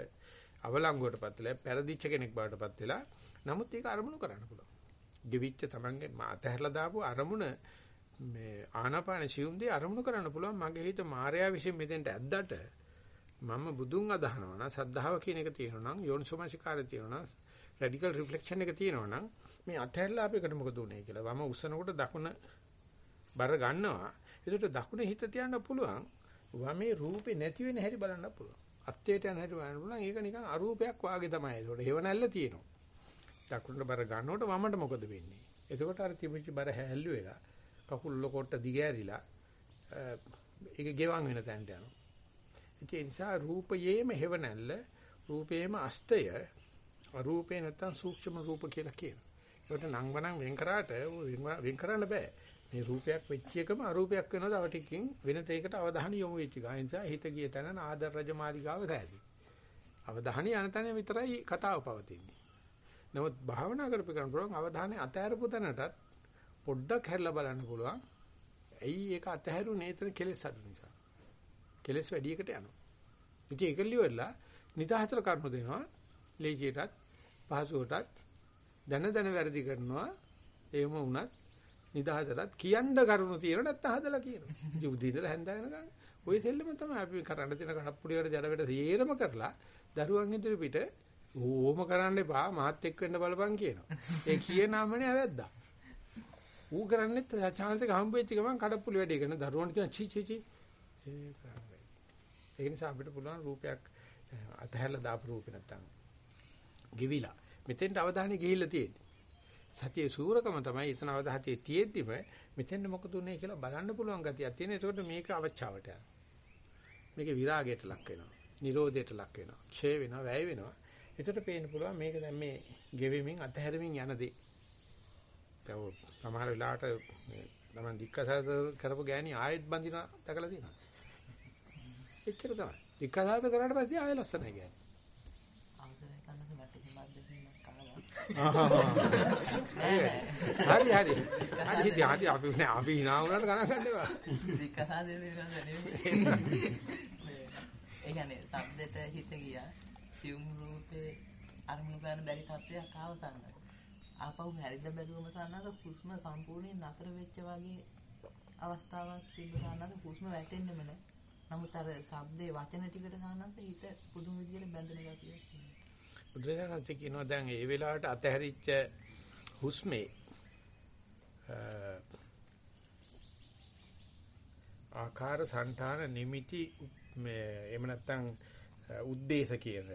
අවලංගුවටපත් වෙලා පෙරදිච්ච කෙනෙක් බවටපත් වෙලා නමුත් ඒක අරමුණු කරන්න පුළුවන්. ගෙවිච්ච තමන්ගේ අතහැරලා දාපු අරමුණ මේ ආනාපාන සියුම්දී අරමුණු කරන්න පුළුවන් මගේ හිත මායාව විසින් මෙතෙන්ට ඇද්දට මම බුදුන් අදහනවා නම් සද්ධාව කියන එක තියෙනවා නම් යෝනිසෝමනසිකාරය තියෙනවා නම් රැඩිකල් රිෆ්ලෙක්ෂන් එක තියෙනවා නම් මේ අතහැරලා අපේකට මොකද උනේ කියලා වම උස්සනකොට දකුණ බර ගන්නවා ඒකට දකුණේ හිත තියන්න පුළුවන් වමේ රූපේ නැති වෙන හැටි බලන්න පුළුවන් අත්‍යයට යන හැටි බලන්න පුළුවන් ඒක නිකන් අරූපයක් වාගේ තමයි ඒකට හේව නැල්ල තියෙනවා දකුණට බර ගන්නකොට වමට මොකද වෙන්නේ? එතකොට අර තිබිච්ච බර හැල්ලු වෙලා කකුල් ලොකොට දිගෑරිලා ඒක ගෙවන් වෙන තැනට යනවා. ඒ නිසා රූපයේම හේව නැල්ල රූපේම අස්තය අරූපේ නැත්තම් සූක්ෂම රූප කියලා කියනවා. ඒකට නම් වනම් වෙන් කරාට වෙන් කරන්න බෑ. මේ රූපයක් වෙච්ච එකම අරූපයක් වෙනවා තව ටිකකින් වෙන තේකට අවධානය යොමු වෙච්ච ගා. ඒ නිසා හිත ගිය තැන ආදර රජමාලිගාව සෑදී. අවධානය යන තැන විතරයි කතාව පවතින්නේ. නමුත් භාවනා කරපු කරන පුළුවන් අවධානය අතහැරපු තැනටත් පොඩ්ඩක් හැරිලා බලන්න පුළුවන්. ඇයි ඒක අතහැරුනේ? එතන කෙලෙස් අඩු නිසා. කෙලෙස් වැඩි එකට යනවා. ඉතින් ඒක liverලා නිදහතර කර්ම දෙනවා. ලේසියටත් පහසුවටත් දන දන වැරදි කරනවා. එහෙම වුණත් නිදහතටත් කියන්න කරුණු තියෙන නැත්නම් හදලා කියනවා. ඉතින් උදේ ඉඳලා හැන්ද වෙනකන් ওই දෙල්ලම තමයි අපි කරන්න තියෙන කඩප්පුලියට ජඩ වැඩ සියරම කරලා දරුවන් ඉදිරි පිට ඕම කරන්න එපා මාත් එක්ක වෙන්න බලපන් කියනවා. ඒ කියන අමනේ ඇවැද්දා. ඌ කරන්නේත් chance එක හම්බ වෙච්ච ගමන් කඩප්පුලි වැඩි කරන දරුවන්ට කියන චි චි චි ඒ කරන්නේ. ඒ නිසා අපිට පුළුවන් රූපයක් අතහැරලා දාපු රූපේ නැත්තම් ගෙවිලා. මෙතෙන්ට අවධානය ගිහිල්ලා තියෙන්නේ. සතියේ සූරකම තමයි එතන අවධාතයේ තියෙද්දිම මෙතෙන්ද මොකද උනේ කියලා බලන්න පුළුවන් ගතියක් තියෙන. ඒකට මේක අවචාවට යනවා. මේක විරාගයට ලක් වෙනවා. නිරෝධයට ලක් වෙනවා. ක්ෂය වෙනවා, වැය වෙනවා. එතකොට පේන්න පුළුවන් මේක දැන් මේ ගෙවෙමින් අතහැරමින් යන දේ. දැන් සමහර වෙලාවට තමන් දික්කසාද කරපු ගෑණි ආයෙත් බඳින දැකලා තියෙනවා. එච්චර තමයි. දික්කසාද කරාට පස්සේ ආයෙ ලස්සනයි ගෑණි. අවසරයි කන්නස මට හිමත් දෙකක් කනවා. හරි හරි. හරි ඉතින් හරි අපි නෑ අපි hina වුණාට ගණන් ගන්න එපා. දික්කසා දෙන්නේ නෙමෙයි. ඒ කියන්නේ සබ්දෙට හිත ගියා. සියුම් රූපේ අරමුණු ගන්න බැරි තත්ත්වයක් ආවසන්න. ආපහු හැරිලා බැලුවම සන්නක හුස්ම සම්පූර්ණයෙන් නතර වෙච්ච වගේ අවස්ථාවක් තිබ්බ සන්නක හුස්ම වැටෙන්නෙම නෑ. නමුත් අර ශබ්දේ වචන ටිකට සන්නක හිත පුදුම විදියට බැඳෙන ගතියක් තියෙනවා. බුදුරජාණන් කියනවා දැන් ඒ වෙලාවට අතහැරිච්ච හුස්මේ ආකාර సంతාන නිමිති මේ එහෙම නැත්නම් උද්දේශ කියන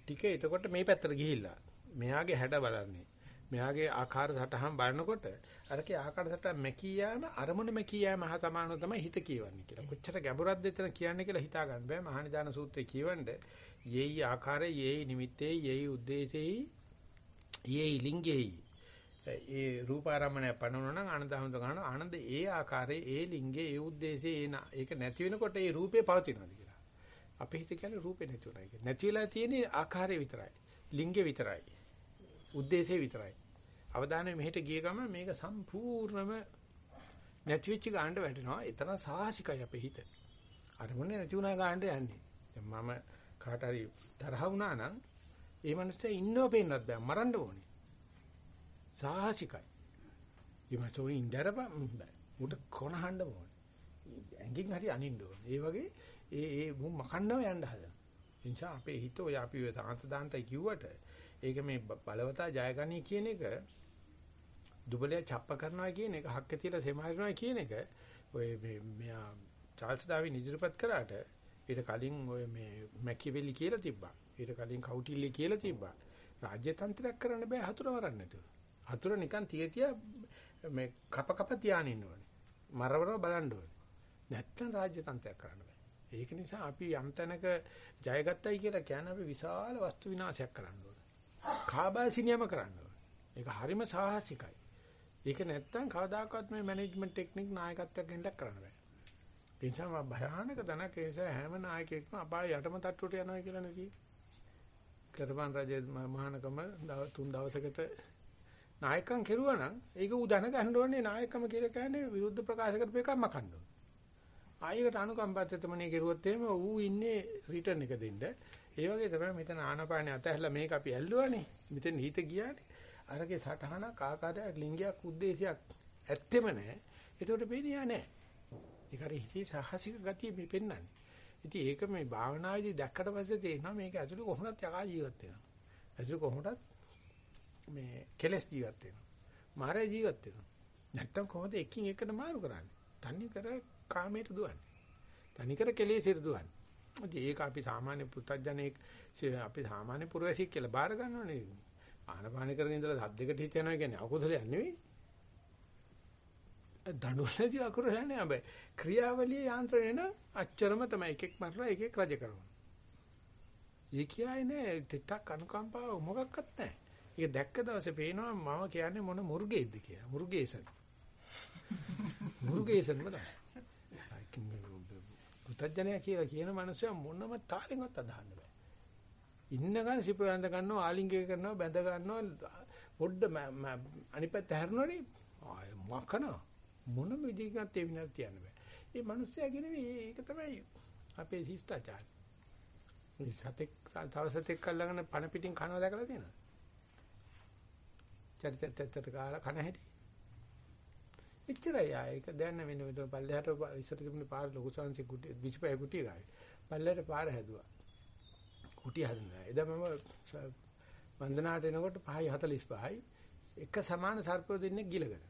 ටික එතකොට මේ පැත්තට ගිහිල්ලා මෙයාගේ හැඩ බලන්නේ මෙයාගේ ආකාර සටහන් බලනකොට අරකේ ආකාර සටහන් මැකී යාම අරමුණ මැකී යාම හා සමානව තමයි හිත කියවන්නේ කියලා. කොච්චර ගැඹුරක්ද එතන කියන්නේ කියලා හිතා ගන්න බෑ. මහානිදාන සූත්‍රයේ කියවන්නේ යේයි ආකාරය යේයි නිමිත්තේ යේයි උද්දේශේයි යේයි ලිංගේයි ඒ රූපාරම්මණය පනවන නම් ආනන්දහමද ගන්න ආනන්ද ඒ ආකාරයේ ඒ ලිංගේ ඒ උද්දේශේ ඒ ඒක නැති වෙනකොට ඒ රූපේ පවතිනවාද කියලා. අපේ හිත කියන්නේ රූපේ නැති උනායි කියලා. නැති වෙලා තියෙන්නේ ආකාරය විතරයි. ලිංගේ විතරයි. උද්දේශේ විතරයි. අවධානය මෙහෙට ගිය ගමන් මේක සම්පූර්ණම නැති වෙච්ච ගානට වැටෙනවා. එතන සාහසිකයි අපේ හිත. අර මොන්නේ නැති උනා ගානට යන්නේ. දැන් මම කාට හරි තරහ වුණා නම් ඒ මනුස්සයා ඉන්නව පේන්නත් බෑ මරන්න ඕනේ. සාහසිකයි. ඊමතෝ ඉnderපා බෑ. උඩ කොනහන්න ඕනේ. ඇඟින් හරි අනින්න ඕනේ. ඒ වගේ ඒ ඒ මු මකන්නව යන්න හදන. ඒ නිසා අපේ හිත ඔය අපි ඔය තාන්ත දාන්තයි කිව්වට ඒක මේ බලවතා ජයගනී කියන එක දුබලයා ڇප්ප කරනවා කියන එක හක්ක තියලා සෙමාරිනවා කියන එක ඔය මේ මෙයා චාල්ස් ඩාවින් ඉදිරිපත් කරාට ඊට කලින් ඔය මේ මැකිවෙලි කියලා තිබ්බා. ඊට කලින් කවුටිල්ලි කියලා තිබ්බා. රාජ්‍ය තන්ත්‍රයක් කරන්න බෑ හතුර මරන්න නැතුව. හතුර නිකන් තිය තිය මේ කප කප තියාගෙන ඉන්න ඕනේ. මරවරව බලන්න ඕනේ. නැත්තම් රාජ්‍ය තන්ත්‍රයක් කරන්න බෑ. ඒක නිසා අපි යම් තැනක ජයගත්තයි කියලා කියන්නේ අපි විශාල වස්තු විනාශයක් කරන්න ඕනේ. කාබාසිනියම කරන්න ඕනේ. ඒක හරිම සාහසිකයි. ඒක නැත්තම් කවදාකවත් මේ මැනේජ්මන්ට් ටෙක්නික් නායකත්වයක් ගෙන්නක් කරන්න බෑ. ඒ නිසා භයානක දනක ඒ නිසා හැම නායකයෙක්ම අපාය යටම තට්ටුවට යනවා කියලා නෙකී. කරපන් රජ මහානකම තුන් දවසකට නායකම් කෙරුවා නම් ඒක ඌ දැන ගන්න ඕනේ නායකම කියලා කියන්නේ විරුද්ධ ප්‍රකාශ කරපු එකක් මකන්න ඕනේ. ආයෙකට අනුකම්පාවෙතමනේ කෙරුවොත් එහෙම ඌ ඉන්නේ රිටර්න් එක දෙන්න. ඒ වගේ තමයි මෙතන ආනපානේ අතහැරලා මේක අපි ඇල්ලුවානේ. මෙතන හිත ගියානේ. අරගේ සටහනක් ආකාරයක් ලිංගයක් උද්දේශයක් ඇත්තෙම නැහැ. ඒකට පේන්නේ නැහැ. ඒක හරි හිතේ සාහසික ගතිය මේ පෙන්වන්නේ. ඉතින් ඒක මේ භාවනාවේදී දැක්කට පස්සේ තේරෙනවා මේක ඇතුළේ කොහොමද යකා ජීවත් වෙනවා. ඇතුළේ කොහොමද මේ කෙලස් ජීවත් වෙනවා. මාරය ජීවත් වෙනවා. නැත්තම් කොහොමද එකින් එකට මාරු කරන්නේ? තනි කර කාමයට දුවන්නේ. තනි කර කෙලෙසට දුවන්නේ. ඉතින් ඒක අපි සාමාන්‍ය පුත්තජනෙක් අපි සාමාන්‍ය පුරවැසියෙක් කියලා බාර ගන්නවනේ. ආනපාන කරගෙන ඉඳලා සද්දයකට හිත යනවා කියන්නේ අකුසලයක් නෙවෙයි. දඬුවමදී අකුසලයක් නෑ හැබැයි ක්‍රියාවලිය යාන්ත්‍රණය නම් අච්චරම තමයි එකෙක් මරලා එකෙක් රජ කරනවා. ඒ කියන්නේ තිතක් අනුකම්පාව මොකක්වත් නැහැ. ඒක දැක්ක දවසේ පේනවා මම කියන්නේ මොන මුර්ගේද්ද කියලා. මුර්ගේසන්. මුර්ගේසන් මත. පුතඥය කියලා කියන මනුස්සයා මොනම තාලෙන්වත් අදහන්න බෑ. ඉන්නකන් සිප වැඳ ගන්නවා ආලිංගය කරනවා බැඳ ගන්නවා පොඩ්ඩ අනිත් පැත්ත හැරෙනවනේ ආය මකනවා මොනම විදිහකට ඒ විනාඩි තියන්න බෑ. ඒ මනුස්සයා කියන්නේ ඒක තමයි අපේ ශිෂ්ටාචාරය. මේ සතෙක් තව සතෙක් අල්ලගෙන පණ පිටින් කනවා දැකලා තියෙනවද? චරිතත්‍ත්‍තට කාලා කන හැටි. එච්චරයි ආ ඒක දැන් වෙන විතර පල්ලෙහාට ඉස්සර තිබුණේ පාර ලොකු සංසි කුටි විචපය කුටි ගාවේ. පල්ලෙහාට පාර හැදුවා. කුටි හදනවා. එදා මම වන්දනාට එනකොට 5යි 45යි එක සමාන සර්පය දෙන්නේ ගිලගෙන.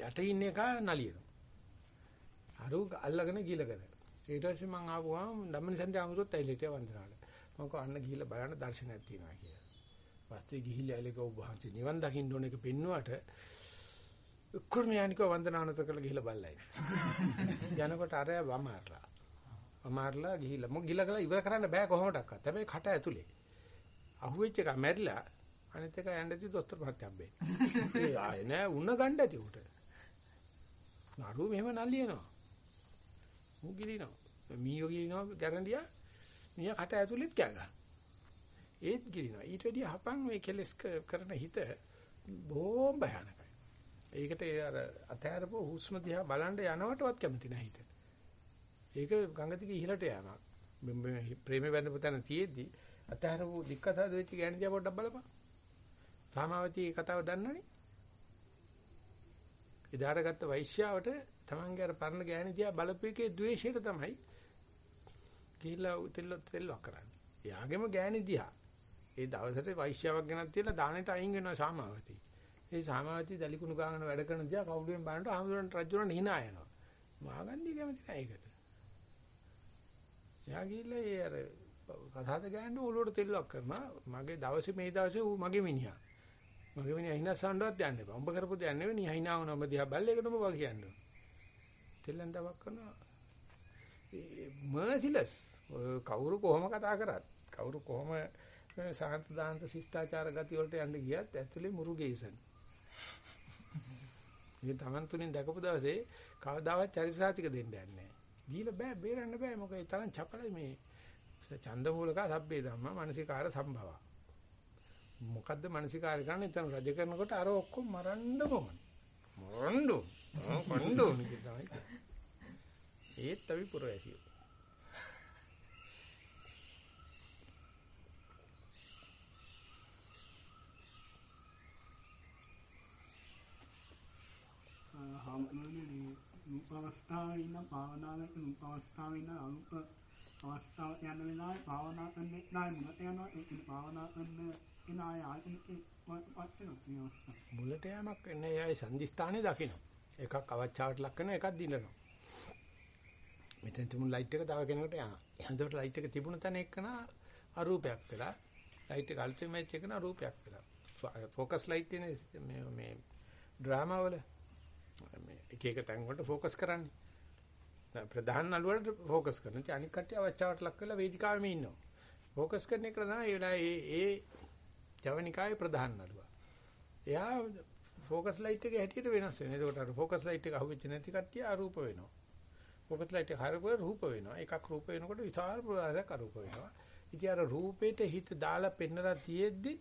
යට ඉන්න එක නලියනවා. අරු අල්ලගෙන ගිලගෙන. ඊට පස්සේ මං ආවම ධම්මනි සන්ධ්‍යා අමුතුත් ඇවිල්ලා හිටියා වන්දනාට. මම කව අන්න ගිහිල්ලා බලන්න දර්ශනයක් තියෙනවා කියලා. පස්සේ ගිහිල්ලා ඇලක ඔබ වහන්සේ නිවන් දකින්න ඕන එක පෙන්නුවට උක්කර්ම යනික වන්දනානත කරලා ගිහිල්ලා බල්ලයි. යනකොට අර වමාරලා. වමාරලා ගිහිල්ලා මොක ගිහිල්ලා කරලා ඉවර කරන්න බෑ කොහොමඩක්වත්. හැබැයි කට ඇතුලේ. අහුවෙච්ච එක මැරිලා අනිත් එක යන්න ඇති දොස්තර මහත්තයා හම්බෙන්නේ. ඒ ආයේ නෑ උණ ගන්න ඇති උට. නරු මෙහෙම නල්ලියනවා. මු ගිලිනවා. මීයෝ ගිලිනවා ගැරන්ඩියා. මීයා කට ඇතුළෙත් කෑ ගන්නවා. ඒත් ගිලිනවා. ඊට වැඩිය හපන් මේ කෙලස් කරන හිත බොහොම භයානකයි. ඒකට ඒ අර අතෑරපු හුස්ම දිහා බලන්න යනවටවත් කැමති නැහැ හිත. ඒක ගඟ දිගේ ඉහළට යනවා. ප්‍රේමේ බැඳපු තැන තියෙද්දි අතෑරපු දික්කසාද වෙච්ච ගෑණි දිහා පොඩ්ඩක් බලපන්. සාමාවතී කතාව දන්නවනේ. එදාට ගත්ත වෛශ්‍යාවට තමන්ගේ අර පරණ ගෑණි දිහා බලපු එකේ ද්වේෂයට තමයි ගිහිල්ලා තෙල්ල තෙල්ලක් කරන්නේ. එයාගේම ගෑණි දිහා. ඒ දවසට වෛශ්‍යාවක් ගෙනත් තියලා දානෙට අයින් වෙනවා සාමාවතී. ඒ සාමාවතී දලිකුණු ගාගෙන වැඩ කරන දිහා කවුරුෙන් බලනකොට ආමුදුරන් රජුරන් hina යනවා. මාගන්දී කැමති නැහැ ඒකට. එයා ගිහිල්ලා ඒ අර කතාද ගෑනු ඔලුවට තෙල්ලක් කරනවා. මගේ දවසේ මේ දවසේ ඌ මගේ මිනිහා. මගේ මිනිහා හිනස්සන්නවත් යන්න එපා. උඹ කරපු දෙයක් නෙවෙයි නිහා හිනා වුණා. ඔබ දිහා බැල්ලේකටම වා කියන්නේ. තෙල්ලන් දවක් කරනවා. මර්සිලස් කවුරු කොහොම කතා කරත් කවුරු කොහොම සාන්ත දාන්ත ශිෂ්ටාචාර ගති වලට යන්න ගියත් ඇතුලේ මුරුගේසන්. මේ Taman තුලින් දැකපු දවසේ කවදාවත් චරිතාතික දෙන්න යන්නේ නැහැ. දීලා බෑ බේරන්න බෑ මොකද ඒ තරම් චපලයි මේ ඡන්දමූලක සබ්බේ ධම්ම මානසිකාර සම්භව. මොකද්ද මානසිකාර කරන්නේ? එතන රජ කරනකොට අර ඔක්කොම මරන්න ඕන. මරන්න ඕන. කොණ්ඩ ඕන කියලා තමයි. ඒත් අපි පුරවැසියෝ. හාමුදුරනේ රූප අවස්ථාවේ ඉන්න භාවනාවේ රූප අවස්ථාවේ ඉන්න අනුප අවස්ථාව යන වෙලාවේ භාවනා කරන්නේ නැහැ මුලට යනවා ඒ කියන්නේ භාවනා කරන එන අය මුලට යamak එන්නේ අය සංදිස්ථානේ දකින්න. එකක් අවචාවට ලක් කරන එකක් දිනනවා. මෙතෙන් තුමුන් ලයිට් එක තව කෙනෙකුට යනවා. හන්දවට ලයිට් එක තිබුණ තැන එක්කන අරූපයක් වෙලා ලයිට් එක අල්ටිමේට් මැච් එකන අරූපයක් වෙලා. ફોકસ ලයිට් එන්නේ මේ මේ ඩ්‍රාමා වල මේ එක එක තැන් වලට ફોકસ කරන්නේ. ප්‍රධාන නළුවට ફોકસ කරනවා. ඒ අනික් කට්ටිය අවචාවට ලක් කරලා වේදිකාවෙම ඉන්නවා. ફોકસ කරන එක තමයි ඒ ඒ ජවනිකාවේ ප්‍රධාන නළුවා. එයා ફોකස් ලයිට් එක හැටියට වෙනස් වෙනවා. එතකොට අර ફોකස් ලයිට් එක අහුවෙච්ච නැති කට්ටිය අරූප වෙනවා. ફોකස් ලයිට් එක හරපුව රූප වෙනවා. එකක් රූප වෙනකොට විශාල ප්‍රවාහයක් අරූප වෙනවා. ඉතින් අර රූපේට හිත දාලා පෙන්නලා තියෙද්දි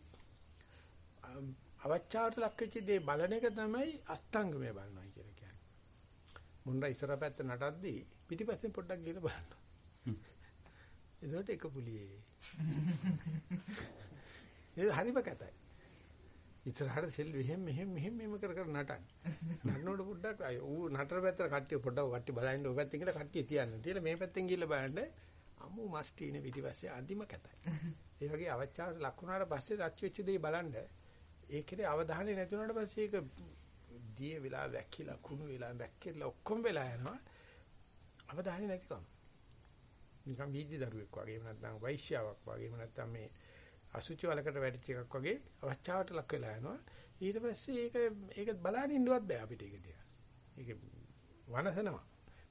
අවචාරට ලක් වෙච්ච දේ බලන එක තමයි අස්තංගමය බලනවා කියලා කියන්නේ. මුණ්ඩා ඉස්සර පැත්ත නටද්දී පිටිපස්සෙන් පොඩ්ඩක් ගිහලා බලනවා. එතකොට එක පුලියේ. ඒ හරිම කැතයි. ඉස්සරහට සෙල් මෙහෙම මෙහෙම මෙහෙම මෙහෙම කර කර නටන්නේ. නන්නකොට පොඩ්ඩක් අය ඌ නතර පැත්තට කට්ටිය පොඩ්ඩක් කට්ටිය බලන්න ඔය පැත්තෙන් කියලා කට්ටිය තියන්න. තියලා මේ පැත්තෙන් ගිහලා බලන්න අමු මස් තියෙන පිටිපස්සේ අන්තිම කැතයි. ඒ වගේ අවචාරයට ලක් වුණාට පස්සේ රච් වෙච්ච දේ බලන්න ඒකේ අවධානය නැති වුණාට පස්සේ ඒක දිය වෙලා වැක්කිලා කුණු වෙලා වැක්කිලා ඔක්කොම වෙලා යනවා. අවධානය නැතිකම. නිකන් වීදි දරුවෙක් වගේ එහෙම නැත්නම් වෛශ්‍යාවක් වගේ එහෙම නැත්නම් මේ අසුචි වලකට වැටිච්ච එකක් වගේ අවචාවට ලක් වෙලා යනවා. ඊට පස්සේ ඒක ඒක බලන්න ඉන්නවත් බෑ අපිට ඒක දිහා. ඒක වනසනවා.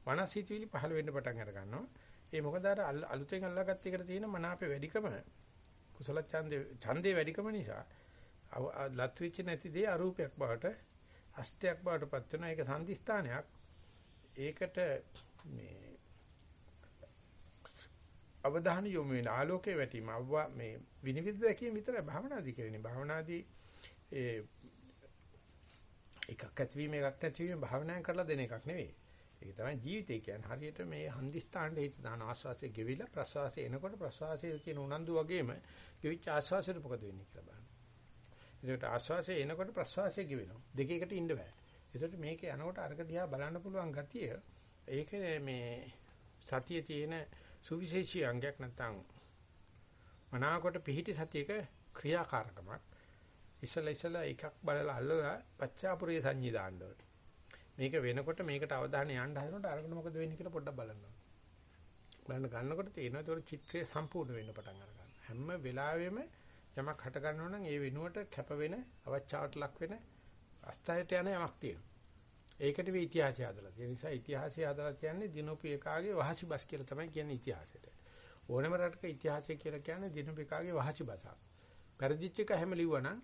වනසිතවිලි පහළ වෙන්න පටන් අර ගන්නවා. ඒ මොකද අර අලුතෙන් අල්ලාගත්ත එකට තියෙන මනාපේ වැඩිකම කුසල ඡන්දේ ඡන්දේ වැඩිකම නිසා ලත් වෙච්ච නැති දේ අරූපයක් බවට අස්තයක් බවට පත් වෙනවා. ඒක සංදිස්ථානයක්. ඒකට මේ අවධානය යොමු වෙන ආලෝකයේ වැටීම අවවා මේ විනිවිද දැකීම විතරයි භාවනාදී කියන්නේ. භාවනාදී ඒ එකක් ඇතිවීම එකක් නැතිවීම භාවනාවෙන් කරලා දෙන එකක් නෙවෙයි. ඒක තමයි ජීවිතය කියන්නේ. හරියට මේ හන්දිස්ථානයේ හිත දාන ආස්වාසයේ ගෙවිලා ප්‍රසවාසයේ එනකොට ප්‍රසවාසයේ තියෙන උනන්දු වගේම ගෙවිච්ච ආස්වාසයට මොකද වෙන්නේ කියලා බලන්න. ඒකට ආස්වාසයේ එනකොට ප්‍රසවාසයේ ගෙවෙනවා. දෙකේකට ඉන්න බෑ. ඒකට මේක යනකොට අර්ග දිහා බලන්න පුළුවන් ගතිය ඒක මේ සතියේ තියෙන සුවිශේෂී අංගයක් නැත්නම් මනාවකට පිහිටි සතියක ක්‍රියාකාරකමක්. ඉස්සලා ඉස්සලා එකක් බලලා අල්ලලා පච්චාපුරිය සංඤී දාන්න ඕනේ. මේක වෙනකොට මේකට අවධානය යන්න හදනකොට අරගෙන මොකද වෙන්නේ කියලා පොඩ්ඩක් බලන්න ඕනේ. බලන්න ගන්නකොට තේරෙනවා ඒක චිත්‍රය සම්පූර්ණ වෙන්න පටන් අර ගන්න. හැම වෙලාවෙම යමක් හට ගන්නවා නම් ඒ වෙනුවට කැප වෙන අවචාවට ලක් වෙන අස්තයට යන යමක් තියෙනවා. ඒකට මේ ඉතිහාසය හදලා තියෙන නිසා ඉතිහාසය හදලා කියන්නේ දිනෝපියකාගේ වහසි බස් කියලා තමයි කියන්නේ ඉතිහාසෙට. ඕනම රටක ඉතිහාසය කියලා කියන්නේ දිනෝපියකාගේ වහසි බසක්. පෙරදිච්ච එක හැම ලිව්වනම්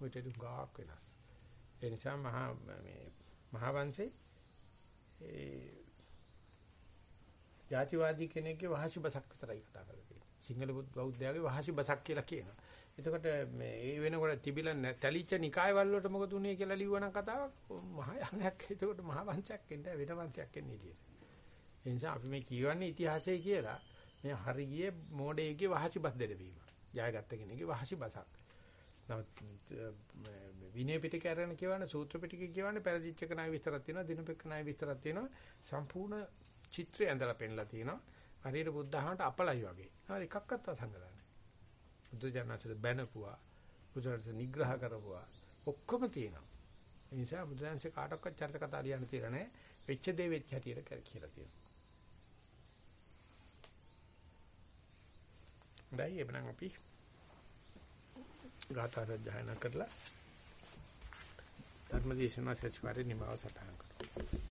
ඔයිට ගාක් වෙනස්. ඒ නිසා මහා මේ මහා වංශේ ඒ ජාතිවාදී කෙනෙක්ගේ වහසි බසක් විතරයි කතා කරලා තියෙන්නේ. සිංහල බෞද්ධයාගේ වහසි බසක් කියලා කියනවා. එතකොට මේ ඒ වෙනකොට තිබිලා තැලිච්ච නිකාය වල වලට මොකද උනේ කියලා ලිව්වනම් කතාවක් මහායානයක් එතකොට මහා වංශයක් එන්න වෙන වංශයක් එන්නේ එළියට. ඒ නිසා අපි මේ කියවන්නේ ඉතිහාසය කියලා මේ හරියේ මෝඩයේගේ වහසි බස් දෙදවීම. ජයගත්ත කෙනෙක්ගේ වහසි බසක්. නමුත් විනය පිටකය අරගෙන කියවන සූත්‍ර පිටකය කියවන්නේ පෙරදිච්ච එක ණය විස්තරක් තියෙනවා දිනපෙක ණය විස්තරක් තියෙනවා සම්පූර්ණ චිත්‍රය ඇඳලා පෙන්නලා තියෙනවා හරියට බුද්ධහමට අපලයි වගේ. හරි එකක්වත් අසංගතයි. බුදුජානසල බැනපුවා බුදුරජාණන් නිග්‍රහ කරපුවා ඔක්කොම තියෙනවා. ඒ නිසා බුදුරජාණන්සේ කාටවත් චරිත කතා ලියන්න තියලා නැහැ. වෙච්ච දේ වෙච්ච හැටියට කියලා තියෙනවා. දැයි එබනම් අපි ගාථා සජ්ජායනා කරලා ධර්මදේශනා සත්‍යපරි නිමාව සටහන් කරමු.